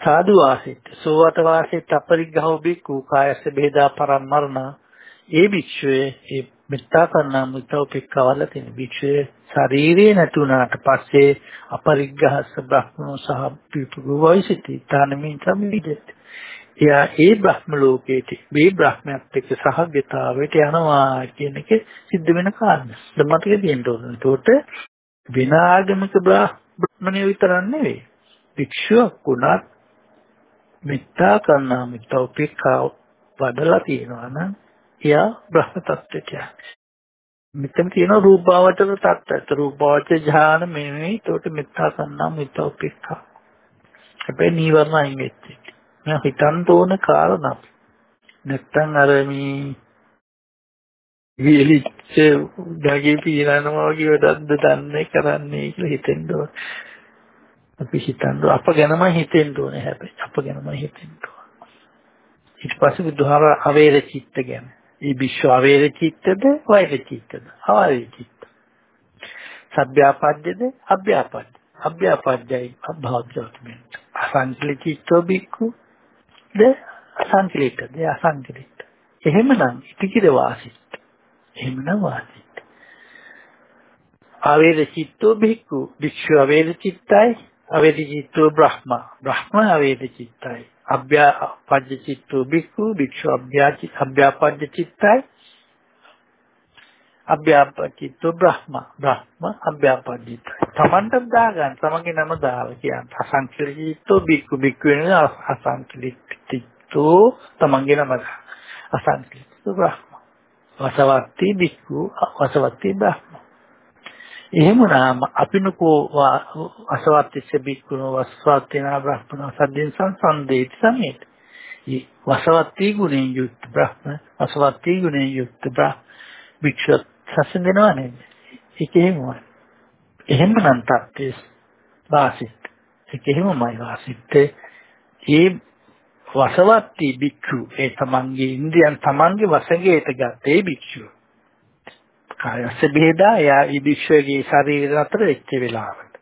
[SPEAKER 2] සාදු වාසෙත් සෝවත වාසෙත් අපරිග්‍රහෝ බික්කු කායස්ස බේදා පරම්මරණ ඒ භික්ෂුවේ ඒ මෙත්තා කරන මුතෝපිකවල තියෙන භික්ෂුවේ ශරීරේ නැතුණාට පස්සේ අපරිග්‍රහස්ස බ්‍රහ්මෝ සහ පිපුගෝයිසිතී තානමින් සම්මිදෙත් එයා ඒ බ්‍රහ්ම ලෝකේට මේ බ්‍රහ්මයත් එක්ක සහගතතාවයට යනවා කියන එක සිද්ධ වෙන කාරණා. දැන් මතකෙ තියෙන්න ඕනේ. ඒකට වෙන ආගමික බ්‍රහ්මණය විතරක් නෙවෙයි. භික්ෂුවක් වුණත් මෙත්තා කරනා මෙත්තා උපේක්ඛා වඩලා තියෙනවා නම් එයා බ්‍රහ්ම තත්ත්වයට යනවා. මෙතන තියෙන රූපාවචර තත්ත්වයට රූපාවචර ඥාන මෙනෙහි ඒකට මෙත්තා සන්නා මෙත්තා උපේක්ඛා. හැබැයි නීවරණ අයින් වෙච්ච එක. මම හිතන්න ඕන කාරණා. නැත්තම් අර මේ විලිච්ච ගගේ පීනනවා වගේ වැඩක්ද දන්නේ කරන්නේ කියලා හිතෙන්න ඕන. අපි හිතන්න අප ගැනම හිතෙන්න ඕනේ හැබැයි අප ගැනම හිතෙන්න ඕන. ඊට පස්සේ බුදුහාර අවේර චිත්ත ගැන. මේ විශ්ව අවේර චිත්තද වෛර චිත්තද? අවේර චිත්ත. සබ්භ්‍යාපද්‍යද අභ්‍යාපද්‍ය. අභ්‍යාපද්‍යයි අභාව්‍යෝත්මෙන්. අසංකලිතෝ බික්කු ද අසංකලිතද අසංකලිත. එහෙමනම් ඉතිකිර වාසිත. එහෙමනම් වාසිත. අවේර චිත්තෝ බික්කු විශ්ව අවේර චිත්තයි අවේර චිත්තෝ බ්‍රහ්ම බ්‍රහ්ම අවේර චිත්තයි අභ්‍යාපජ්ජ චිත්තෝ බික්කු විශ්ව අභ්‍යාචි අභ්‍යාපජ්ජ චිත්තයි අභ්‍යාපචිත්තෝ බ්‍රහ්ම බ්‍රහ්ම අභ්‍යාපජිතයි තමන්ට දාගන්න තමන්ගේ නම දාලා කියන්න අසංකලිතෝ බික්කු බික්කු වෙන අසංකලිතෝ තමන්ගේ නම අසංකලිතෝ බ්‍රහ්ම වසවත්ති බික්කු වසවත්ති බ්‍රහ්ම එහෙමනම් අපිනකෝ අසවත්තිස්ස බික්කුණෝ වස්වාත්තේනා බ්‍රහ්මන සද්දෙන් සංසන්දේති සමේත. මේ වසවත්ති ගුණයෙන් යුක්ත බ්‍රහ්ම වසවත්ති ගුණයෙන් යුක්ත බ්‍රහ්ම වික්ෂත් සසඳනවා නේද? ඒක එහෙමයි. එහෙමනම් තත්ත්වයේ වාසිත. ඒක එහෙමමයි වාසිත. ඒ වසවත්ති බික්ඛු ඒ තමන්ගේ ඉන්ද්‍රියන් තමන්ගේ වශයෙන් ගත්තේ බික්ෂුව. කායස්ස බෙහෙදා එයා ඉදිශ්වගේ ශරීරය අතර එච්ච වෙලාවට.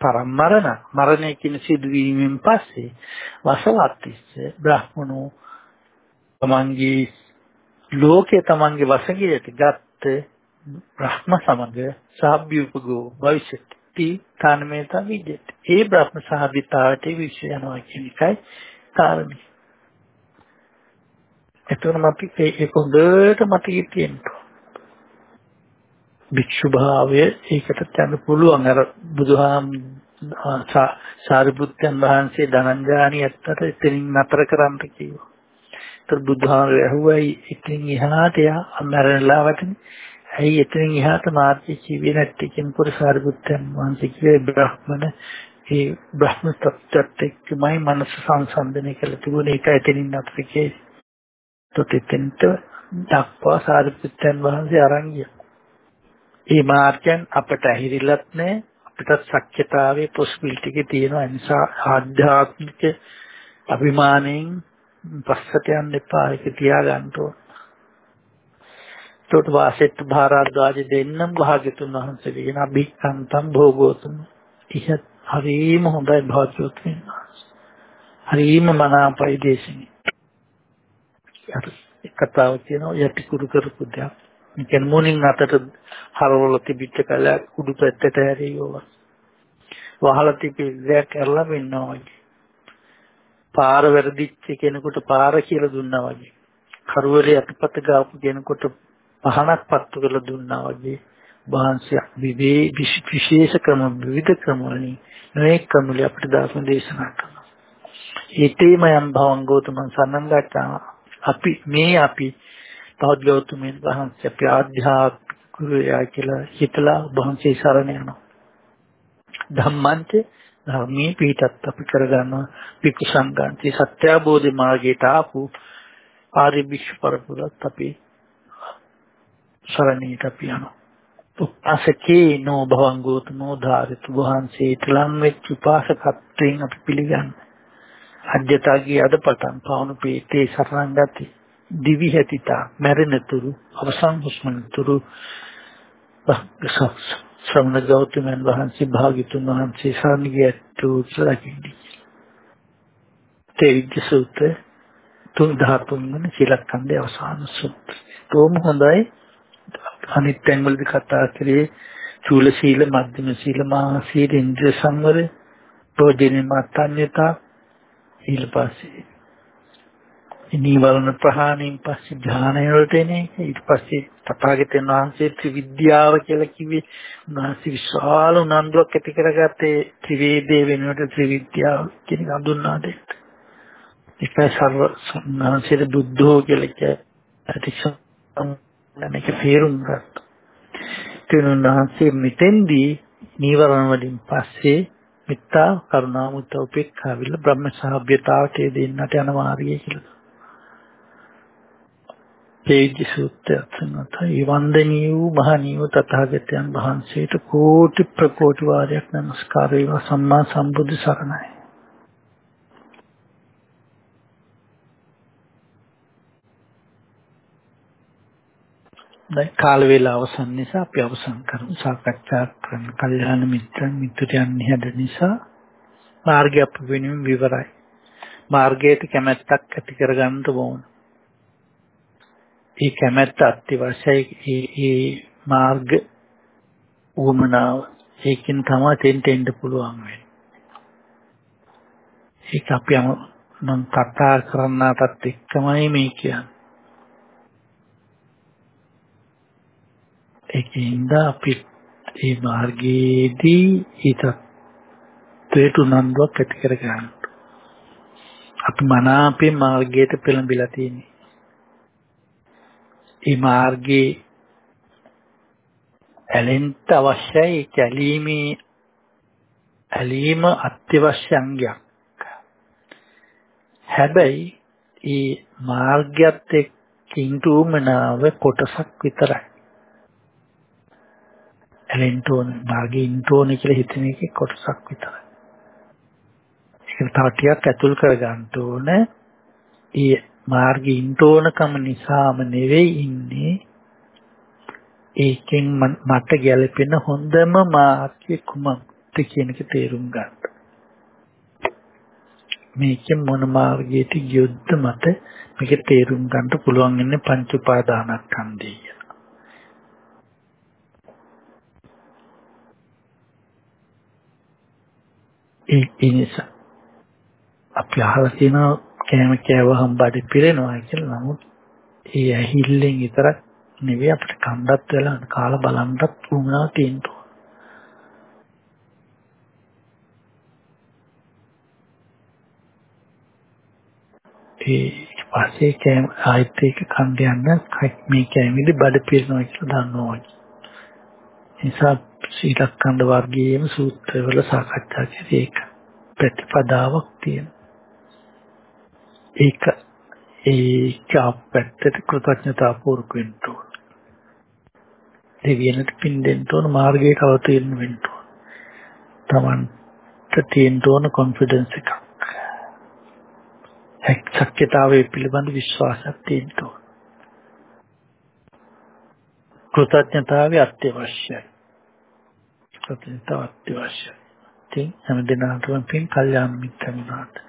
[SPEAKER 2] පරම්මරණ මරණය කියන සිදුවීමෙන් පස්සේ වසවත්තිස්ස බ්‍රහ්මනෝ තමන්ගේ ලෝකයේ තමන්ගේ වශයෙන් ගත්ත බ්‍රහ්ම සමග සාභ්‍යුපගෝ භවිෂති කාණමේත විජ්ජති ඒ බ්‍රහ්ම සහභිතාවට විශ්ය යනවා කියන එකයි කාරණේ. එතකොට අපි ඒක හොඳට මතකෙ තියෙනවා. භික්ෂු භාවය ඒකට යන්න පුළුවන් අර බුදුහාම සාරිපුත්තයන් වහන්සේ ධනංජානි ඇත්තට එතනින් නතර කරන්න කිව්වා. ඒතර බුදුහාම ඇහුවයි එතනින් එහාට යා අමරණලාවටනේ. ඇයි එතනින් එහාට මාර්ගය කිව්වේ නැත්තේ කෙනෙකුට සාරිපුත්තයන් වහන්සේ කිව්වේ බ්‍රහ්මන ඒ බ්‍රහ්ම තත්ත්වයට එක්කමයි මනස සංසන්දනය කළ තිබුණේ ඒක එතනින් නතර කියේ. තොතෙන්ට දක්වා සාරිපුත්තයන් වහන්සේ අරන් ගියා. ඒ මාර්ගයන් අපට ඇහිරිලත් නැහැ අපිට ශක්්‍යතාවයේ පොසිබිලිටි එක තියෙනවා ඒ නිසා ආධ්‍යාත්මික අභිමාණයෙන් පස්සට යන්න එපා ඒක තියාගන්න ඕන. ඒකට වාසෙත් භාරද්වාජ දෙන්නම් භාග්‍යතුන් වහන්සේ කියන අභික්ඛන්තම් භෝගෝතුම් ඉහත් හරීම හොඳයි භාග්‍යවතුන් වහන්සේ. හරීම මනාපයි දේශනේ. කතාව කියනවා යටි කුරු කරපු දෙයක්. ඒ කියන්නේ මුණින් අතට හරවල තිබිච්ච කලක් උඩු පැත්තට හැරියෝවා. වහලා තිබිච්ච කරලා වෙන්නවා වගේ. පාර වැරදිච්ච කෙනෙකුට පාර කියලා දුන්නා වගේ. කරුවලේ අතපත ගාපු කෙනෙකුට පහනක් පත්තු කරලා දුන්නා වගේ. වහන්සේ විවේ විශේෂ ක්‍රම විවිධ ක්‍රම වලින් නොඑක ක්‍රම වල අපිට ධර්ම දේශනා කරනවා. ඊටේම යම් භවංගෝතමන් සම්නංගච්ඡා අපි මේ අපි තවත් ගෞතමයන් වහන්සේ අපි ආධ්‍යාත්මික ගුරුයා කියලා හිතලා වහන්සේ සරණ යනවා. ධම්මන්ත ධර්මයේ පිටත් අපි කරගන්නවා පිකු සංගාන්ති සත්‍ය අවබෝධ මාර්ගයට ආපු ආර්ය විශ්ව පරපුරත් අපි සරණීට අපි යනවා. උපාසකේ නෝ භවං ගෝතමෝ ධාරිත වහන්සේට ලම් වෙච්ච උපාසකත්වයෙන් අපි පිළිගන්නේ. අධ්‍යතාගේ අද පටන් පවුණු පීතේ සරණ ගති දිවි හැතිතා මැරෙනතුරු අවසන් හුස්මනතුරු. ශ්‍රමණ ගෞතමයන් වහන්සේ භාග්‍යතුන් වහන්සේ සාමිගයතු සලකින්දි තේවිද්‍ය සූත්‍ර තුන් ධාතුන් වන සීලකන්දේ අවසාන සූත්‍රය. කොහොම හොඳයි. අනිත් තැන් වලදී කතා කරේ චූල සීල මධ්‍යම සීල මහා සීල ඉන්ද්‍රිය සංවර ප්‍රෝජිනේ මාතන්‍යතා ඊට පස්සේ නීවරණ ප්‍රහාණයෙන් පස්සේ ධානය වලට එන එක ඊට පස්සේ තථාගතයන් වහන්සේ ත්‍රිවිද්‍යාව කියලා කිව්වේ උන්වහන්සේ විශාල උනන්දුවක් ඇති කරගත්තේ ත්‍රිවේදයේ වෙනුවට ත්‍රිවිද්‍යාව කියන හඳුන්වා දෙන්න. ඒක සර්ව සංඝාසයේ බුද්ධෝ කියලා කියන්නේ ඒක තේරුම් ගන්න. තිනුනාසේ මෙතෙන්දී නීවරණ වලින් පස්සේ මිත්තා කරුණා මුත්ත උපේක්ඛා විල බ්‍රහ්ම සහභ්‍යතාවට දෙන්නට යන මාර්ගය කියලා. තේජි සූත්‍රයත් සනතයි වන්දනීය වූ මහණීය තථාගතයන් වහන්සේට කෝටි ප්‍රකෝටි වාරයක් නමස්කාර වේවා සම්මා සම්බුදු සරණයි. දැන් කාල වේලාව අවසන් නිසා අපි අවසන් කරමු සාකච්ඡා කරන කල්යාණ මිත්‍රන් මිත්‍රයන් හැද නිසා මාර්ගය අප වෙනුවෙන් විවරයි. මාර්ගයට කැමැත්තක් ඇති කරගන්න ඕන. ඒ කැමැත්ත අත්‍යවශ්‍යයි ඒ ඒ මාර්ග උවමනාව ඒකෙන් තමයි තෙන්ට එන්න පුළුවන් වෙන්නේ. ඒක අපි මම කතා කරන්නටත් එක්කමයි මේ කියන්නේ. ඒකින්ද අපි මේ මාර්ගයේදී ඊට තේතු නන්දුවක් ඇති කර ගන්න. අපි මනාපේ මාර්ගයට පෙළඹිලා තියෙන්නේ. මේ මාර්ගයේ ඇලෙන්න අවශ්‍යයි කැලීමේ ඇලීම අත්‍යවශ්‍ය අංගයක්. හැබැයි මේ මාර්ගයත් එක්කින් තුමනාව කොටසක් විතරයි. ඇලෙන්න ඕන මාර්ගේ ඉන්න ඕන කියලා හිතන එකේ කොටසක් විතරයි. ඒක තව ටිකක් ඇතුල් කර ගන්න ඕන. ඒ මාර්ගේ ඉන්න ඕනකම නිසාම නෙවෙයි ඉන්නේ. ඒකෙන් මට ගැළපෙන හොඳම මාර්ගය කුමක්ද කියන එක තේරුම් ගන්න. මේකෙන් මොන මාර්ගයට ගියොත්ද මට මේක තේරුම් ගන්න පුළුවන් ඉන්නේ පංච උපාදානස්කන්ධය. ඒ නිසා අපි අහලා තියෙනවා කෑම කෑවහම බඩ පිරෙනවා කියලා. නමුත් ඒ ඇහිල්ලෙන් විතරක් නෙවෙයි අපිට කන්දත් වෙලා කාලා බලන්නත් උවමනා තියෙනවා. ඒ පස්සේ කෑම ආයත් එක කන්ද යන්න මේ කෑමෙදි බඩ පිරෙනවා කියලා දන්නවා. නිසා සීලකන්ද වර්ගයේම සූත්‍රවල සාකච්ඡා කරේ ඒක. ප්‍රතිපදාවක් තියෙනවා. ඒක ඒක අපැත්තට කෘතඥතා පූර්වක වෙන්න ඕන. දෙවියන්ට පින් දෙන්න ඕන මාර්ගයට අවතීර්ණ වෙන්න ඕන. Tamanට තියෙන්න ඕන කොන්ෆිඩන්ස් එකක්. සත්‍යතාවයේ පිළිබඳ විශ්වාසයක් තියෙන්න ඕන. කෘතඥතාවය අත්‍යවශ්‍යයි. කෘතඥතාව අත්‍යවශ්‍යයි. ඉතින් හැමදෙනාටම පින් කල්යාණ මිත්‍රන්ලාට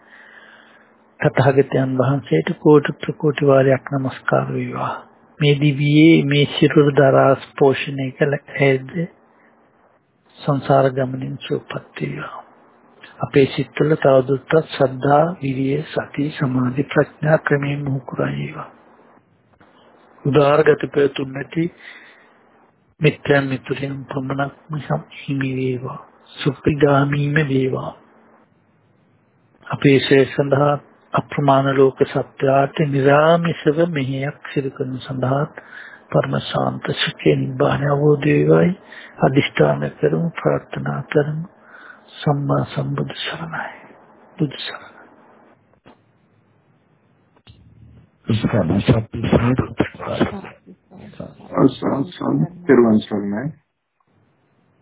[SPEAKER 2] තථාගතයන් වහන්සේට කෝටි ප්‍රකෝටි වාරයක් নমස්කාර වේවා. මේ දිවියේ මේ සිරුර දරා පෝෂණය කළ ඇද සංසාර ගමනින් සුවපත් වේවා. අපේ සිත්වල තවදුරටත් ශ්‍රද්ධා, විරිය, සති, සමාධි, ප්‍රඥා ක්‍රමයෙන් මුහුකුරා වේවා. උදාරගත පෙතුන් නැති මිත්‍යන් මිතුරියන් පමණක් මිසම් හිමි වේවා. සුපිගාමීම වේවා. අපේ ශේ සඳහා අප්‍රමාණ ලෝක සත්‍යයට නිරාමිසව මෙහෙයක් සිදු කරන සඳහා පරම ශාන්ත සුඛේ නිබ්බාන අවබෝධ වේවයි අදිෂ්ඨාන කරමු ප්‍රාර්ථනා කරමු සම්මා සම්බුදු සරණයි බුදු